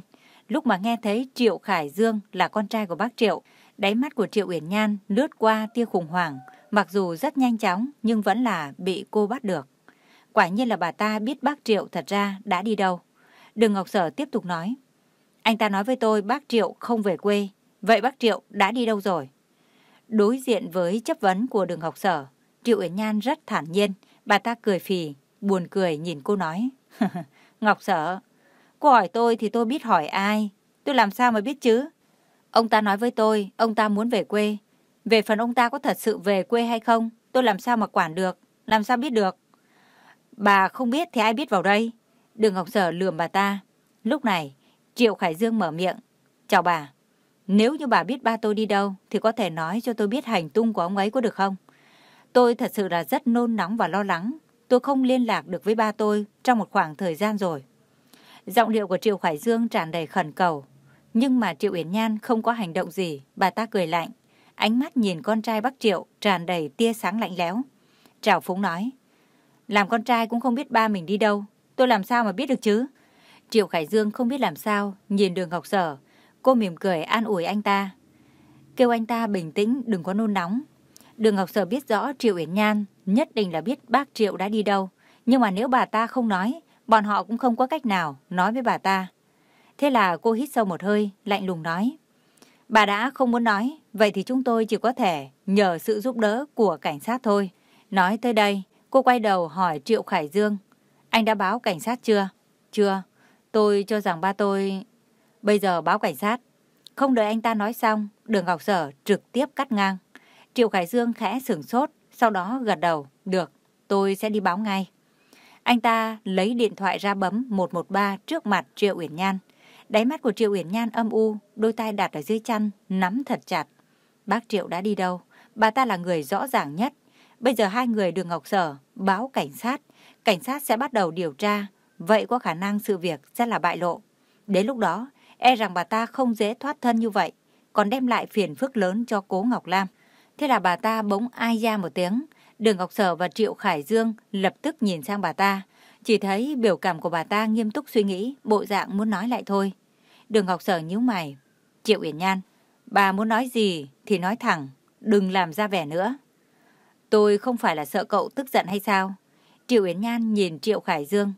lúc mà nghe thấy Triệu Khải Dương là con trai của bác Triệu, đáy mắt của Triệu Uyển Nhan lướt qua tia khủng hoảng, mặc dù rất nhanh chóng nhưng vẫn là bị cô bắt được. Quả nhiên là bà ta biết bác Triệu thật ra đã đi đâu. Đường Ngọc Sở tiếp tục nói. Anh ta nói với tôi bác Triệu không về quê. Vậy bác Triệu đã đi đâu rồi? Đối diện với chất vấn của đường ngọc sở, Triệu Uyển Nhan rất thản nhiên. Bà ta cười phì, buồn cười nhìn cô nói. Ngọc sở, cô hỏi tôi thì tôi biết hỏi ai. Tôi làm sao mà biết chứ? Ông ta nói với tôi, ông ta muốn về quê. Về phần ông ta có thật sự về quê hay không, tôi làm sao mà quản được, làm sao biết được. Bà không biết thì ai biết vào đây. Đường Ngọc Sở lườm bà ta. Lúc này, Triệu Khải Dương mở miệng. Chào bà. Nếu như bà biết ba tôi đi đâu thì có thể nói cho tôi biết hành tung của ông ấy có được không? Tôi thật sự là rất nôn nóng và lo lắng. Tôi không liên lạc được với ba tôi trong một khoảng thời gian rồi. Giọng điệu của Triệu Khải Dương tràn đầy khẩn cầu. Nhưng mà Triệu Uyển Nhan không có hành động gì, bà ta cười lạnh. Ánh mắt nhìn con trai bác Triệu tràn đầy tia sáng lạnh lẽo. Trào Phúng nói, làm con trai cũng không biết ba mình đi đâu. Tôi làm sao mà biết được chứ? Triệu Khải Dương không biết làm sao, nhìn đường Ngọc Sở. Cô mỉm cười an ủi anh ta. Kêu anh ta bình tĩnh, đừng có nôn nóng. Đường Ngọc Sở biết rõ Triệu Uyển Nhan nhất định là biết bác Triệu đã đi đâu. Nhưng mà nếu bà ta không nói, bọn họ cũng không có cách nào nói với bà ta. Thế là cô hít sâu một hơi, lạnh lùng nói. Bà đã không muốn nói, vậy thì chúng tôi chỉ có thể nhờ sự giúp đỡ của cảnh sát thôi. Nói tới đây, cô quay đầu hỏi Triệu Khải Dương. Anh đã báo cảnh sát chưa? Chưa. Tôi cho rằng ba tôi... Bây giờ báo cảnh sát. Không đợi anh ta nói xong, đường Ngọc Sở trực tiếp cắt ngang. Triệu Khải Dương khẽ sửng sốt, sau đó gật đầu. Được, tôi sẽ đi báo ngay. Anh ta lấy điện thoại ra bấm 113 trước mặt Triệu Uyển Nhan. Đáy mắt của Triệu Uyển Nhan âm u, đôi tay đặt ở dưới chăn, nắm thật chặt. Bác Triệu đã đi đâu? Bà ta là người rõ ràng nhất. Bây giờ hai người đường Ngọc Sở báo cảnh sát. Cảnh sát sẽ bắt đầu điều tra. Vậy có khả năng sự việc sẽ là bại lộ. Đến lúc đó, e rằng bà ta không dễ thoát thân như vậy, còn đem lại phiền phức lớn cho cố Ngọc Lam. Thế là bà ta bỗng ai ra một tiếng. Đường Ngọc Sở và Triệu Khải Dương lập tức nhìn sang bà ta. Chỉ thấy biểu cảm của bà ta nghiêm túc suy nghĩ, bộ dạng muốn nói lại thôi. Đường Ngọc Sở nhíu mày. Triệu Uyển Nhan, bà muốn nói gì thì nói thẳng, đừng làm ra vẻ nữa. Tôi không phải là sợ cậu tức giận hay sao? Triệu Uyển Nhan nhìn Triệu Khải Dương.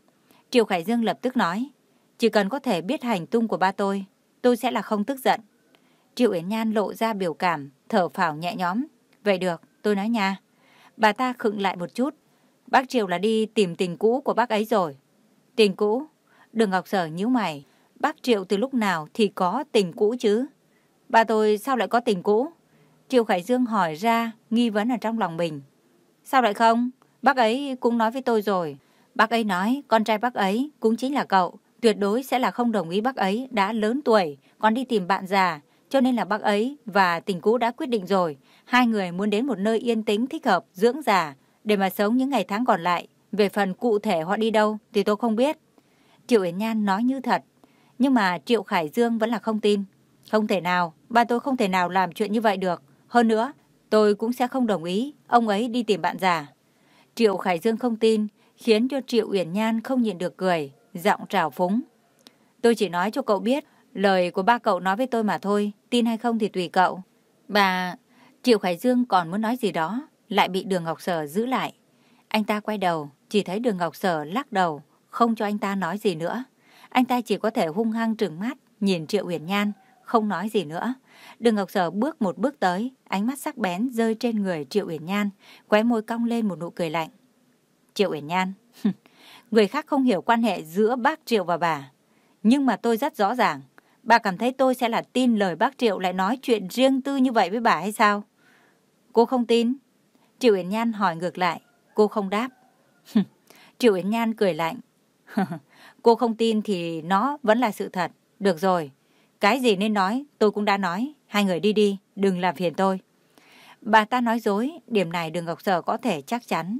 Triệu Khải Dương lập tức nói, chỉ cần có thể biết hành tung của ba tôi, tôi sẽ là không tức giận. Triệu Uyển Nhan lộ ra biểu cảm, thở phào nhẹ nhõm. Vậy được, tôi nói nha. Bà ta khựng lại một chút. Bác Triệu là đi tìm tình cũ của bác ấy rồi. Tình cũ? Đường Ngọc Sở nhíu mày. Bác Triệu từ lúc nào thì có tình cũ chứ? Bà tôi sao lại có tình cũ? Triệu Khải Dương hỏi ra, nghi vấn ở trong lòng mình. Sao lại không? Bác ấy cũng nói với tôi rồi. Bác ấy nói con trai bác ấy cũng chính là cậu. Tuyệt đối sẽ là không đồng ý bác ấy đã lớn tuổi, còn đi tìm bạn già. Cho nên là bác ấy và tình cũ đã quyết định rồi. Hai người muốn đến một nơi yên tĩnh thích hợp, dưỡng già, để mà sống những ngày tháng còn lại. Về phần cụ thể họ đi đâu thì tôi không biết. Triệu Yến Nhan nói như thật. Nhưng mà Triệu Khải Dương vẫn là không tin. Không thể nào, ba tôi không thể nào làm chuyện như vậy được. Hơn nữa, tôi cũng sẽ không đồng ý ông ấy đi tìm bạn già. Triệu Khải Dương không tin, khiến cho Triệu Uyển Nhan không nhịn được cười, giọng trào phúng. Tôi chỉ nói cho cậu biết, lời của ba cậu nói với tôi mà thôi, tin hay không thì tùy cậu. Bà, Triệu Khải Dương còn muốn nói gì đó, lại bị Đường Ngọc Sở giữ lại. Anh ta quay đầu, chỉ thấy Đường Ngọc Sở lắc đầu, không cho anh ta nói gì nữa. Anh ta chỉ có thể hung hăng trừng mắt, nhìn Triệu Uyển Nhan, không nói gì nữa. Đường Ngọc Sở bước một bước tới, ánh mắt sắc bén rơi trên người Triệu Uyển Nhan, khóe môi cong lên một nụ cười lạnh. Triệu Uyển Nhan, người khác không hiểu quan hệ giữa bác Triệu và bà. Nhưng mà tôi rất rõ ràng, bà cảm thấy tôi sẽ là tin lời bác Triệu lại nói chuyện riêng tư như vậy với bà hay sao? Cô không tin? Triệu Yến Nhan hỏi ngược lại, cô không đáp. Triệu Yến Nhan cười lạnh. cô không tin thì nó vẫn là sự thật. Được rồi, cái gì nên nói tôi cũng đã nói. Hai người đi đi, đừng làm phiền tôi. Bà ta nói dối, điểm này đường Ngọc Sở có thể chắc chắn.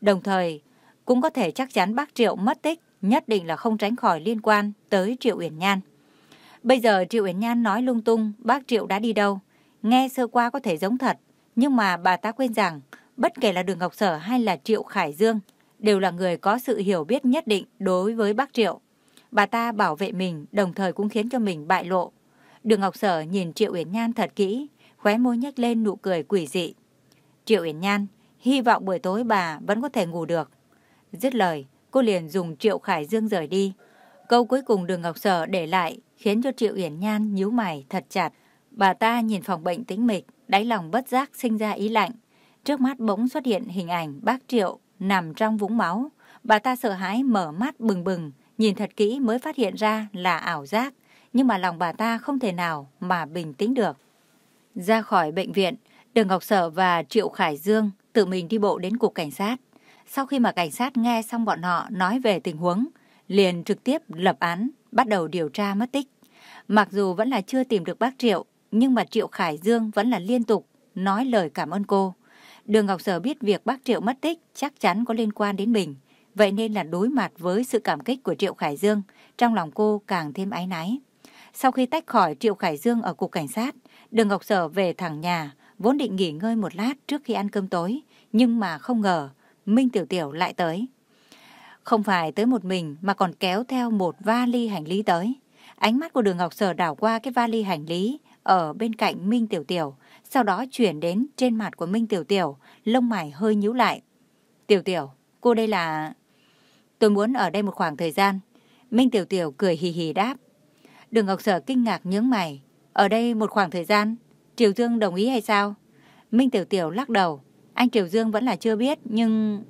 Đồng thời, cũng có thể chắc chắn bác Triệu mất tích, nhất định là không tránh khỏi liên quan tới Triệu Uyển Nhan. Bây giờ Triệu Uyển Nhan nói lung tung bác Triệu đã đi đâu. Nghe sơ qua có thể giống thật, nhưng mà bà ta quên rằng bất kể là Đường Ngọc Sở hay là Triệu Khải Dương đều là người có sự hiểu biết nhất định đối với bác Triệu. Bà ta bảo vệ mình đồng thời cũng khiến cho mình bại lộ. Đường Ngọc Sở nhìn Triệu Uyển Nhan thật kỹ, khóe môi nhếch lên nụ cười quỷ dị. Triệu Uyển Nhan, hy vọng buổi tối bà vẫn có thể ngủ được. Dứt lời, cô liền dùng Triệu Khải Dương rời đi. Câu cuối cùng Đường Ngọc Sở để lại khiến cho Triệu Uyển Nhan nhíu mày thật chặt. Bà ta nhìn phòng bệnh tĩnh mịch, đáy lòng bất giác sinh ra ý lạnh. Trước mắt bỗng xuất hiện hình ảnh bác Triệu nằm trong vũng máu. Bà ta sợ hãi mở mắt bừng bừng, nhìn thật kỹ mới phát hiện ra là ảo giác. Nhưng mà lòng bà ta không thể nào mà bình tĩnh được. Ra khỏi bệnh viện, Đường Ngọc Sở và Triệu Khải Dương tự mình đi bộ đến cục cảnh sát. Sau khi mà cảnh sát nghe xong bọn họ nói về tình huống, liền trực tiếp lập án, bắt đầu điều tra mất tích. Mặc dù vẫn là chưa tìm được bác Triệu, nhưng mà Triệu Khải Dương vẫn là liên tục nói lời cảm ơn cô. Đường Ngọc Sở biết việc bác Triệu mất tích chắc chắn có liên quan đến mình. Vậy nên là đối mặt với sự cảm kích của Triệu Khải Dương, trong lòng cô càng thêm áy náy. Sau khi tách khỏi Triệu Khải Dương ở cục cảnh sát, Đường Ngọc Sở về thẳng nhà, vốn định nghỉ ngơi một lát trước khi ăn cơm tối, nhưng mà không ngờ Minh Tiểu Tiểu lại tới. Không phải tới một mình mà còn kéo theo một vali hành lý tới. Ánh mắt của đường Ngọc Sở đảo qua cái vali hành lý ở bên cạnh Minh Tiểu Tiểu, sau đó chuyển đến trên mặt của Minh Tiểu Tiểu, lông mày hơi nhíu lại. Tiểu Tiểu, cô đây là... Tôi muốn ở đây một khoảng thời gian. Minh Tiểu Tiểu cười hì hì đáp. Đường Ngọc Sở kinh ngạc nhướng mày. Ở đây một khoảng thời gian, Triều Dương đồng ý hay sao? Minh Tiểu Tiểu lắc đầu. Anh Triều Dương vẫn là chưa biết, nhưng...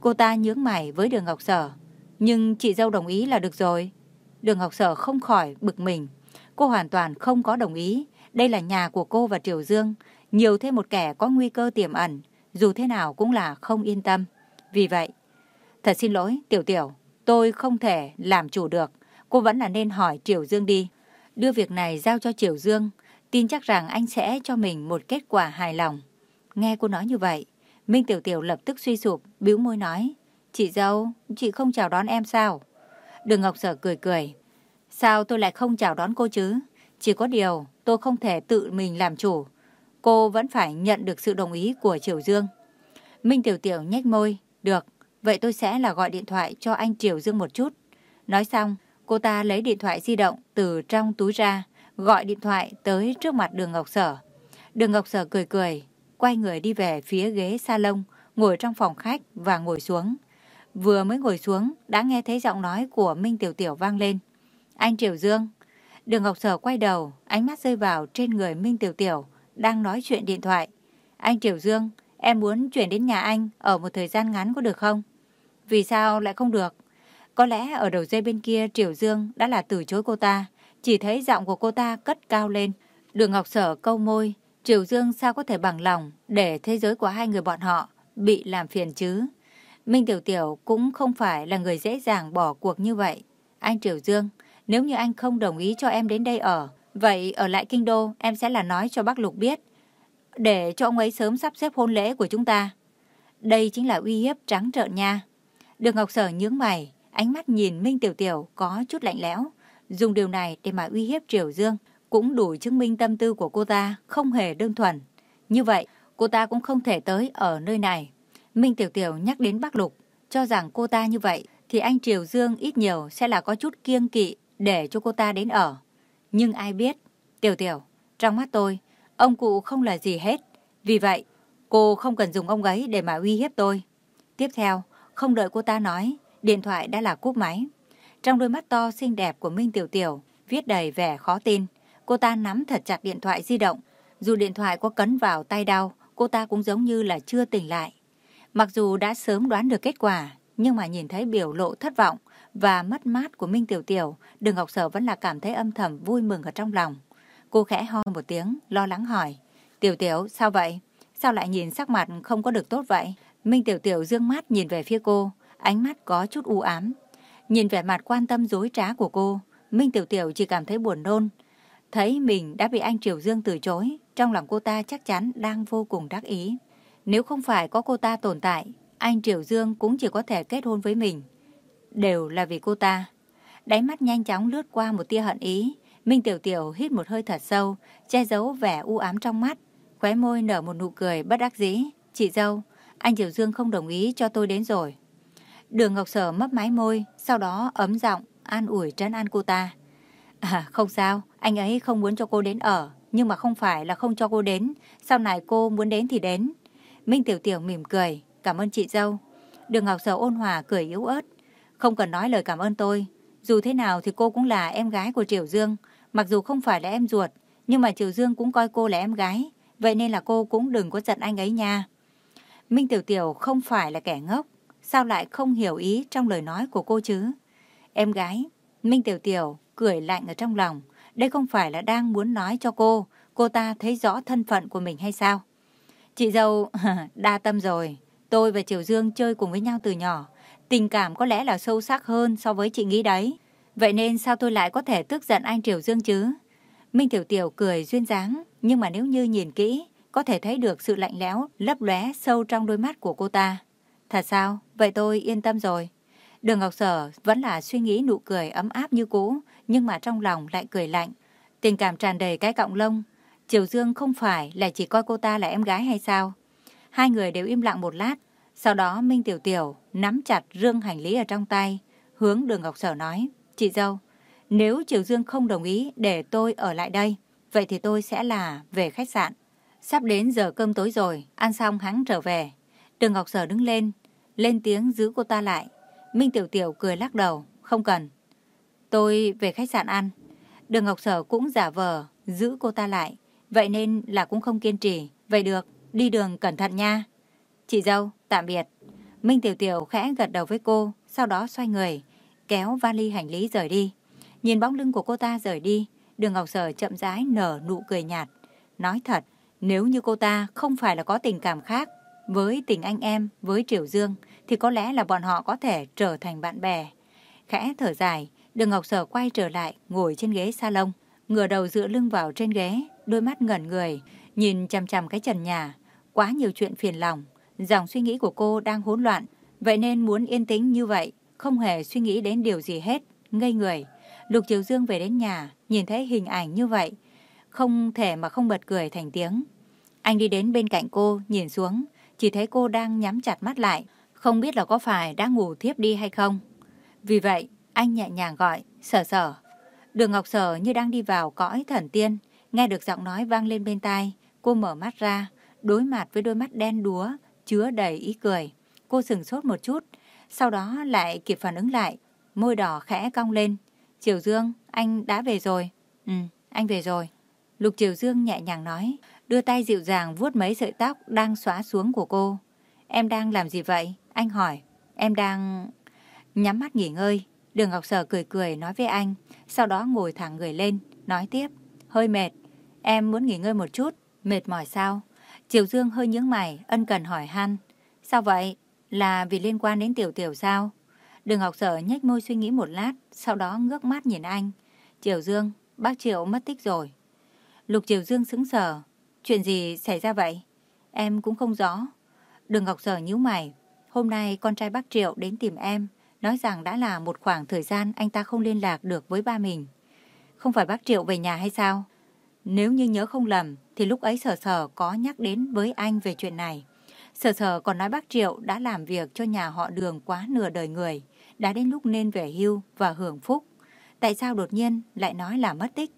Cô ta nhướng mày với đường Ngọc Sở. Nhưng chị dâu đồng ý là được rồi. Đường Ngọc Sở không khỏi bực mình. Cô hoàn toàn không có đồng ý. Đây là nhà của cô và Triều Dương. Nhiều thêm một kẻ có nguy cơ tiềm ẩn. Dù thế nào cũng là không yên tâm. Vì vậy, thật xin lỗi, Tiểu Tiểu. Tôi không thể làm chủ được. Cô vẫn là nên hỏi Triều Dương đi. Đưa việc này giao cho Triều Dương. Tin chắc rằng anh sẽ cho mình một kết quả hài lòng. Nghe cô nói như vậy, Minh Tiểu Tiểu lập tức suy sụp, bĩu môi nói. Chị dâu, chị không chào đón em sao? Đường Ngọc Sở cười cười. Sao tôi lại không chào đón cô chứ? Chỉ có điều, tôi không thể tự mình làm chủ. Cô vẫn phải nhận được sự đồng ý của Triều Dương. Minh Tiểu Tiểu nhếch môi. Được, vậy tôi sẽ là gọi điện thoại cho anh Triều Dương một chút. Nói xong, cô ta lấy điện thoại di động từ trong túi ra, gọi điện thoại tới trước mặt đường Ngọc Sở. Đường Ngọc Sở cười cười, quay người đi về phía ghế salon, ngồi trong phòng khách và ngồi xuống. Vừa mới ngồi xuống, đã nghe thấy giọng nói của Minh Tiểu Tiểu vang lên. Anh Triều Dương. Đường Ngọc Sở quay đầu, ánh mắt rơi vào trên người Minh Tiểu Tiểu, đang nói chuyện điện thoại. Anh Triều Dương, em muốn chuyển đến nhà anh ở một thời gian ngắn có được không? Vì sao lại không được? Có lẽ ở đầu dây bên kia Triều Dương đã là từ chối cô ta, chỉ thấy giọng của cô ta cất cao lên. Đường Ngọc Sở câu môi, Triều Dương sao có thể bằng lòng để thế giới của hai người bọn họ bị làm phiền chứ? Minh Tiểu Tiểu cũng không phải là người dễ dàng bỏ cuộc như vậy. Anh Triều Dương, nếu như anh không đồng ý cho em đến đây ở, vậy ở lại Kinh Đô em sẽ là nói cho bác Lục biết, để cho ông ấy sớm sắp xếp hôn lễ của chúng ta. Đây chính là uy hiếp trắng trợn nha. Đường Ngọc Sở nhướng mày, ánh mắt nhìn Minh Tiểu Tiểu có chút lạnh lẽo, dùng điều này để mà uy hiếp Triều Dương cũng đủ chứng minh tâm tư của cô ta không hề đơn thuần. Như vậy, cô ta cũng không thể tới ở nơi này. Minh Tiểu Tiểu nhắc đến Bắc Lục, cho rằng cô ta như vậy thì anh Triều Dương ít nhiều sẽ là có chút kiêng kỵ để cho cô ta đến ở. Nhưng ai biết, Tiểu Tiểu, trong mắt tôi, ông cụ không là gì hết. Vì vậy, cô không cần dùng ông ấy để mà uy hiếp tôi. Tiếp theo, không đợi cô ta nói, điện thoại đã là cúp máy. Trong đôi mắt to xinh đẹp của Minh Tiểu Tiểu, viết đầy vẻ khó tin. Cô ta nắm thật chặt điện thoại di động. Dù điện thoại có cấn vào tay đau, cô ta cũng giống như là chưa tỉnh lại. Mặc dù đã sớm đoán được kết quả, nhưng mà nhìn thấy biểu lộ thất vọng và mất mát của Minh Tiểu Tiểu, Đường Ngọc Sở vẫn là cảm thấy âm thầm vui mừng ở trong lòng. Cô khẽ ho một tiếng, lo lắng hỏi. Tiểu Tiểu, sao vậy? Sao lại nhìn sắc mặt không có được tốt vậy? Minh Tiểu Tiểu dương mắt nhìn về phía cô, ánh mắt có chút u ám. Nhìn vẻ mặt quan tâm dối trá của cô, Minh Tiểu Tiểu chỉ cảm thấy buồn nôn. Thấy mình đã bị anh Triều Dương từ chối, trong lòng cô ta chắc chắn đang vô cùng đắc ý. Nếu không phải có cô ta tồn tại, anh Triều Dương cũng chỉ có thể kết hôn với mình. Đều là vì cô ta. Đáy mắt nhanh chóng lướt qua một tia hận ý. Minh Tiểu Tiểu hít một hơi thật sâu, che giấu vẻ u ám trong mắt. Khóe môi nở một nụ cười bất đắc dĩ. Chị dâu, anh Triều Dương không đồng ý cho tôi đến rồi. Đường Ngọc Sở mấp máy môi, sau đó ấm giọng, an ủi trấn an cô ta. À, không sao, anh ấy không muốn cho cô đến ở, nhưng mà không phải là không cho cô đến. Sau này cô muốn đến thì đến. Minh Tiểu Tiểu mỉm cười, cảm ơn chị dâu. Đường Ngọc Sở ôn hòa cười yếu ớt. Không cần nói lời cảm ơn tôi. Dù thế nào thì cô cũng là em gái của Triều Dương. Mặc dù không phải là em ruột, nhưng mà Triều Dương cũng coi cô là em gái. Vậy nên là cô cũng đừng có giận anh ấy nha. Minh Tiểu Tiểu không phải là kẻ ngốc. Sao lại không hiểu ý trong lời nói của cô chứ? Em gái, Minh Tiểu Tiểu cười lạnh ở trong lòng. Đây không phải là đang muốn nói cho cô, cô ta thấy rõ thân phận của mình hay sao? Chị dâu, đa tâm rồi. Tôi và Triều Dương chơi cùng với nhau từ nhỏ. Tình cảm có lẽ là sâu sắc hơn so với chị nghĩ đấy. Vậy nên sao tôi lại có thể tức giận anh Triều Dương chứ? Minh Tiểu Tiểu cười duyên dáng, nhưng mà nếu như nhìn kỹ, có thể thấy được sự lạnh lẽo, lấp lóe sâu trong đôi mắt của cô ta. Thật sao? Vậy tôi yên tâm rồi. Đường Ngọc Sở vẫn là suy nghĩ nụ cười ấm áp như cũ, nhưng mà trong lòng lại cười lạnh. Tình cảm tràn đầy cái cọng lông. Triều Dương không phải là chỉ coi cô ta là em gái hay sao? Hai người đều im lặng một lát. Sau đó Minh Tiểu Tiểu nắm chặt rương hành lý ở trong tay, hướng đường Ngọc Sở nói, chị dâu, nếu Triều Dương không đồng ý để tôi ở lại đây, vậy thì tôi sẽ là về khách sạn. Sắp đến giờ cơm tối rồi, ăn xong hắn trở về. Đường Ngọc Sở đứng lên, lên tiếng giữ cô ta lại. Minh Tiểu Tiểu cười lắc đầu, không cần. Tôi về khách sạn ăn. Đường Ngọc Sở cũng giả vờ, giữ cô ta lại. Vậy nên là cũng không kiên trì. Vậy được, đi đường cẩn thận nha. Chị dâu, tạm biệt. Minh Tiểu Tiểu khẽ gật đầu với cô, sau đó xoay người, kéo vali hành lý rời đi. Nhìn bóng lưng của cô ta rời đi, đường Ngọc Sở chậm rãi nở nụ cười nhạt. Nói thật, nếu như cô ta không phải là có tình cảm khác với tình anh em, với Triều Dương, thì có lẽ là bọn họ có thể trở thành bạn bè. Khẽ thở dài, đường Ngọc Sở quay trở lại, ngồi trên ghế salon, ngửa đầu dựa lưng vào trên ghế, đôi mắt ngẩn người, nhìn chằm chằm cái trần nhà. Quá nhiều chuyện phiền lòng, dòng suy nghĩ của cô đang hỗn loạn, vậy nên muốn yên tĩnh như vậy, không hề suy nghĩ đến điều gì hết, ngây người. Lục Triều Dương về đến nhà, nhìn thấy hình ảnh như vậy, không thể mà không bật cười thành tiếng. Anh đi đến bên cạnh cô, nhìn xuống, chỉ thấy cô đang nhắm chặt mắt lại, không biết là có phải đã ngủ thiếp đi hay không. Vì vậy, anh nhẹ nhàng gọi, sở sở. Đường Ngọc Sở như đang đi vào cõi thần tiên, nghe được giọng nói vang lên bên tai, cô mở mắt ra, đối mặt với đôi mắt đen đúa, chứa đầy ý cười. Cô sừng sốt một chút, sau đó lại kịp phản ứng lại, môi đỏ khẽ cong lên. Triều Dương, anh đã về rồi. Ừ, anh về rồi. Lục Triều Dương nhẹ nhàng nói, đưa tay dịu dàng vuốt mấy sợi tóc đang xóa xuống của cô. Em đang làm gì vậy? Anh hỏi. Em đang... Nhắm mắt nghỉ ngơi. Đường Ngọc Sở cười cười nói với anh, sau đó ngồi thẳng người lên, nói tiếp. Hơi mệt. Em muốn nghỉ ngơi một chút. Mệt mỏi sao? Triều Dương hơi nhướng mày, ân cần hỏi han. Sao vậy? Là vì liên quan đến Tiểu Tiểu sao? Đường Ngọc Sở nhếch môi suy nghĩ một lát, sau đó ngước mắt nhìn anh. Triều Dương, bác Triệu mất tích rồi. Lục Triều Dương sững sờ. Chuyện gì xảy ra vậy? Em cũng không rõ. Đường Ngọc Sở nhíu mày. Hôm nay con trai bác Triệu đến tìm em, nói rằng đã là một khoảng thời gian anh ta không liên lạc được với ba mình. Không phải bác Triệu về nhà hay sao? Nếu như nhớ không lầm, thì lúc ấy Sở Sở có nhắc đến với anh về chuyện này. Sở Sở còn nói bác Triệu đã làm việc cho nhà họ đường quá nửa đời người, đã đến lúc nên về hưu và hưởng phúc. Tại sao đột nhiên lại nói là mất tích?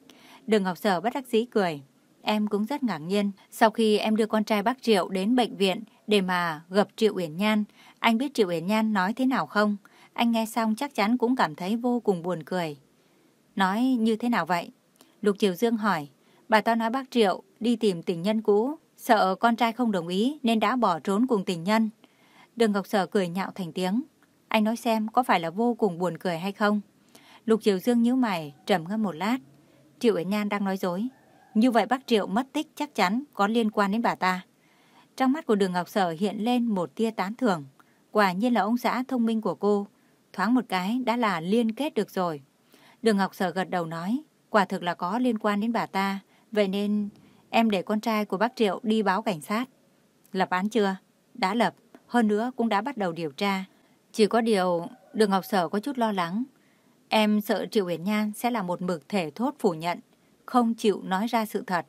Đường Ngọc Sở bất đắc dĩ cười. Em cũng rất ngạc nhiên, sau khi em đưa con trai bác Triệu đến bệnh viện để mà gặp Triệu Uyển Nhan, anh biết Triệu Uyển Nhan nói thế nào không? Anh nghe xong chắc chắn cũng cảm thấy vô cùng buồn cười. Nói như thế nào vậy? Lục Triều Dương hỏi, bà ta nói bác Triệu đi tìm tình nhân cũ, sợ con trai không đồng ý nên đã bỏ trốn cùng tình nhân. Đường Ngọc Sở cười nhạo thành tiếng. Anh nói xem có phải là vô cùng buồn cười hay không? Lục Triều Dương nhíu mày, trầm ngâm một lát. Triệu Uyển Nhan đang nói dối. Như vậy bác Triệu mất tích chắc chắn có liên quan đến bà ta. Trong mắt của đường Ngọc Sở hiện lên một tia tán thưởng. Quả nhiên là ông xã thông minh của cô. Thoáng một cái đã là liên kết được rồi. Đường Ngọc Sở gật đầu nói, quả thực là có liên quan đến bà ta. Vậy nên em để con trai của bác Triệu đi báo cảnh sát. Lập án chưa? Đã lập. Hơn nữa cũng đã bắt đầu điều tra. Chỉ có điều đường Ngọc Sở có chút lo lắng. Em sợ Triệu Uyển Nhan sẽ là một mực thể thốt phủ nhận, không chịu nói ra sự thật.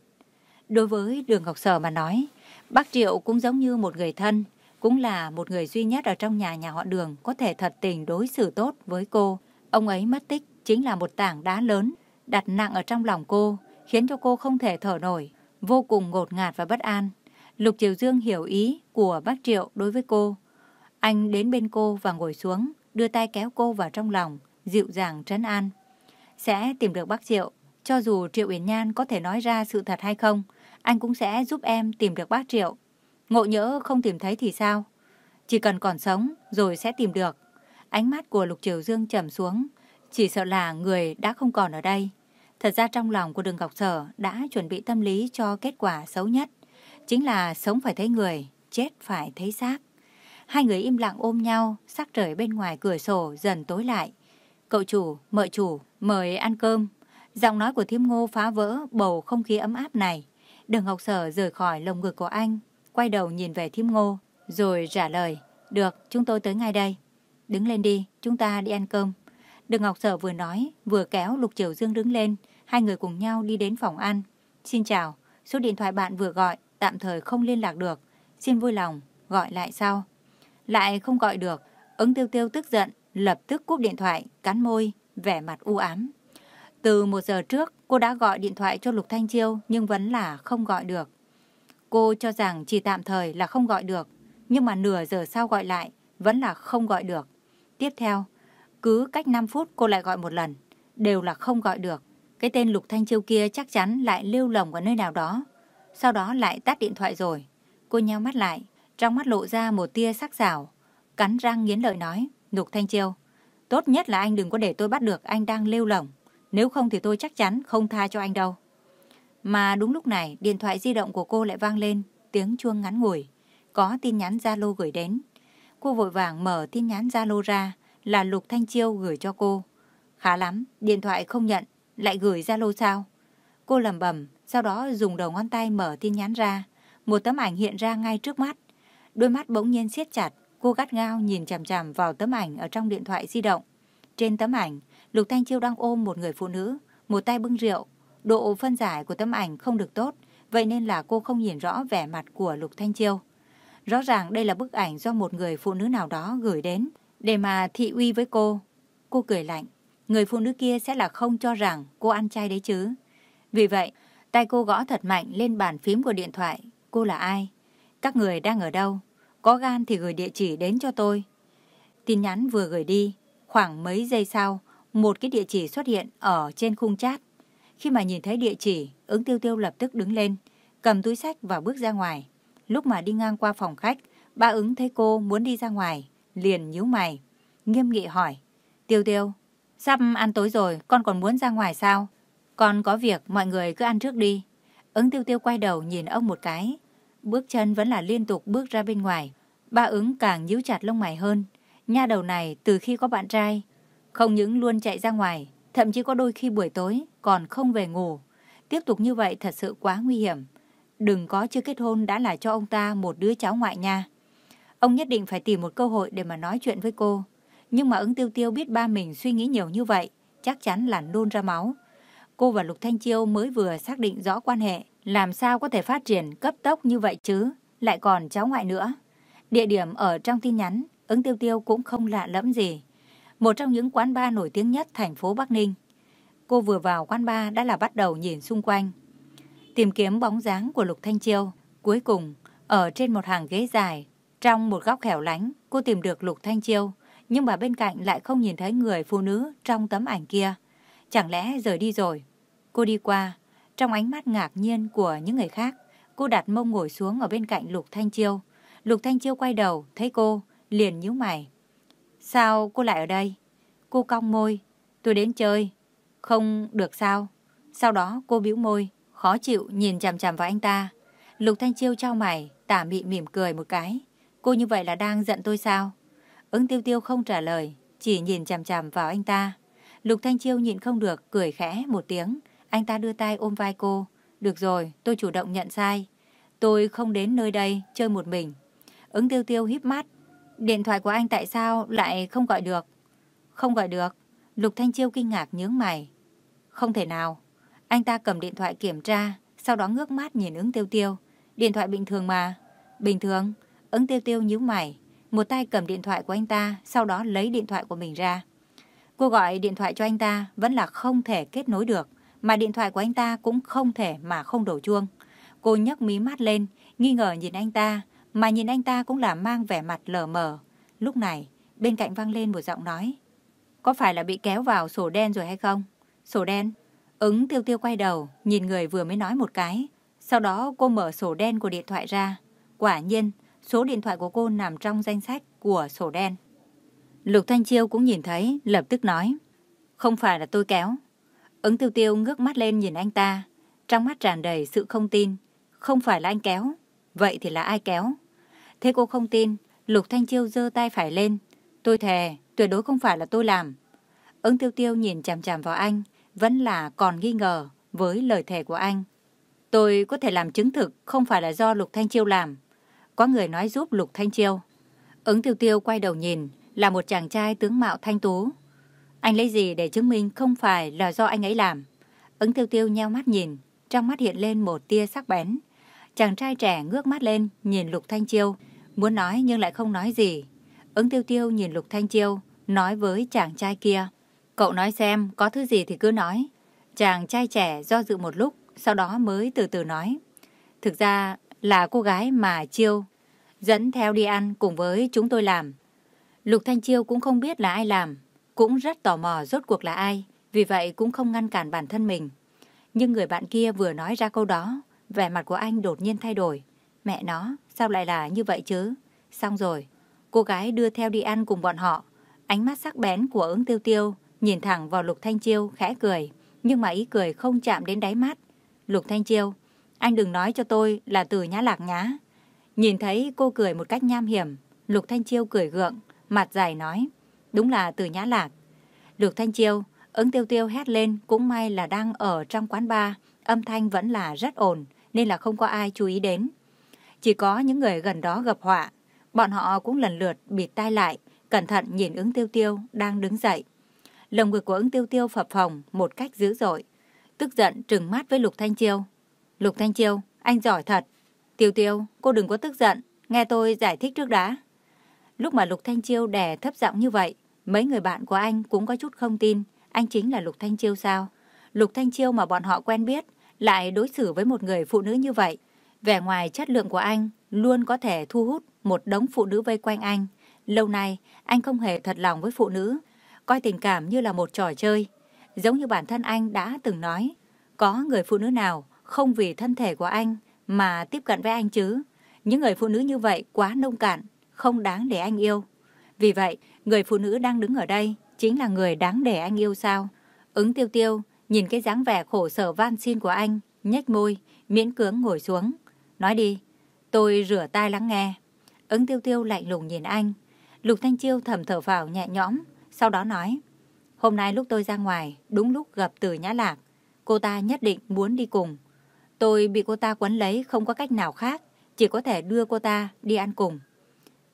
Đối với Đường Ngọc Sở mà nói, bác Triệu cũng giống như một người thân, cũng là một người duy nhất ở trong nhà nhà họ Đường có thể thật tình đối xử tốt với cô. Ông ấy mất tích chính là một tảng đá lớn, đặt nặng ở trong lòng cô, khiến cho cô không thể thở nổi, vô cùng ngột ngạt và bất an. Lục Triều Dương hiểu ý của bác Triệu đối với cô. Anh đến bên cô và ngồi xuống, đưa tay kéo cô vào trong lòng, dịu dàng trấn an. Sẽ tìm được bác Triệu, cho dù Triệu Uyển Nhan có thể nói ra sự thật hay không, anh cũng sẽ giúp em tìm được bác Triệu. Ngộ nhỡ không tìm thấy thì sao? Chỉ cần còn sống rồi sẽ tìm được. Ánh mắt của Lục Triều Dương trầm xuống, chỉ sợ là người đã không còn ở đây. Thật ra trong lòng của Đường Ngọc Sở đã chuẩn bị tâm lý cho kết quả xấu nhất. Chính là sống phải thấy người, chết phải thấy xác. Hai người im lặng ôm nhau, sắc trời bên ngoài cửa sổ dần tối lại. Cậu chủ, mợ chủ, mời ăn cơm. Giọng nói của thiêm ngô phá vỡ bầu không khí ấm áp này. Đường Ngọc Sở rời khỏi lồng ngực của anh, quay đầu nhìn về thiêm ngô, rồi trả lời. Được, chúng tôi tới ngay đây. Đứng lên đi, chúng ta đi ăn cơm. Đường Ngọc Sở vừa nói, vừa kéo Lục Triều Dương đứng lên. Hai người cùng nhau đi đến phòng ăn. Xin chào, số điện thoại bạn vừa gọi, tạm thời không liên lạc được. Xin vui lòng, gọi lại sau. lại không gọi được. Ứng tiêu tiêu tức giận, lập tức cúp điện thoại, cắn môi, vẻ mặt u ám. Từ một giờ trước, cô đã gọi điện thoại cho Lục Thanh Chiêu nhưng vẫn là không gọi được. Cô cho rằng chỉ tạm thời là không gọi được, nhưng mà nửa giờ sau gọi lại, vẫn là không gọi được. Tiếp theo, cứ cách 5 phút cô lại gọi một lần, đều là không gọi được. Cái tên Lục Thanh Chiêu kia chắc chắn lại lưu lồng ở nơi nào đó. Sau đó lại tắt điện thoại rồi. Cô nheo mắt lại, trong mắt lộ ra một tia sắc sảo, cắn răng nghiến lợi nói, Lục Thanh Chiêu, tốt nhất là anh đừng có để tôi bắt được anh đang lưu lồng, nếu không thì tôi chắc chắn không tha cho anh đâu. Mà đúng lúc này, điện thoại di động của cô lại vang lên, tiếng chuông ngắn ngủi, có tin nhắn Zalo gửi đến. Cô vội vàng mở tin nhắn Zalo ra, là Lục Thanh Chiêu gửi cho cô. Khá lắm, điện thoại không nhận, lại gửi Zalo sao? Cô lẩm bầm, sau đó dùng đầu ngón tay mở tin nhắn ra. Một tấm ảnh hiện ra ngay trước mắt. Đôi mắt bỗng nhiên siết chặt, cô gắt gao nhìn chằm chằm vào tấm ảnh ở trong điện thoại di động. Trên tấm ảnh, Lục Thanh Chiêu đang ôm một người phụ nữ, một tay bưng rượu. Độ phân giải của tấm ảnh không được tốt, vậy nên là cô không nhìn rõ vẻ mặt của Lục Thanh Chiêu. Rõ ràng đây là bức ảnh do một người phụ nữ nào đó gửi đến, để mà thị uy với cô. Cô cười lạnh, người phụ nữ kia sẽ là không cho rằng cô ăn chay đấy chứ. Vì vậy, tay cô gõ thật mạnh lên bàn phím của điện thoại. Cô là ai? Các người đang ở đâu? Có gan thì gửi địa chỉ đến cho tôi. Tin nhắn vừa gửi đi, khoảng mấy giây sau, một cái địa chỉ xuất hiện ở trên khung chat. Khi mà nhìn thấy địa chỉ, ứng tiêu tiêu lập tức đứng lên, cầm túi sách và bước ra ngoài. Lúc mà đi ngang qua phòng khách, ba ứng thấy cô muốn đi ra ngoài, liền nhíu mày, nghiêm nghị hỏi. Tiêu tiêu, sắp ăn tối rồi, con còn muốn ra ngoài sao? Con có việc, mọi người cứ ăn trước đi. Ứng tiêu tiêu quay đầu nhìn ông một cái. Bước chân vẫn là liên tục bước ra bên ngoài. Ba ứng càng nhíu chặt lông mày hơn. Nha đầu này từ khi có bạn trai, không những luôn chạy ra ngoài, thậm chí có đôi khi buổi tối còn không về ngủ. Tiếp tục như vậy thật sự quá nguy hiểm. Đừng có chưa kết hôn đã là cho ông ta một đứa cháu ngoại nha. Ông nhất định phải tìm một cơ hội để mà nói chuyện với cô. Nhưng mà ứng tiêu tiêu biết ba mình suy nghĩ nhiều như vậy, chắc chắn là nôn ra máu. Cô và Lục Thanh Chiêu mới vừa xác định rõ quan hệ, làm sao có thể phát triển cấp tốc như vậy chứ, lại còn cháu ngoại nữa. Địa điểm ở trong tin nhắn, ứng tiêu tiêu cũng không lạ lẫm gì. Một trong những quán bar nổi tiếng nhất thành phố Bắc Ninh. Cô vừa vào quán bar đã là bắt đầu nhìn xung quanh. Tìm kiếm bóng dáng của Lục Thanh Chiêu. Cuối cùng, ở trên một hàng ghế dài, trong một góc hẻo lánh, cô tìm được Lục Thanh Chiêu. Nhưng mà bên cạnh lại không nhìn thấy người phụ nữ trong tấm ảnh kia. Chẳng lẽ rời đi rồi? Cô đi qua, trong ánh mắt ngạc nhiên của những người khác, cô đặt mông ngồi xuống ở bên cạnh Lục Thanh Chiêu. Lục Thanh Chiêu quay đầu, thấy cô, liền nhíu mày. Sao cô lại ở đây? Cô cong môi, tôi đến chơi. Không được sao? Sau đó cô bĩu môi, khó chịu nhìn chằm chằm vào anh ta. Lục Thanh Chiêu trao mày, tả mị mỉm cười một cái. Cô như vậy là đang giận tôi sao? Ứng tiêu tiêu không trả lời, chỉ nhìn chằm chằm vào anh ta. Lục Thanh Chiêu nhịn không được, cười khẽ một tiếng. Anh ta đưa tay ôm vai cô. Được rồi, tôi chủ động nhận sai. Tôi không đến nơi đây chơi một mình. Ứng tiêu tiêu híp mắt. Điện thoại của anh tại sao lại không gọi được? Không gọi được. Lục Thanh Chiêu kinh ngạc nhướng mày. Không thể nào. Anh ta cầm điện thoại kiểm tra, sau đó ngước mắt nhìn ứng tiêu tiêu. Điện thoại bình thường mà. Bình thường. Ứng tiêu tiêu nhíu mày. Một tay cầm điện thoại của anh ta, sau đó lấy điện thoại của mình ra. Cô gọi điện thoại cho anh ta vẫn là không thể kết nối được, mà điện thoại của anh ta cũng không thể mà không đổ chuông. Cô nhấc mí mắt lên, nghi ngờ nhìn anh ta, mà nhìn anh ta cũng là mang vẻ mặt lờ mờ. Lúc này, bên cạnh vang lên một giọng nói. Có phải là bị kéo vào sổ đen rồi hay không? Sổ đen? Ứng tiêu tiêu quay đầu, nhìn người vừa mới nói một cái. Sau đó cô mở sổ đen của điện thoại ra. Quả nhiên, số điện thoại của cô nằm trong danh sách của sổ đen. Lục Thanh Chiêu cũng nhìn thấy, lập tức nói. Không phải là tôi kéo. Ứng tiêu tiêu ngước mắt lên nhìn anh ta. Trong mắt tràn đầy sự không tin. Không phải là anh kéo. Vậy thì là ai kéo? Thế cô không tin. Lục Thanh Chiêu giơ tay phải lên. Tôi thề, tuyệt đối không phải là tôi làm. Ứng tiêu tiêu nhìn chằm chằm vào anh. Vẫn là còn nghi ngờ với lời thề của anh. Tôi có thể làm chứng thực không phải là do Lục Thanh Chiêu làm. Có người nói giúp Lục Thanh Chiêu. Ứng tiêu tiêu quay đầu nhìn, là một chàng trai tướng mạo thanh tú. Anh lấy gì để chứng minh không phải là do anh ấy làm? Ứng tiêu tiêu nheo mắt nhìn, trong mắt hiện lên một tia sắc bén. Chàng trai trẻ ngước mắt lên, nhìn Lục Thanh Chiêu, muốn nói nhưng lại không nói gì. Ứng tiêu tiêu nhìn Lục Thanh Chiêu, nói với chàng trai kia. Cậu nói xem, có thứ gì thì cứ nói. Chàng trai trẻ do dự một lúc, sau đó mới từ từ nói. Thực ra là cô gái mà Chiêu dẫn theo đi ăn cùng với chúng tôi làm. Lục Thanh Chiêu cũng không biết là ai làm, cũng rất tò mò rốt cuộc là ai, vì vậy cũng không ngăn cản bản thân mình. Nhưng người bạn kia vừa nói ra câu đó, vẻ mặt của anh đột nhiên thay đổi. Mẹ nó, sao lại là như vậy chứ? Xong rồi, cô gái đưa theo đi ăn cùng bọn họ. Ánh mắt sắc bén của ứng tiêu tiêu, nhìn thẳng vào Lục Thanh Chiêu khẽ cười, nhưng mà ý cười không chạm đến đáy mắt. Lục Thanh Chiêu, anh đừng nói cho tôi là từ nhã lạc nhá. Nhìn thấy cô cười một cách nham hiểm, Lục Thanh Chiêu cười gượng, mặt dài nói, đúng là từ nhã lạc. Lục Thanh Chiêu, ứng tiêu tiêu hét lên, cũng may là đang ở trong quán bar, âm thanh vẫn là rất ổn, nên là không có ai chú ý đến. Chỉ có những người gần đó gặp họa, bọn họ cũng lần lượt bịt tai lại, cẩn thận nhìn ứng tiêu tiêu đang đứng dậy. Lồng ngực của ứng tiêu tiêu phập phồng một cách dữ dội, tức giận trừng mắt với Lục Thanh Chiêu. Lục Thanh Chiêu, anh giỏi thật. Tiêu tiêu, cô đừng có tức giận, nghe tôi giải thích trước đã. Lúc mà Lục Thanh Chiêu đè thấp giọng như vậy, mấy người bạn của anh cũng có chút không tin, anh chính là Lục Thanh Chiêu sao? Lục Thanh Chiêu mà bọn họ quen biết, lại đối xử với một người phụ nữ như vậy. Vẻ ngoài chất lượng của anh luôn có thể thu hút một đống phụ nữ vây quanh anh. Lâu nay, anh không hề thật lòng với phụ nữ, coi tình cảm như là một trò chơi. Giống như bản thân anh đã từng nói, có người phụ nữ nào không vì thân thể của anh mà tiếp cận với anh chứ. Những người phụ nữ như vậy quá nông cạn, không đáng để anh yêu. Vì vậy, người phụ nữ đang đứng ở đây chính là người đáng để anh yêu sao? Ứng tiêu tiêu, nhìn cái dáng vẻ khổ sở van xin của anh, nhếch môi, miễn cưỡng ngồi xuống. Nói đi, tôi rửa tai lắng nghe. Ứng tiêu tiêu lạnh lùng nhìn anh. Lục Thanh Chiêu thầm thở vào nhẹ nhõm, sau đó nói. Hôm nay lúc tôi ra ngoài, đúng lúc gặp từ nhã lạc. Cô ta nhất định muốn đi cùng. Tôi bị cô ta quấn lấy không có cách nào khác, chỉ có thể đưa cô ta đi ăn cùng.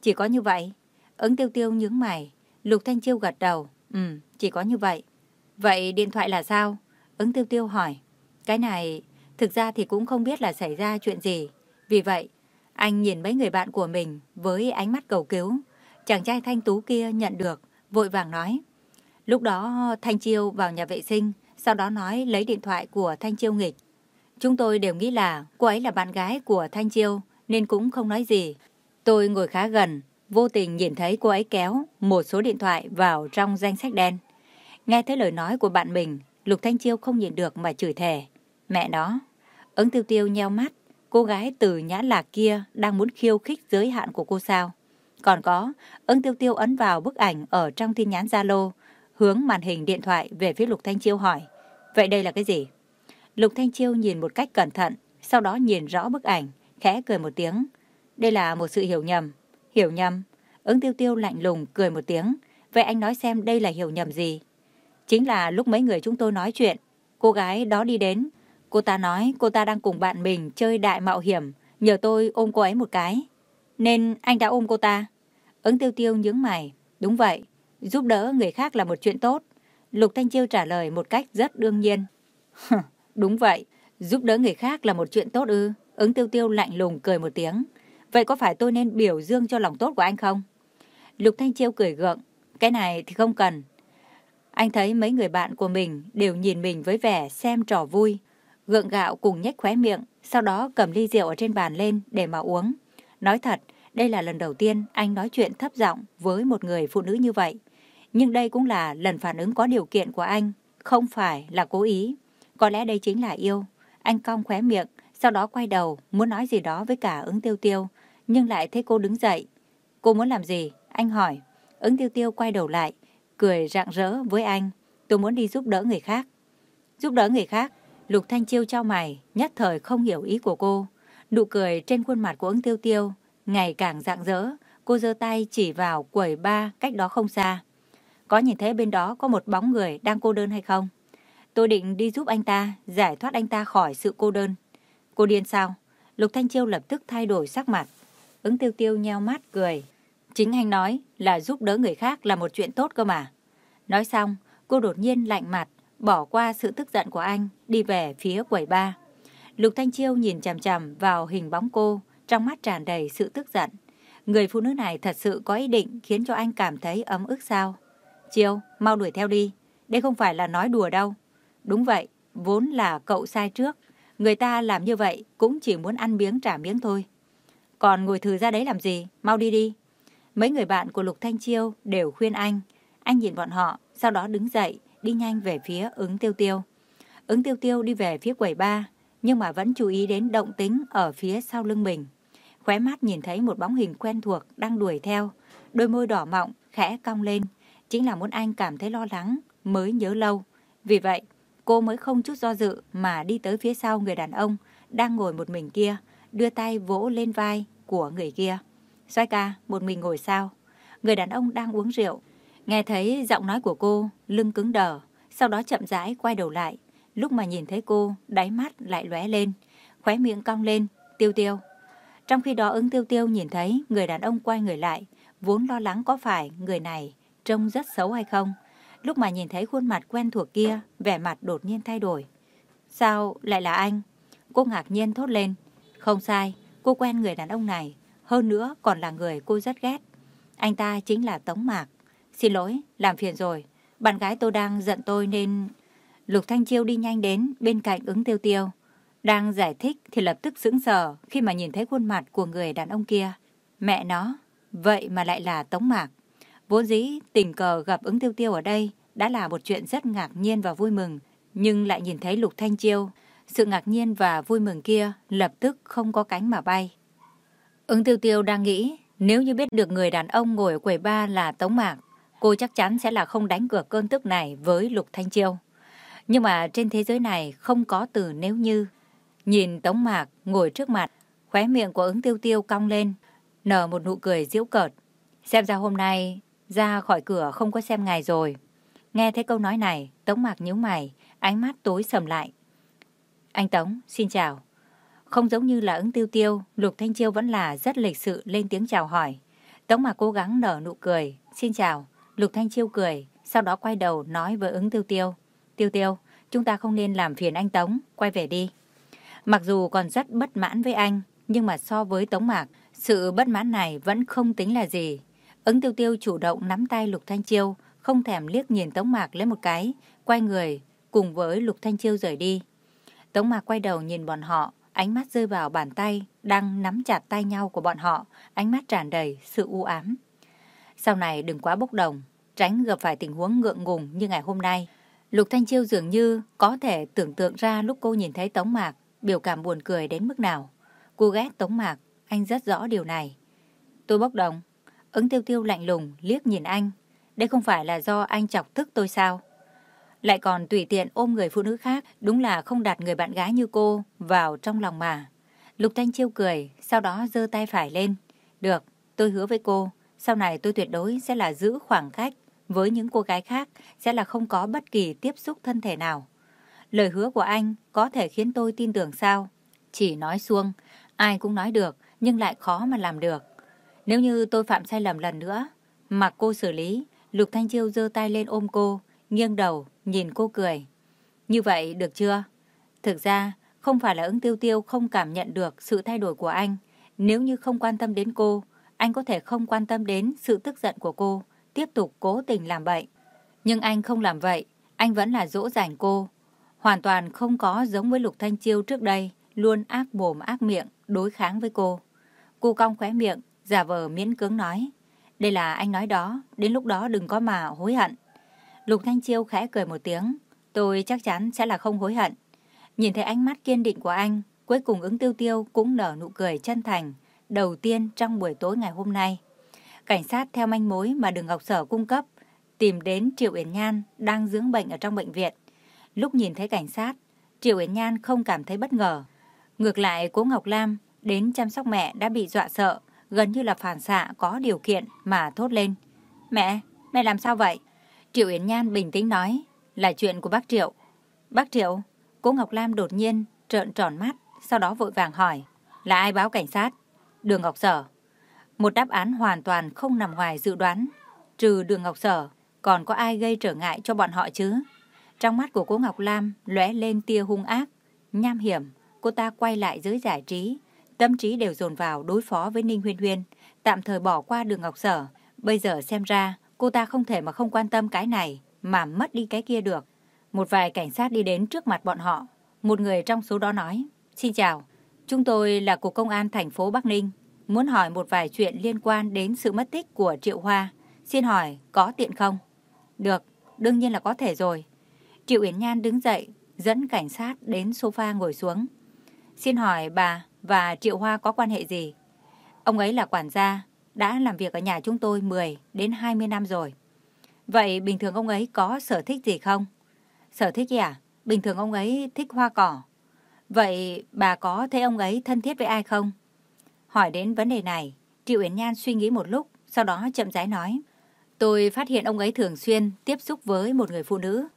Chỉ có như vậy. Ứng tiêu tiêu nhướng mày. Lục Thanh Chiêu gật đầu. Ừ, chỉ có như vậy. Vậy điện thoại là sao? Ứng tiêu tiêu hỏi. Cái này, thực ra thì cũng không biết là xảy ra chuyện gì. Vì vậy, anh nhìn mấy người bạn của mình với ánh mắt cầu cứu. Chàng trai thanh tú kia nhận được, vội vàng nói. Lúc đó Thanh Chiêu vào nhà vệ sinh, sau đó nói lấy điện thoại của Thanh Chiêu nghịch. Chúng tôi đều nghĩ là cô ấy là bạn gái của Thanh Chiêu nên cũng không nói gì. Tôi ngồi khá gần, vô tình nhìn thấy cô ấy kéo một số điện thoại vào trong danh sách đen. Nghe thấy lời nói của bạn mình, Lục Thanh Chiêu không nhìn được mà chửi thề. Mẹ nó, ứng tiêu tiêu nheo mắt, cô gái từ nhã lạc kia đang muốn khiêu khích giới hạn của cô sao. Còn có, ứng tiêu tiêu ấn vào bức ảnh ở trong tin nhắn Zalo, hướng màn hình điện thoại về phía Lục Thanh Chiêu hỏi. Vậy đây là cái gì? Lục Thanh Chiêu nhìn một cách cẩn thận, sau đó nhìn rõ bức ảnh, khẽ cười một tiếng. Đây là một sự hiểu nhầm. Hiểu nhầm? Ứng tiêu tiêu lạnh lùng cười một tiếng. Vậy anh nói xem đây là hiểu nhầm gì? Chính là lúc mấy người chúng tôi nói chuyện, cô gái đó đi đến. Cô ta nói cô ta đang cùng bạn mình chơi đại mạo hiểm, nhờ tôi ôm cô ấy một cái. Nên anh đã ôm cô ta. Ứng tiêu tiêu nhướng mày. Đúng vậy, giúp đỡ người khác là một chuyện tốt. Lục Thanh Chiêu trả lời một cách rất đương nhiên. Đúng vậy, giúp đỡ người khác là một chuyện tốt ư. Ứng tiêu tiêu lạnh lùng cười một tiếng. Vậy có phải tôi nên biểu dương cho lòng tốt của anh không? Lục Thanh Chiêu cười gượng. Cái này thì không cần. Anh thấy mấy người bạn của mình đều nhìn mình với vẻ xem trò vui. Gượng gạo cùng nhếch khóe miệng, sau đó cầm ly rượu ở trên bàn lên để mà uống. Nói thật, đây là lần đầu tiên anh nói chuyện thấp giọng với một người phụ nữ như vậy. Nhưng đây cũng là lần phản ứng có điều kiện của anh, không phải là cố ý. Có lẽ đây chính là yêu. Anh cong khóe miệng, sau đó quay đầu, muốn nói gì đó với cả ứng tiêu tiêu, nhưng lại thấy cô đứng dậy. Cô muốn làm gì? Anh hỏi. Ứng tiêu tiêu quay đầu lại, cười rạng rỡ với anh. Tôi muốn đi giúp đỡ người khác. Giúp đỡ người khác? Lục Thanh Chiêu trao mày, nhất thời không hiểu ý của cô. Nụ cười trên khuôn mặt của ứng tiêu tiêu, ngày càng rạng rỡ. Cô giơ tay chỉ vào quầy ba cách đó không xa. Có nhìn thấy bên đó có một bóng người đang cô đơn hay không? Tôi định đi giúp anh ta, giải thoát anh ta khỏi sự cô đơn. Cô điên sao? Lục Thanh Chiêu lập tức thay đổi sắc mặt. Ứng tiêu tiêu nheo mắt cười. Chính anh nói là giúp đỡ người khác là một chuyện tốt cơ mà. Nói xong, cô đột nhiên lạnh mặt, bỏ qua sự tức giận của anh, đi về phía quầy ba. Lục Thanh Chiêu nhìn chằm chằm vào hình bóng cô, trong mắt tràn đầy sự tức giận. Người phụ nữ này thật sự có ý định khiến cho anh cảm thấy ấm ức sao? Chiêu, mau đuổi theo đi. Đây không phải là nói đùa đâu. Đúng vậy, vốn là cậu sai trước. Người ta làm như vậy cũng chỉ muốn ăn miếng trả miếng thôi. Còn ngồi thử ra đấy làm gì? Mau đi đi. Mấy người bạn của Lục Thanh Chiêu đều khuyên anh. Anh nhìn bọn họ, sau đó đứng dậy, đi nhanh về phía ứng tiêu tiêu. Ứng tiêu tiêu đi về phía quầy ba, nhưng mà vẫn chú ý đến động tính ở phía sau lưng mình. Khóe mắt nhìn thấy một bóng hình quen thuộc đang đuổi theo, đôi môi đỏ mọng, khẽ cong lên. Chính là muốn anh cảm thấy lo lắng, mới nhớ lâu. Vì vậy, cô mới không chút do dự mà đi tới phía sau người đàn ông đang ngồi một mình kia, đưa tay vỗ lên vai của người kia. Xoay ca, một mình ngồi sao? Người đàn ông đang uống rượu. Nghe thấy giọng nói của cô, lưng cứng đờ, sau đó chậm rãi quay đầu lại. Lúc mà nhìn thấy cô, đáy mắt lại lóe lên, khóe miệng cong lên, tiêu tiêu. Trong khi đó ứng tiêu tiêu nhìn thấy người đàn ông quay người lại, vốn lo lắng có phải người này trông rất xấu hay không. Lúc mà nhìn thấy khuôn mặt quen thuộc kia, vẻ mặt đột nhiên thay đổi. Sao lại là anh? Cô ngạc nhiên thốt lên. Không sai, cô quen người đàn ông này, hơn nữa còn là người cô rất ghét. Anh ta chính là Tống Mạc. Xin lỗi, làm phiền rồi. Bạn gái tôi đang giận tôi nên... Lục Thanh Chiêu đi nhanh đến bên cạnh ứng tiêu tiêu. Đang giải thích thì lập tức sững sờ khi mà nhìn thấy khuôn mặt của người đàn ông kia. Mẹ nó, vậy mà lại là Tống Mạc. Vốn dĩ tình cờ gặp ứng tiêu tiêu ở đây đã là một chuyện rất ngạc nhiên và vui mừng. Nhưng lại nhìn thấy Lục Thanh Chiêu, sự ngạc nhiên và vui mừng kia lập tức không có cánh mà bay. Ứng tiêu tiêu đang nghĩ nếu như biết được người đàn ông ngồi ở quầy ba là Tống Mạc, cô chắc chắn sẽ là không đánh cược cơn tức này với Lục Thanh Chiêu. Nhưng mà trên thế giới này không có từ nếu như. Nhìn Tống Mạc ngồi trước mặt, khóe miệng của ứng tiêu tiêu cong lên, nở một nụ cười diễu cợt. Xem ra hôm nay ra khỏi cửa không có xem ngài rồi. Nghe thấy câu nói này, Tống Mạc nhíu mày, ánh mắt tối sầm lại. Anh Tống, xin chào. Không giống như là ứng tiêu tiêu, Lục Thanh Chiêu vẫn là rất lịch sự lên tiếng chào hỏi. Tống Mạc cố gắng nở nụ cười. Xin chào. Lục Thanh Chiêu cười, sau đó quay đầu nói với ứng tiêu tiêu. Tiêu tiêu, chúng ta không nên làm phiền anh Tống, quay về đi. Mặc dù còn rất bất mãn với anh, nhưng mà so với Tống Mạc, sự bất mãn này vẫn không tính là gì. Ứng tiêu tiêu chủ động nắm tay Lục Thanh Chiêu, không thèm liếc nhìn Tống Mạc lấy một cái, quay người, cùng với Lục Thanh Chiêu rời đi. Tống Mạc quay đầu nhìn bọn họ, ánh mắt rơi vào bàn tay, đang nắm chặt tay nhau của bọn họ, ánh mắt tràn đầy sự u ám. Sau này đừng quá bốc đồng, tránh gặp phải tình huống ngượng ngùng như ngày hôm nay. Lục Thanh Chiêu dường như có thể tưởng tượng ra lúc cô nhìn thấy Tống Mạc, biểu cảm buồn cười đến mức nào. Cô ghét Tống Mạc, anh rất rõ điều này. Tôi bốc đồng. Ứng tiêu tiêu lạnh lùng, liếc nhìn anh. Đây không phải là do anh chọc tức tôi sao? Lại còn tùy tiện ôm người phụ nữ khác, đúng là không đặt người bạn gái như cô vào trong lòng mà. Lục Thanh Chiêu cười, sau đó giơ tay phải lên. Được, tôi hứa với cô, sau này tôi tuyệt đối sẽ là giữ khoảng cách với những cô gái khác, sẽ là không có bất kỳ tiếp xúc thân thể nào. Lời hứa của anh có thể khiến tôi tin tưởng sao? Chỉ nói xuông, ai cũng nói được, nhưng lại khó mà làm được. Nếu như tôi phạm sai lầm lần nữa, mặc cô xử lý, Lục Thanh Chiêu giơ tay lên ôm cô, nghiêng đầu, nhìn cô cười. Như vậy được chưa? Thực ra, không phải là ứng tiêu tiêu không cảm nhận được sự thay đổi của anh. Nếu như không quan tâm đến cô, anh có thể không quan tâm đến sự tức giận của cô, tiếp tục cố tình làm vậy. Nhưng anh không làm vậy, anh vẫn là dỗ dành cô. Hoàn toàn không có giống với Lục Thanh Chiêu trước đây, luôn ác mồm ác miệng, đối kháng với cô. Cô cong khóe miệng, giả vờ miễn cưỡng nói. Đây là anh nói đó, đến lúc đó đừng có mà hối hận. Lục Thanh Chiêu khẽ cười một tiếng. Tôi chắc chắn sẽ là không hối hận. Nhìn thấy ánh mắt kiên định của anh, cuối cùng ứng tiêu tiêu cũng nở nụ cười chân thành, đầu tiên trong buổi tối ngày hôm nay. Cảnh sát theo manh mối mà Đường Ngọc Sở cung cấp, tìm đến Triệu Yến Nhan đang dưỡng bệnh ở trong bệnh viện. Lúc nhìn thấy cảnh sát, Triệu Yến Nhan không cảm thấy bất ngờ. Ngược lại, Cố Ngọc Lam đến chăm sóc mẹ đã bị dọa sợ, gần như là phản xạ có điều kiện mà thốt lên. Mẹ, mẹ làm sao vậy? Triệu Yến Nhan bình tĩnh nói, là chuyện của bác Triệu. Bác Triệu, cô Ngọc Lam đột nhiên trợn tròn mắt, sau đó vội vàng hỏi, là ai báo cảnh sát? Đường Ngọc Sở. Một đáp án hoàn toàn không nằm ngoài dự đoán, trừ Đường Ngọc Sở, còn có ai gây trở ngại cho bọn họ chứ? Trong mắt của cô Ngọc Lam lóe lên tia hung ác, nham hiểm, cô ta quay lại giới giải trí, tâm trí đều dồn vào đối phó với Ninh Huyên Huyên, tạm thời bỏ qua đường Ngọc Sở. Bây giờ xem ra, cô ta không thể mà không quan tâm cái này, mà mất đi cái kia được. Một vài cảnh sát đi đến trước mặt bọn họ. Một người trong số đó nói, Xin chào, chúng tôi là Cục Công an thành phố Bắc Ninh. Muốn hỏi một vài chuyện liên quan đến sự mất tích của Triệu Hoa. Xin hỏi, có tiện không? Được, đương nhiên là có thể rồi. Triệu Yến Nhan đứng dậy, dẫn cảnh sát đến sofa ngồi xuống. Xin hỏi bà và Triệu Hoa có quan hệ gì? Ông ấy là quản gia, đã làm việc ở nhà chúng tôi 10 đến 20 năm rồi. Vậy bình thường ông ấy có sở thích gì không? Sở thích gì à? Bình thường ông ấy thích hoa cỏ. Vậy bà có thấy ông ấy thân thiết với ai không? Hỏi đến vấn đề này, Triệu Yến Nhan suy nghĩ một lúc, sau đó chậm rãi nói. Tôi phát hiện ông ấy thường xuyên tiếp xúc với một người phụ nữ.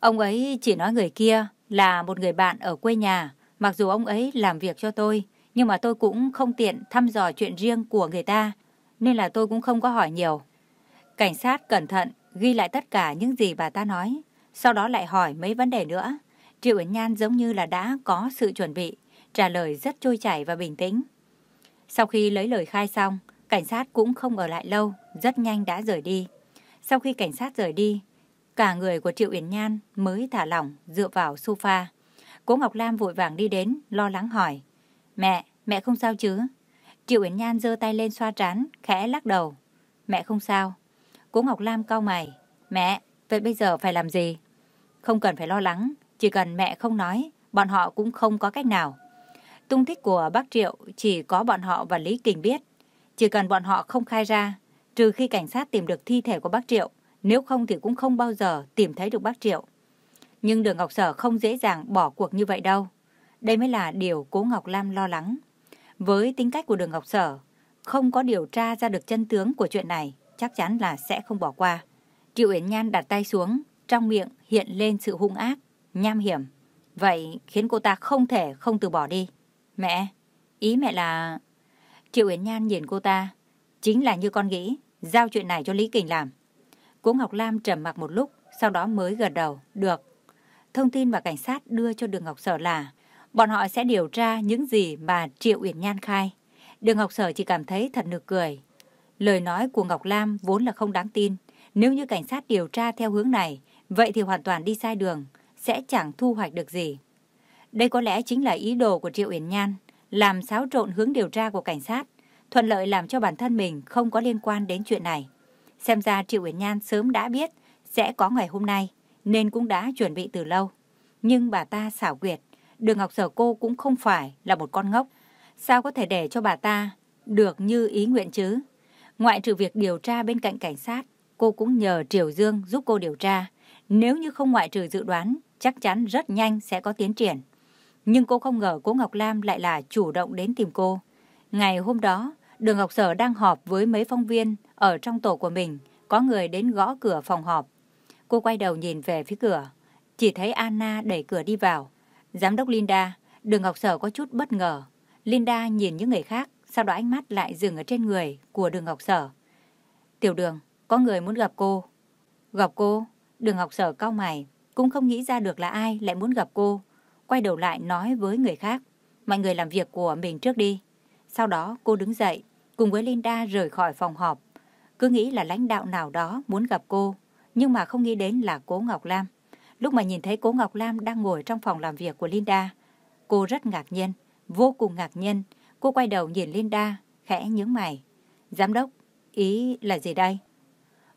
Ông ấy chỉ nói người kia là một người bạn ở quê nhà, mặc dù ông ấy làm việc cho tôi, nhưng mà tôi cũng không tiện thăm dò chuyện riêng của người ta, nên là tôi cũng không có hỏi nhiều. Cảnh sát cẩn thận ghi lại tất cả những gì bà ta nói, sau đó lại hỏi mấy vấn đề nữa. Triệu Yến Nhan giống như là đã có sự chuẩn bị, trả lời rất trôi chảy và bình tĩnh. Sau khi lấy lời khai xong, cảnh sát cũng không ở lại lâu, rất nhanh đã rời đi. Sau khi cảnh sát rời đi, cả người của Triệu Yến Nhan mới thả lỏng dựa vào sofa. Cố Ngọc Lam vội vàng đi đến, lo lắng hỏi. Mẹ, mẹ không sao chứ? Triệu Uyển Nhan giơ tay lên xoa trán, khẽ lắc đầu. Mẹ không sao. Cố Ngọc Lam cau mày. Mẹ, vậy bây giờ phải làm gì? Không cần phải lo lắng, chỉ cần mẹ không nói, bọn họ cũng không có cách nào. Tung tích của bác Triệu chỉ có bọn họ và Lý Kình biết. Chỉ cần bọn họ không khai ra, trừ khi cảnh sát tìm được thi thể của bác Triệu, nếu không thì cũng không bao giờ tìm thấy được bác Triệu. Nhưng đường Ngọc Sở không dễ dàng bỏ cuộc như vậy đâu. Đây mới là điều cố Ngọc Lam lo lắng. Với tính cách của đường Ngọc Sở, không có điều tra ra được chân tướng của chuyện này, chắc chắn là sẽ không bỏ qua. Triệu Yến Nhan đặt tay xuống, trong miệng hiện lên sự hung ác, nham hiểm. Vậy khiến cô ta không thể không từ bỏ đi. Mẹ, ý mẹ là... Triệu Yến Nhan nhìn cô ta, chính là như con nghĩ, giao chuyện này cho Lý Kình làm. Cố Ngọc Lam trầm mặc một lúc, sau đó mới gật đầu, được. Thông tin mà cảnh sát đưa cho Đường Ngọc Sở là bọn họ sẽ điều tra những gì mà Triệu Uyển Nhan khai. Đường Ngọc Sở chỉ cảm thấy thật nực cười. Lời nói của Ngọc Lam vốn là không đáng tin. Nếu như cảnh sát điều tra theo hướng này, vậy thì hoàn toàn đi sai đường, sẽ chẳng thu hoạch được gì. Đây có lẽ chính là ý đồ của Triệu Uyển Nhan, làm xáo trộn hướng điều tra của cảnh sát, thuận lợi làm cho bản thân mình không có liên quan đến chuyện này. Xem ra Triệu Uyển Nhan sớm đã biết sẽ có ngày hôm nay, nên cũng đã chuẩn bị từ lâu. Nhưng bà ta xảo quyệt, đường Ngọc Sở cô cũng không phải là một con ngốc. Sao có thể để cho bà ta được như ý nguyện chứ? Ngoại trừ việc điều tra bên cạnh cảnh sát, cô cũng nhờ Triều Dương giúp cô điều tra. Nếu như không ngoại trừ dự đoán, chắc chắn rất nhanh sẽ có tiến triển. Nhưng cô không ngờ cô Ngọc Lam lại là chủ động đến tìm cô. Ngày hôm đó, Đường Ngọc Sở đang họp với mấy phóng viên ở trong tổ của mình, có người đến gõ cửa phòng họp. Cô quay đầu nhìn về phía cửa, chỉ thấy Anna đẩy cửa đi vào. Giám đốc Linda, Đường Ngọc Sở có chút bất ngờ. Linda nhìn những người khác, sau đó ánh mắt lại dừng ở trên người của Đường Ngọc Sở. Tiểu Đường, có người muốn gặp cô. Gặp cô? Đường Ngọc Sở cau mày, cũng không nghĩ ra được là ai lại muốn gặp cô. Quay đầu lại nói với người khác, mọi người làm việc của mình trước đi. Sau đó cô đứng dậy, cùng với Linda rời khỏi phòng họp. Cứ nghĩ là lãnh đạo nào đó muốn gặp cô, nhưng mà không nghĩ đến là cố Ngọc Lam. Lúc mà nhìn thấy cố Ngọc Lam đang ngồi trong phòng làm việc của Linda, cô rất ngạc nhiên, vô cùng ngạc nhiên. Cô quay đầu nhìn Linda, khẽ nhướng mày. Giám đốc, ý là gì đây?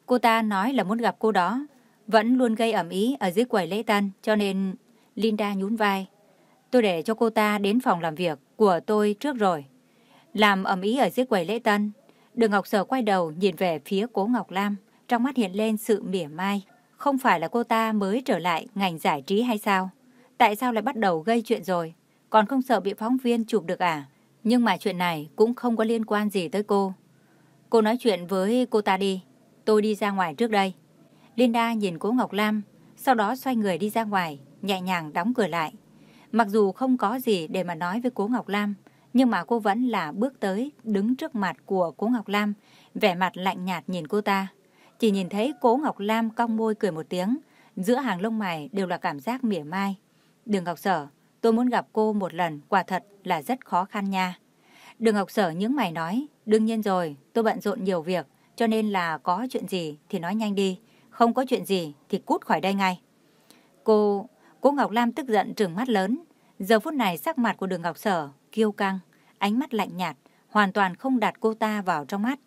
Cô ta nói là muốn gặp cô đó, vẫn luôn gây ẩm ý ở dưới quầy lễ tân, cho nên Linda nhún vai. Tôi để cho cô ta đến phòng làm việc của tôi trước rồi. Làm ẩm ý ở dưới quầy lễ tân, Đường Ngọc Sở quay đầu nhìn về phía cố Ngọc Lam, trong mắt hiện lên sự mỉa mai. Không phải là cô ta mới trở lại ngành giải trí hay sao? Tại sao lại bắt đầu gây chuyện rồi? Còn không sợ bị phóng viên chụp được à? Nhưng mà chuyện này cũng không có liên quan gì tới cô. Cô nói chuyện với cô ta đi. Tôi đi ra ngoài trước đây. Linda nhìn cố Ngọc Lam, sau đó xoay người đi ra ngoài, nhẹ nhàng đóng cửa lại. Mặc dù không có gì để mà nói với cố Ngọc Lam, nhưng mà cô vẫn là bước tới, đứng trước mặt của cố Ngọc Lam, vẻ mặt lạnh nhạt nhìn cô ta. Chỉ nhìn thấy cố Ngọc Lam cong môi cười một tiếng, giữa hàng lông mày đều là cảm giác mỉa mai. Đường Ngọc Sở, tôi muốn gặp cô một lần, quả thật là rất khó khăn nha. Đường Ngọc Sở những mày nói, đương nhiên rồi, tôi bận rộn nhiều việc, cho nên là có chuyện gì thì nói nhanh đi, không có chuyện gì thì cút khỏi đây ngay. Cô, cô Ngọc Lam tức giận trừng mắt lớn, giờ phút này sắc mặt của đường Ngọc Sở kiêu căng, ánh mắt lạnh nhạt, hoàn toàn không đặt cô ta vào trong mắt.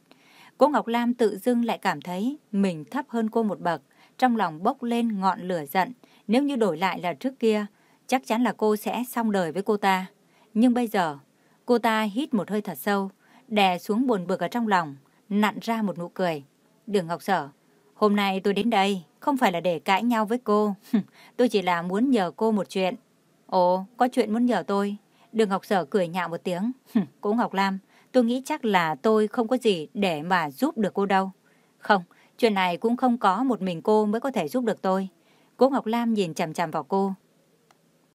Cô Ngọc Lam tự dưng lại cảm thấy mình thấp hơn cô một bậc, trong lòng bốc lên ngọn lửa giận. Nếu như đổi lại là trước kia, chắc chắn là cô sẽ xong đời với cô ta. Nhưng bây giờ, cô ta hít một hơi thật sâu, đè xuống buồn bực ở trong lòng, nặn ra một nụ cười. Đường Ngọc Sở, hôm nay tôi đến đây không phải là để cãi nhau với cô, tôi chỉ là muốn nhờ cô một chuyện. Ồ, có chuyện muốn nhờ tôi. Đường Ngọc Sở cười nhạo một tiếng. Cô Ngọc Lam, tôi nghĩ chắc là tôi không có gì để mà giúp được cô đâu. Không, chuyện này cũng không có một mình cô mới có thể giúp được tôi. Cô Ngọc Lam nhìn chằm chằm vào cô,